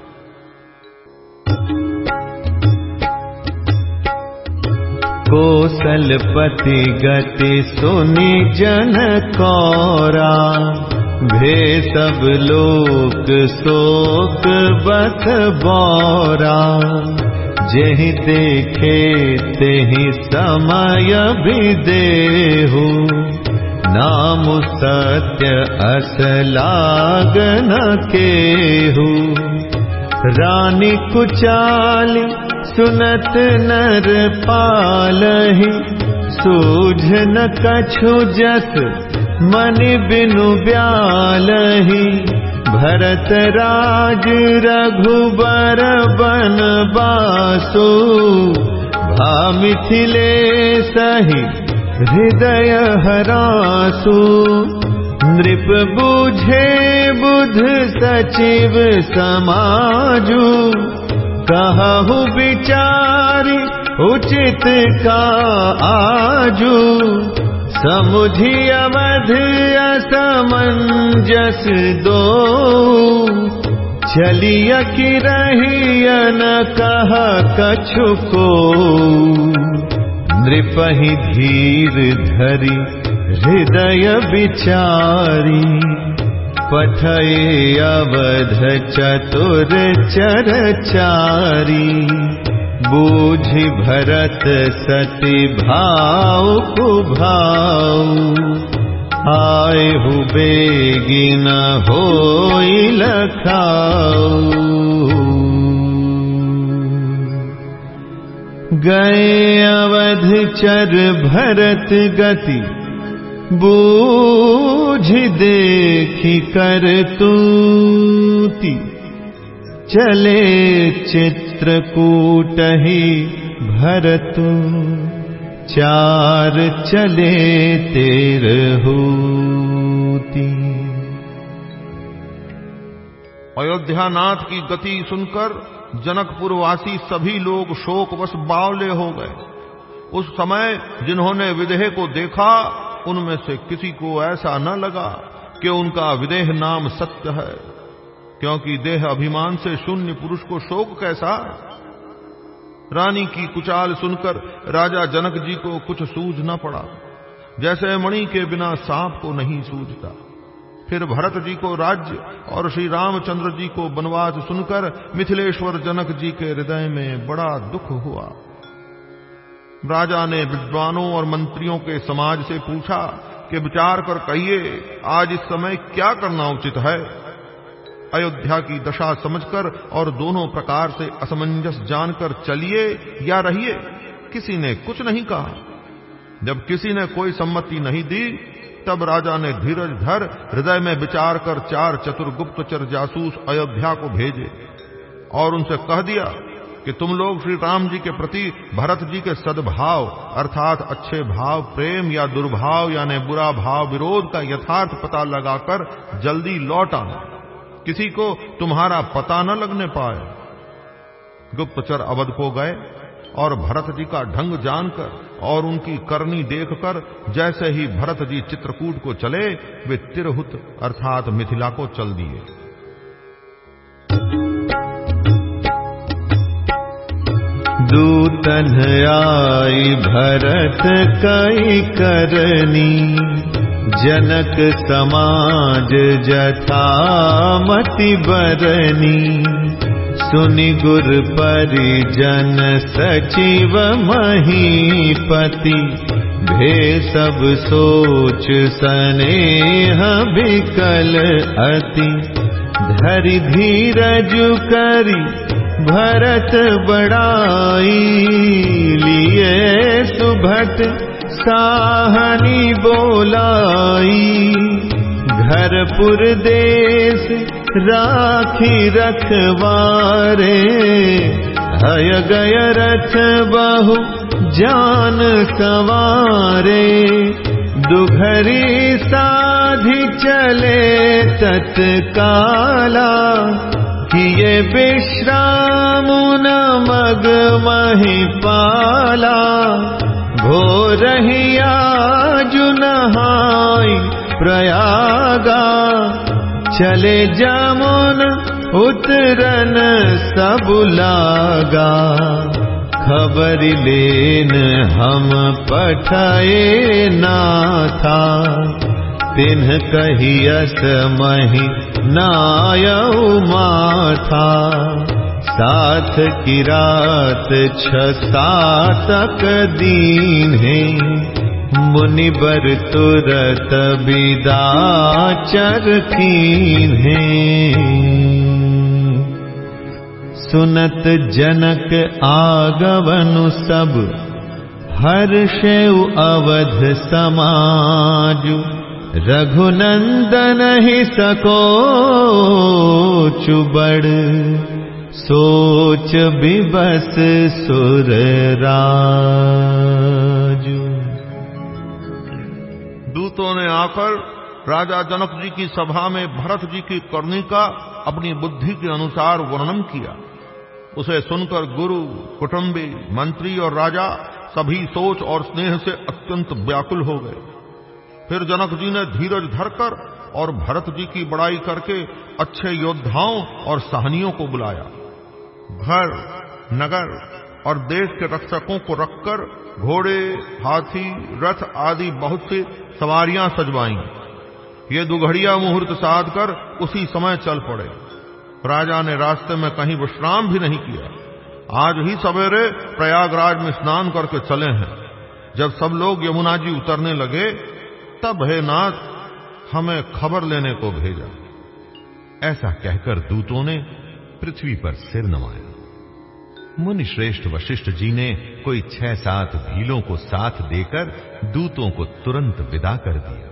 कोसलपति गति सुनि जन कौरा। भे सब लोक शोक बत बौरा। जेहि देखे तेहि समय भी देहु। नाम सत्य असलागन केहु। रानी कुचाली सुनत नर पालहि सूझ न कछु जस मन बिनु ब्यालहि। भरत राज रघुबर बन बासु। भा मिथिले सही हृदय हरासु। नृप बुझे बुध सचिव समाजु। कहु विचारी उचित का आजू समुझि अवध असमंजस दो। चलिय कि रहियन कह कछु को। नृपहि धीर धरि हृदय विचारी पठये अवध चतुर चरचारी बूझि भरत सति भाव कुभाव। आए हु बेगिन हो लखाऊ गए अवध चर भरत गति बूझ देखी कर तूती। चले चित्रकूट ही भरतु। चार चले तेर होती। अयोध्यानाथ की गति सुनकर जनकपुर वासी सभी लोग शोकवश बावले हो गए। उस समय जिन्होंने विदेह को देखा, उनमें से किसी को ऐसा न लगा कि उनका विदेह नाम सत्य है। क्योंकि देह अभिमान से शून्य पुरुष को शोक कैसा? रानी की कुचाल सुनकर राजा जनक जी को कुछ सूझ न पड़ा। जैसे मणि के बिना सांप को नहीं सूझता। फिर भरत जी को राज्य और श्री रामचंद्र जी को बनवास सुनकर मिथिलेश्वर जनक जी के हृदय में बड़ा दुख हुआ। राजा ने विद्वानों और मंत्रियों के समाज से पूछा कि विचार कर कहिए, आज इस समय क्या करना उचित है? अयोध्या की दशा समझकर और दोनों प्रकार से असमंजस जानकर चलिए या रहिए, किसी ने कुछ नहीं कहा। जब किसी ने कोई सम्मति नहीं दी, तब राजा ने धीरज धर हृदय में विचार कर चार चतुर गुप्तचर जासूस अयोध्या को भेजे और उनसे कह दिया कि तुम लोग श्री राम जी के प्रति भरत जी के सद्भाव, अर्थात अच्छे भाव, प्रेम या दुर्भाव, यानी बुरा भाव विरोध का यथार्थ पता लगाकर जल्दी लौट आना। किसी को तुम्हारा पता न लगने पाए। गुप्तचर अवध को गए और भरत जी का ढंग जानकर और उनकी करनी देखकर जैसे ही भरत जी चित्रकूट को चले, वे तिरहुत अर्थात मिथिला को चल दिए। दूतन आई भरत कई करनी। जनक समाज जथा मति बरनी। सुनि गुर परिजन सचिव महीपति। भे सब सोच स्नेह विकल अति। धरि धीरज करी भरत बड़ाई लिए सुभट साहनी बोलाई घरपुर देश राखी रखवारे, हय गय रथ बहु जान सवारे, दुघरी साधि चले तत्काला, किए विश्राम न मग मही पाला। भोरहिया जुनहाई प्रयागा। चले जमुन उतरन सब लागा। खबर लेन हम पठाए ना था तिन्ह कहियस मही नायऊ माथा साथ की रात छ सातक दीन है। मुनिबर तुरत विदा चर है। सुनत जनक आगवनु सब हर्षेउ अवध समाजु। रघुनंदन ही सको चुबड़ सोच बिबस सुर दूतों ने आकर राजा जनक जी की सभा में भरत जी की करनी का अपनी बुद्धि के अनुसार वर्णन किया। उसे सुनकर गुरु, कुटुंबी, मंत्री और राजा सभी सोच और स्नेह से अत्यंत व्याकुल हो गए। फिर जनक जी ने धीरज धरकर और भरत जी की बड़ाई करके अच्छे योद्धाओं और सहनियों को बुलाया। घर, नगर और देश के रक्षकों को रखकर घोड़े, हाथी, रथ आदि बहुत सी सवारियाँ सजवाई। ये दुघड़िया मुहूर्त साध कर उसी समय चल पड़े। राजा ने रास्ते में कहीं विश्राम भी नहीं किया। आज ही सवेरे प्रयागराज में स्नान करके चले हैं। जब सब लोग यमुना जी उतरने लगे, तब हे नाथ, हमें खबर लेने को भेजा। ऐसा कहकर दूतों ने पृथ्वी पर सिर नवाया मुनि श्रेष्ठ वशिष्ठ जी ने कोई छह सात भीलों को साथ देकर दूतों को तुरंत विदा कर दिया।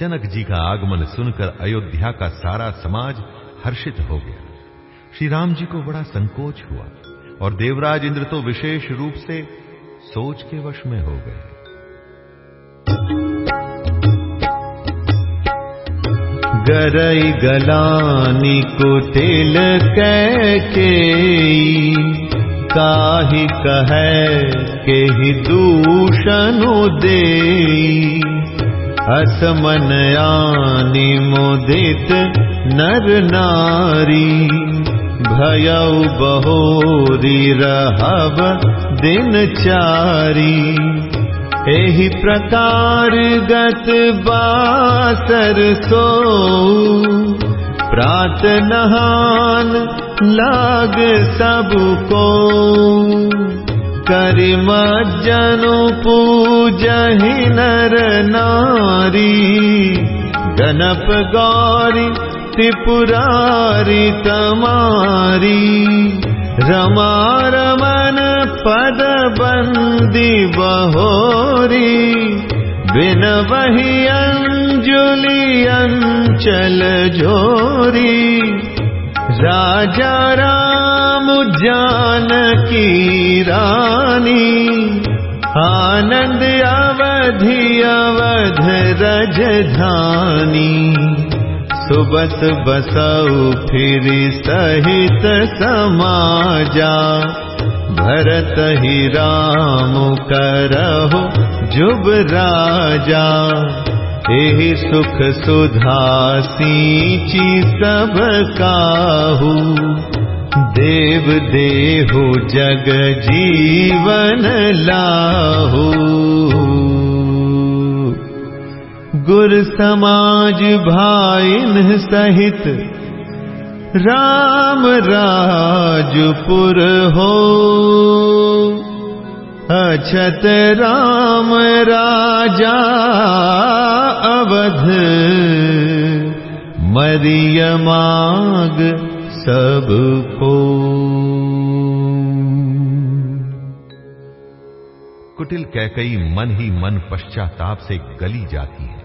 जनक जी का आगमन सुनकर अयोध्या का सारा समाज हर्षित हो गया। श्री राम जी को बड़ा संकोच हुआ और देवराज इंद्र तो विशेष रूप से सोच के वश में हो गए। गरै गलानि कुटिल कैके काहि कहै केहि दूषनु दे असमन मोदित नरनाी भयौ बहोरि रब दिनचारी। एहि प्रकार गत बासर सो। प्रात नहान लाग सबको करिम जनु पूजहि नर नारी। गणप गौरी त्रिपुरारी तमारी। रमा रमन पदबन्दि बहोरि विनवहि अलि अञ्चलोरी राजा रामजानीरी आनन्द अवधि अवध रजधानी। सुबस बसऊ फिर सहित समाजा। भरत ही राम करहो जुब राजा। सुख सुधा काहू। देव देहु जग जीवन लाहू गुर समाज भाइन सहित, राम राजपुर हो। अछत राम राजा अवध, मरिय माग सबको कुटिल कैकई मन ही मन पश्चाताप से गली जाती है।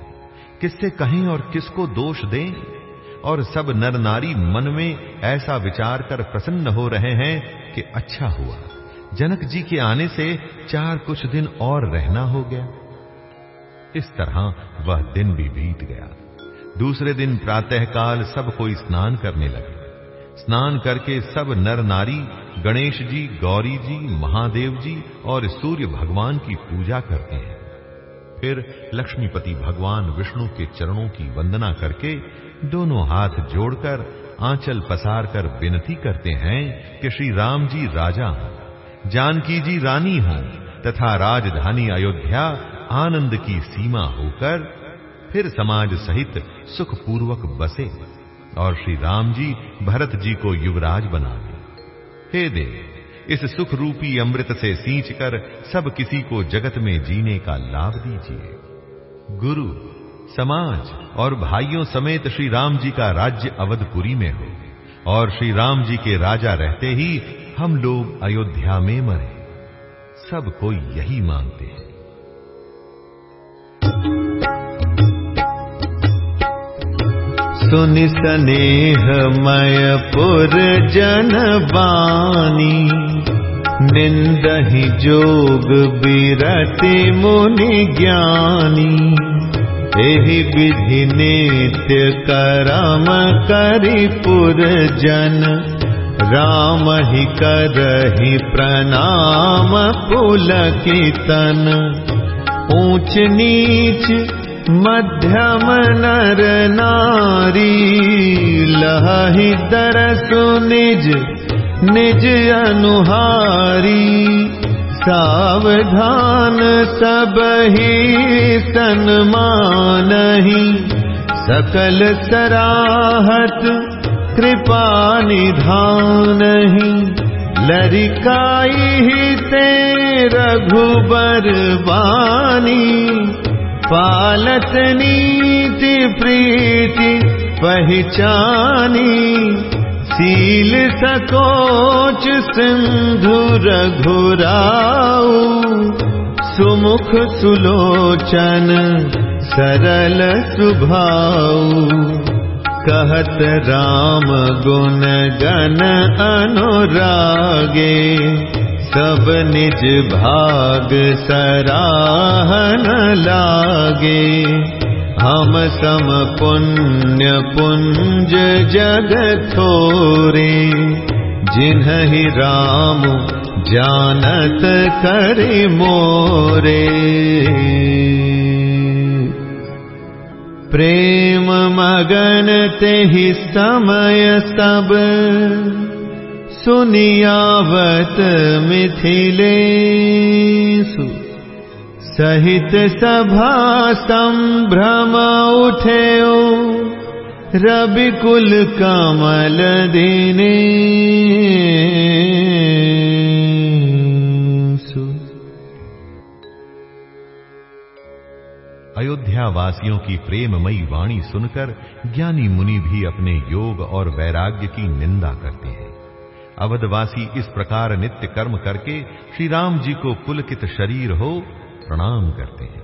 किससे कहें और किसको दोष दें? और सब नर नारी मन में ऐसा विचार कर प्रसन्न हो रहे हैं कि अच्छा हुआ। जनक जी के आने से चार कुछ दिन और रहना हो गया। इस तरह वह दिन भी बीत गया। दूसरे दिन प्रातःकाल सब कोई स्नान करने लगे। स्नान करके सब नर नारी, गणेश जी, गौरी जी, महादेव जी और सूर्य भगवान की पूजा करते हैं। फिर लक्ष्मीपति भगवान विष्णु के चरणों की वंदना करके दोनों हाथ जोड़कर आंचल पसार कर विनती करते हैं कि श्री राम जी राजा हों, जानकी जी रानी हों, तथा राजधानी अयोध्या आनंद की सीमा होकर फिर समाज सहित सुखपूर्वक बसे और श्री राम जी भरत जी को युवराज बना दे। हे देव इस सुख रूपी अमृत से सींच कर सब किसी को जगत में जीने का लाभ दीजिए। गुरु, समाज और भाइयों समेत श्री राम जी का राज्य अवधपुरी में हो, और श्री राम जी के राजा रहते ही हम लोग अयोध्या में मरे। सब कोई यही मांगते हैं। सुनि स्नेह मय पुर जन बानी निंदहि जोग बिरति मुनि ज्ञानी। एहि विधि नित्य करम करि पुर जन। राम ही करहि प्रणाम पुलकितन। ऊंच नीच मध्यम नर नारी लहि दरसु निज निज अनुहारी। सावधान सब ही सन्मानहि सकल सराहत कृपा निधानहि। लरिकाई ते रघुबर बानी पालत नीति प्रीति पहचानी सील सकोच सिंधु रघुराऊ सुमुख सुलोचन सरल सुभाऊ। कहत राम गुण गण अनुरागे सब निज भाग सराहन लागे। हम सम पुण्य पुंज जग थोरे। जिन्हि राम जानत करि मोरे। प्रेम मगन तेहि समय सब सुनियावत मिथिलेषु सहित सभा संभ्रम उठेओ। रविकुल कमल दिने अयोध्या वासियों की प्रेममयी वाणी सुनकर ज्ञानी मुनि भी अपने योग और वैराग्य की निंदा करते हैं। अवधवासी इस प्रकार नित्य कर्म करके श्री राम जी को पुलकित शरीर हो, प्रणाम करते हैं।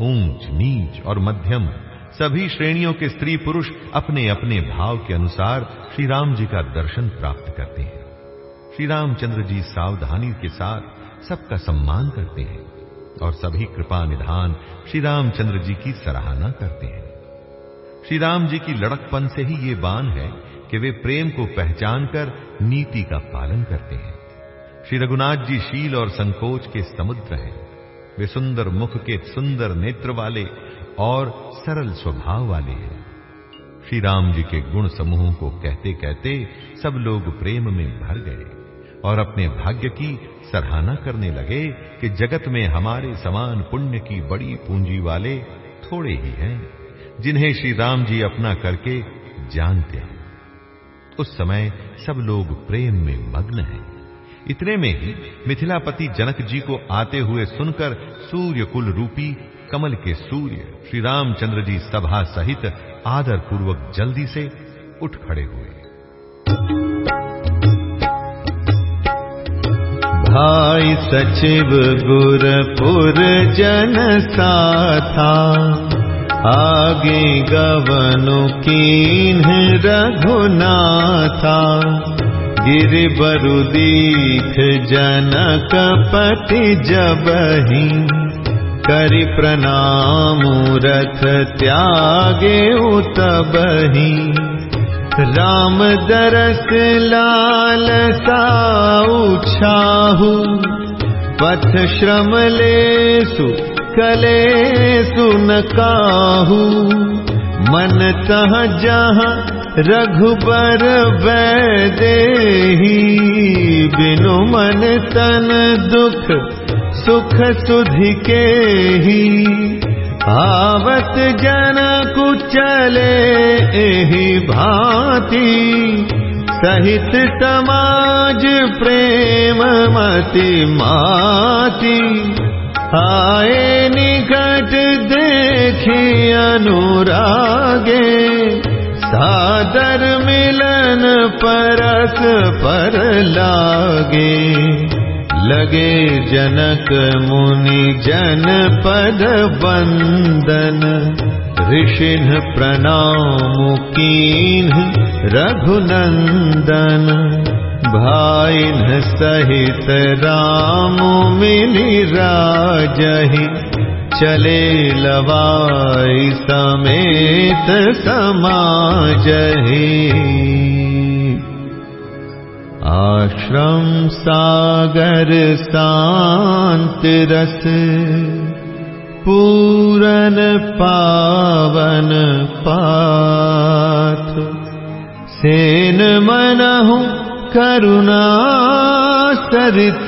ऊंच, नीच और मध्यम, सभी श्रेणियों के स्त्री पुरुष अपने अपने भाव के अनुसार श्री राम जी का दर्शन प्राप्त करते हैं। श्री रामचंद्र जी सावधानी के साथ सबका सम्मान करते हैं और सभी कृपा निधान श्री रामचंद्र जी की सराहना करते हैं। श्री राम जी की लड़कपन से ही ये बान है कि वे प्रेम को पहचान कर नीति का पालन करते हैं। श्री रघुनाथ जी शील और संकोच के समुद्र हैं। वे सुंदर मुख के सुंदर नेत्र वाले और सरल स्वभाव वाले हैं। श्री राम जी के गुण समूह को कहते कहते सब लोग प्रेम में भर गए और अपने भाग्य की सराहना करने लगे कि जगत में हमारे समान पुण्य की बड़ी पूंजी वाले थोड़े ही हैं, जिन्हें श्री राम जी अपना करके जानते हैं। उस समय सब लोग प्रेम में मग्न हैं। इतने में ही मिथिलापति जनक जी को आते हुए सुनकर सूर्य कुल रूपी कमल के सूर्य श्री रामचंद्र जी सभा सहित आदर पूर्वक जल्दी से उठ खड़े हुए। भाई सचिव गुरपुर जन साथा आगे गवनु कीन रघुनाथा गिरि बरु दीख जनक पति जबही करि प्रणाम रथ त्यागे उतबही राम दरस लाल साऊ पथ श्रम लेसु कले सुन काहू। मन तह जहाँ रघुबर वैदे बिनु मन तन दुख सुख सुधि के ही। आवत जन कुचले एहि भांति, सहित समाज प्रेम मति माती। आए निकट देखी अनुरागे सादर मिलन परस पर लागे। लगे जनक मुनि जन पद वंदन ऋषिन प्रणाम कीन भाइन सहित राम मिली राजहि चले लवाई समेत समाजही। आश्रम सागर शांत रस पूरन पावन पाथ। सेन मनहु करुणा सरित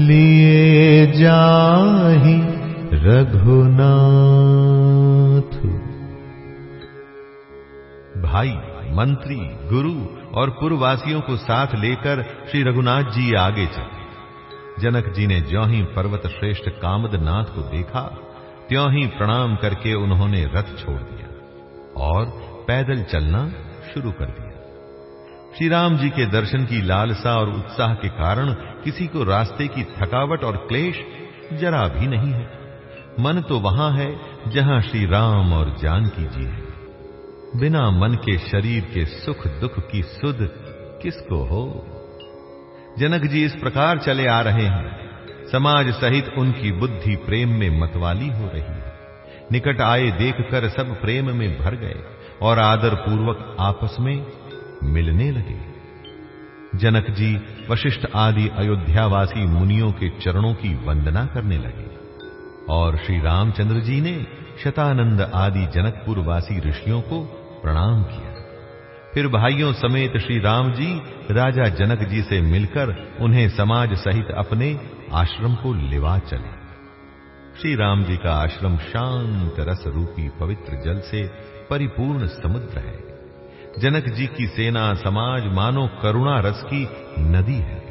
लिए जाहि रघुनाथ। भाई, मंत्री, गुरु और पुरवासियों को साथ लेकर श्री रघुनाथ जी आगे चले। जनक जी ने ज्यो ही पर्वत श्रेष्ठ कामदनाथ को देखा, त्यों ही प्रणाम करके उन्होंने रथ छोड़ दिया और पैदल चलना शुरू कर दिया। श्री राम जी के दर्शन की लालसा और उत्साह के कारण किसी को रास्ते की थकावट और क्लेश जरा भी नहीं है। मन तो वहाँ है जहाँ श्री राम और जानकी जी है। बिना मन के शरीर के सुख दुख की सुध किसको हो? जनक जी इस प्रकार चले आ रहे हैं। समाज सहित उनकी बुद्धि प्रेम में मतवाली हो रही है। निकट आए देखकर सब प्रेम में भर गए और आदर पूर्वक आपस में मिलने लगे। जनक जी वशिष्ठ आदि अयोध्यावासी मुनियों के चरणों की वंदना करने लगे और श्री रामचंद्र जी ने शतानंद आदि जनकपुरवासी ऋषियों को प्रणाम किया। फिर भाइयों समेत श्री राम जी राजा जनक जी से मिलकर उन्हें समाज सहित अपने आश्रम को लिवा चले। श्री राम जी का आश्रम शांत रस रूपी पवित्र जल से परिपूर्ण समुद्र है। जनक जी की सेना, समाज, मानो करुणा रस की नदी है,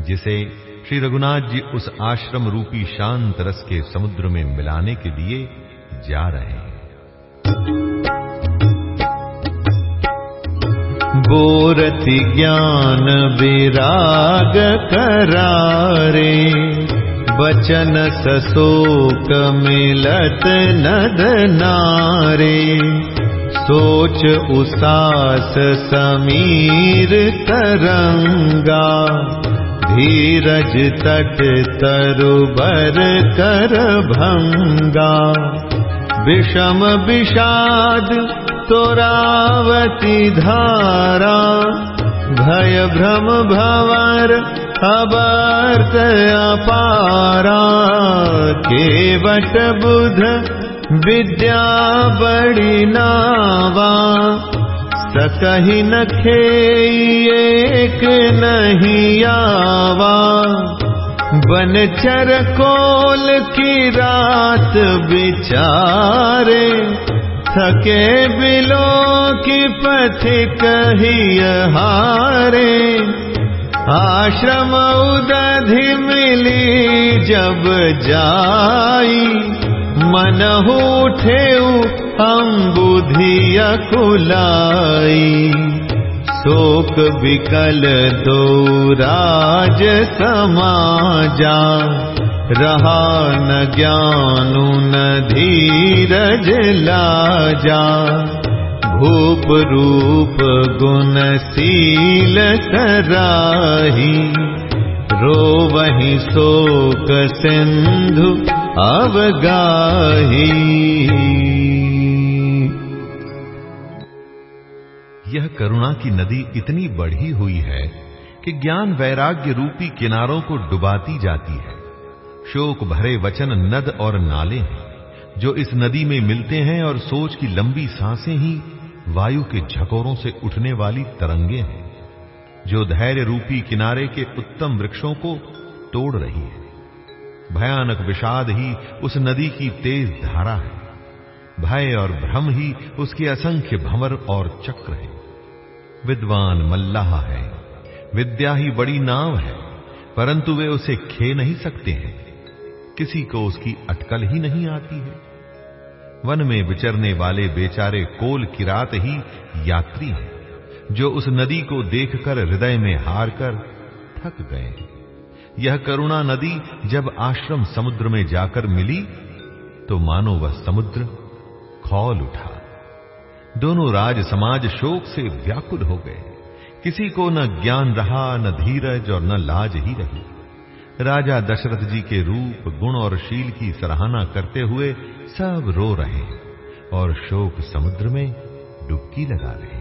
जिसे श्री रघुनाथ जी उस आश्रम रूपी शांत रस के समुद्र में मिलाने के लिए जा रहे हैं। बोरति ज्ञान विराग करारे बचन सशोक मिलत नद नारे। सोच उसास समीर तरंगा धीरज तट तरुबर कर भंगा। विषम विषाद तोरावती धारा भय भ्रम भवर अबर्त अपारा। केवट बुध विद्या बड़ी नावा, सकही न खे एक नहीं आवा। बनचर कोल की रात बिचारे थके बिलो की पथिक ही हारे। आश्रम उदधि मिली जब जाई मन उठे हम बुधिया कुलाई शोक विकल दो राज समाजा। रहा न ज्ञानु न धीरज लाजा। भूप रूप गुणशील सराही रो वही शोक सिंधु अवगाही। यह करुणा की नदी इतनी बढ़ी हुई है कि ज्ञान वैराग्य रूपी किनारों को डुबाती जाती है। शोक भरे वचन नद और नाले हैं, जो इस नदी में मिलते हैं और सोच की लंबी साँसें ही वायु के झकोरों से उठने वाली तरंगे हैं। जो धैर्य रूपी किनारे के उत्तम वृक्षों को तोड़ रही है। भयानक विषाद ही उस नदी की तेज धारा है। भय और भ्रम ही उसके असंख्य भंवर और चक्र है। विद्वान मल्लाह है। विद्या ही बड़ी नाव है, परंतु वे उसे खे नहीं सकते हैं। किसी को उसकी अटकल ही नहीं आती है। वन में विचरने वाले बेचारे कोल किरात ही यात्री हैं। जो उस नदी को देखकर हृदय में हार कर थक गए। यह करुणा नदी जब आश्रम समुद्र में जाकर मिली तो मानो वह समुद्र खौल उठा। दोनों राज समाज शोक से व्याकुल हो गए। किसी को न ज्ञान रहा, न धीरज और न लाज ही रही। राजा दशरथ जी के रूप, गुण और शील की सराहना करते हुए सब रो रहे और शोक समुद्र में डुबकी लगा रहे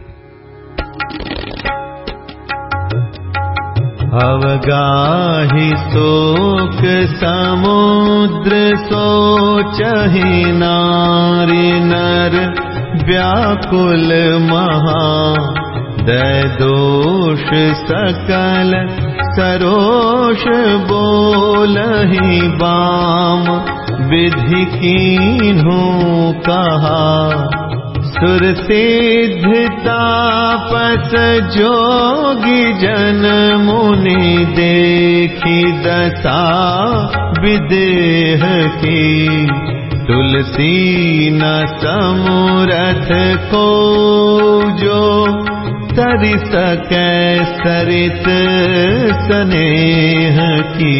अवगाही शोक समुद्र सोचहि नारी नर व्याकुल महा। दोष सकल सरोष बोलहि बाम विधि कीन्हू कहा सुर सिद्धतापस जोगी जन मुनि देखी दशा विदेह की। तुलसी न समरथ को जो तरि सकै सरित स्नेह की।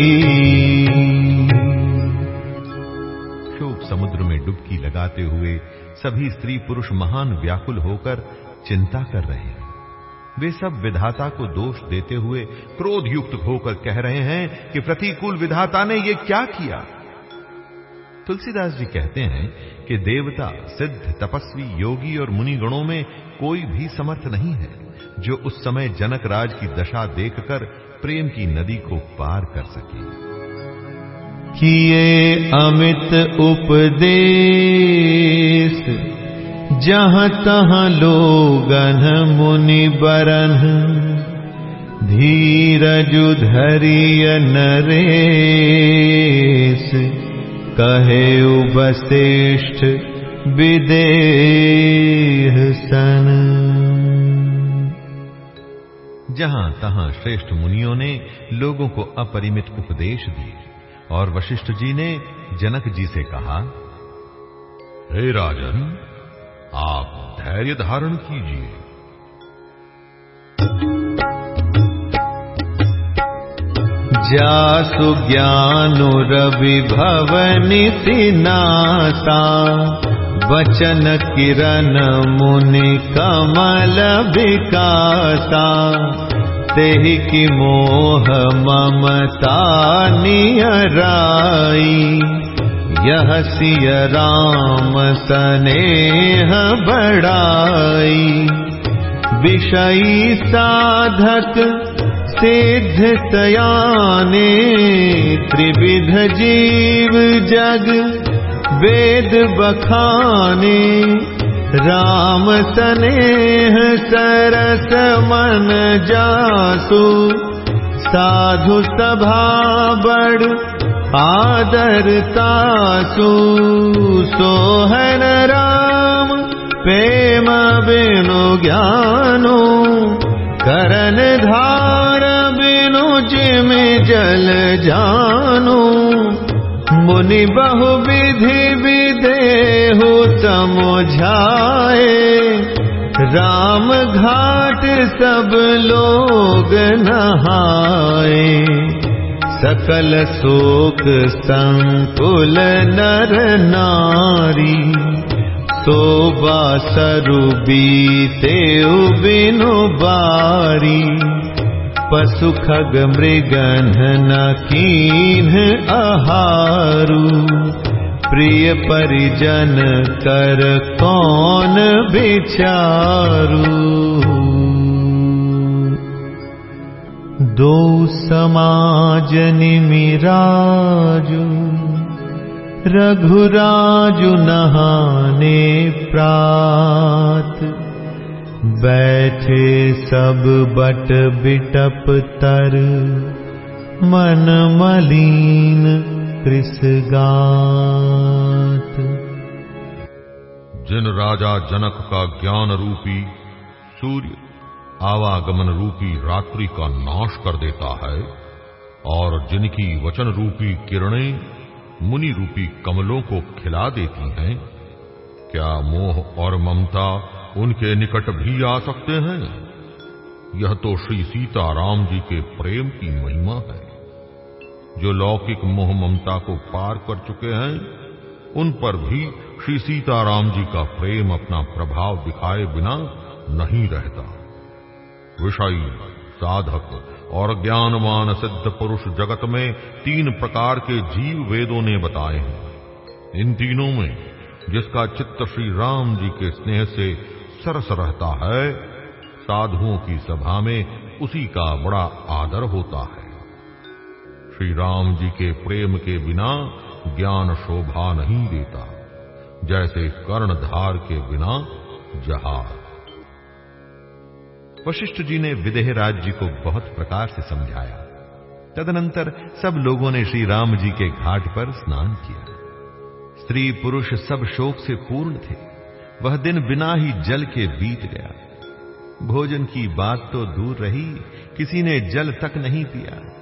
शोक समुद्र में डुबकी लगाते हुए सभी स्त्री पुरुष महान व्याकुल होकर चिंता कर रहे हैं। वे सब विधाता को दोष देते हुए क्रोध युक्त होकर कह रहे हैं कि प्रतिकूल विधाता ने ये क्या किया? तुलसीदास जी कहते हैं कि देवता, सिद्ध, तपस्वी, योगी और मुनि गणों में कोई भी समर्थ नहीं है, जो उस समय जनक राज की दशा देखकर प्रेम की नदी को पार कर सके। किए अमित उपदेश। जहाँ तहां लोगन मुनि बरन। धीरजु धरिय नरेश। कहे वशिष्ठ विदेह सन। जहाँ तहां श्रेष्ठ मुनियों ने लोगों को अपरिमित उपदेश दिए। और वशिष्ठ जी ने जनक जी से कहा, हे राजन, आप धैर्य धारण कीजिए। जासु ज्ञानु रवि भवन नासा वचन किरण मुनि कमल विकासा तेहि की मोह ममता नियराई यह सिय राम सनेह बड़ाई। विषयी साधक सिद्ध सयाने त्रिविध जीव जग वेद बखाने राम सनेह सरस मन जासु। साधु सभा बड़ आदर तासु। सोहन राम प्रेम बिनु ज्ञानो। करन धार बिनु जिम जल जानो मुनि बहु विधि विदेहु समझाए राम घाट सब लोग नहाए। सकल शोक संकुल नर नारी। शोभा सरु बीते बिनु बारी पशु खग मृगन न कीन आहारू। प्रिय परिजन कर कौन विचारू दो समाज निमिराजु रघुराजु नहाने प्रात बैठे सब बट बिटप तर। मन मलीन कृष गात जिन राजा जनक का ज्ञान रूपी सूर्य आवागमन रूपी रात्रि का नाश कर देता है, और जिनकी वचन रूपी किरणें मुनि रूपी कमलों को खिला देती हैं, क्या मोह और ममता उनके निकट भी आ सकते हैं। यह तो श्री सीताराम जी के प्रेम की महिमा है। जो लौकिक मोह ममता को पार कर चुके हैं, उन पर भी श्री सीताराम जी का प्रेम अपना प्रभाव दिखाए बिना नहीं रहता। विषयी, साधक और ज्ञानवान सिद्ध पुरुष जगत में तीन प्रकार के जीव वेदों ने बताए हैं। इन तीनों में जिसका चित्त श्री राम जी के स्नेह से सरस रहता है। साधुओं की सभा में उसी का बड़ा आदर होता है। श्री राम जी के प्रेम के बिना ज्ञान शोभा नहीं देता। जैसे कर्णधार के बिना जहाज़ वशिष्ठ जी ने विदेह राज जी को बहुत प्रकार से समझाया। तदनंतर सब लोगों ने श्री राम जी के घाट पर स्नान किया। स्त्री पुरुष सब शोक से पूर्ण थे। वह दिन बिना ही जल के बीत गया। भोजन की बात तो दूर रही, किसी ने जल तक नहीं पिया।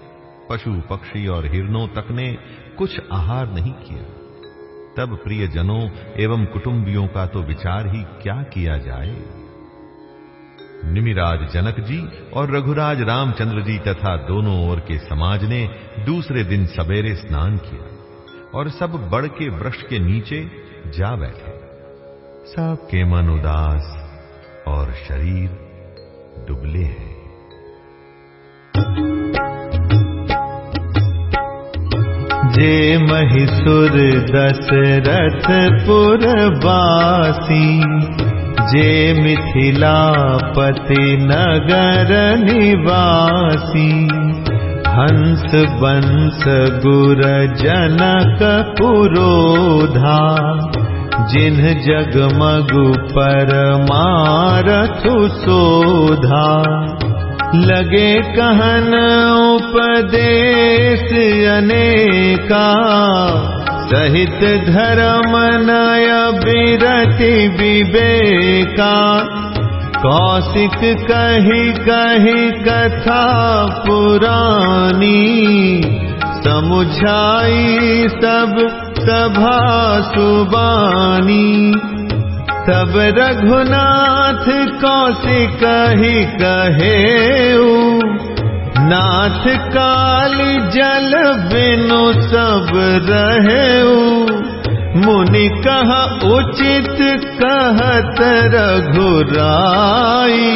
पशु पक्षी और हिरणों तक ने कुछ आहार नहीं किया। तब प्रियजनों एवं कुटुंबियों का तो विचार ही क्या किया जाए? निमिराज जनक जी और रघुराज रामचंद्र जी तथा दोनों ओर के समाज ने दूसरे दिन सवेरे स्नान किया और सब बड़ के वृक्ष के नीचे जा बैठे। सबके मन उदास और शरीर दुबले हैं। जे महिसुर दशरथ पुरवासी, जे मिथिलापति नगर निवासी, हंस बंस गुर जनक पुरोधा जिन जगमगु पर मारथु सोधा। लगे कहन उपदेश अनेका सहित धर्म नय विरति विवेका। कौशिक कही कही कथा पुरानी समुझाई सब सुबानी तब रघुनाथ कौशिक ही कहे नाथ काल जल बिनु सब रहे मुनि कहा उचित कहत रघुराई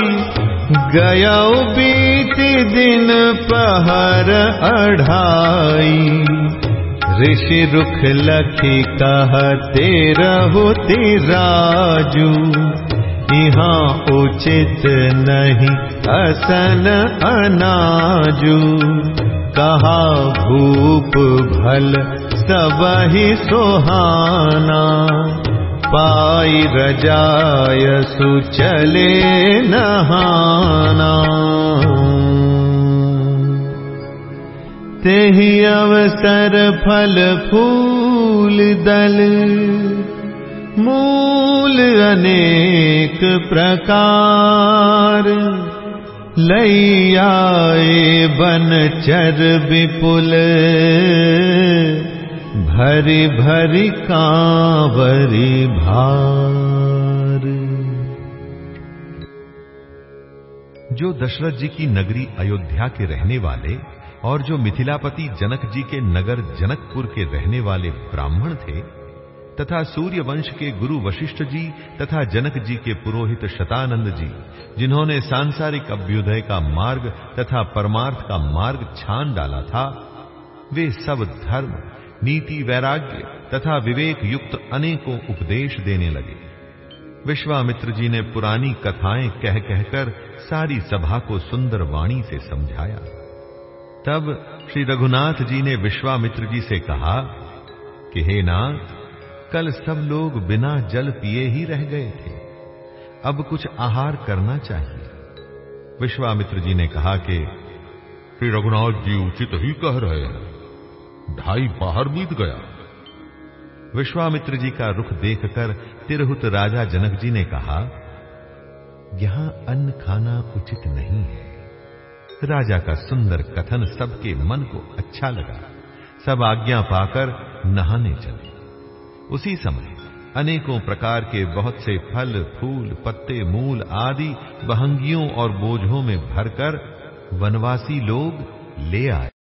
गया बीत दिन पहर अढ़ाई ऋषि रुख लखी कहते रहुति राजू। यहाँ उचित नहीं असन अनाजू। कहा भूप भल सबहि सुहाना। पाई रजाय सुचले नहाना तेहि अवसर फल फूल दल। मूल अनेक प्रकार लई आए बन चर विपुल। भरी भरी कांवरी भार। जो दशरथ जी की नगरी अयोध्या के रहने वाले और जो मिथिलापति जनक जी के नगर जनकपुर के रहने वाले ब्राह्मण थे, तथा सूर्य वंश के गुरु वशिष्ठ जी तथा जनक जी के पुरोहित शतानंद जी, जिन्होंने सांसारिक अभ्युदय का मार्ग तथा परमार्थ का मार्ग छान डाला था, वे सब धर्म, नीति, वैराग्य तथा विवेक युक्त अनेकों उपदेश देने लगे। विश्वामित्र जी ने पुरानी कथाएँ कह कहकर सारी सभा को सुंदर वाणी से समझाया। तब श्री रघुनाथ जी ने विश्वामित्र जी से कहा, कि हे नाथ, कल सब लोग बिना जल पिए ही रह गए थे। अब कुछ आहार करना चाहिए। विश्वामित्र जी ने कहा कि, श्री रघुनाथ जी उचित ही कह रहे हैं। ढाई बाहर बीत गया। विश्वामित्र जी का रुख देखकर तिरहुत राजा जनक जी ने कहा, यहाँ अन्न खाना उचित नहीं है। राजा का सुंदर कथन सबके मन को अच्छा लगा। सब आज्ञा पाकर नहाने चले। उसी समय अनेकों प्रकार के बहुत से फल, फूल, पत्ते, मूल आदि बहंगियों और बोझों में भरकर वनवासी लोग ले आए।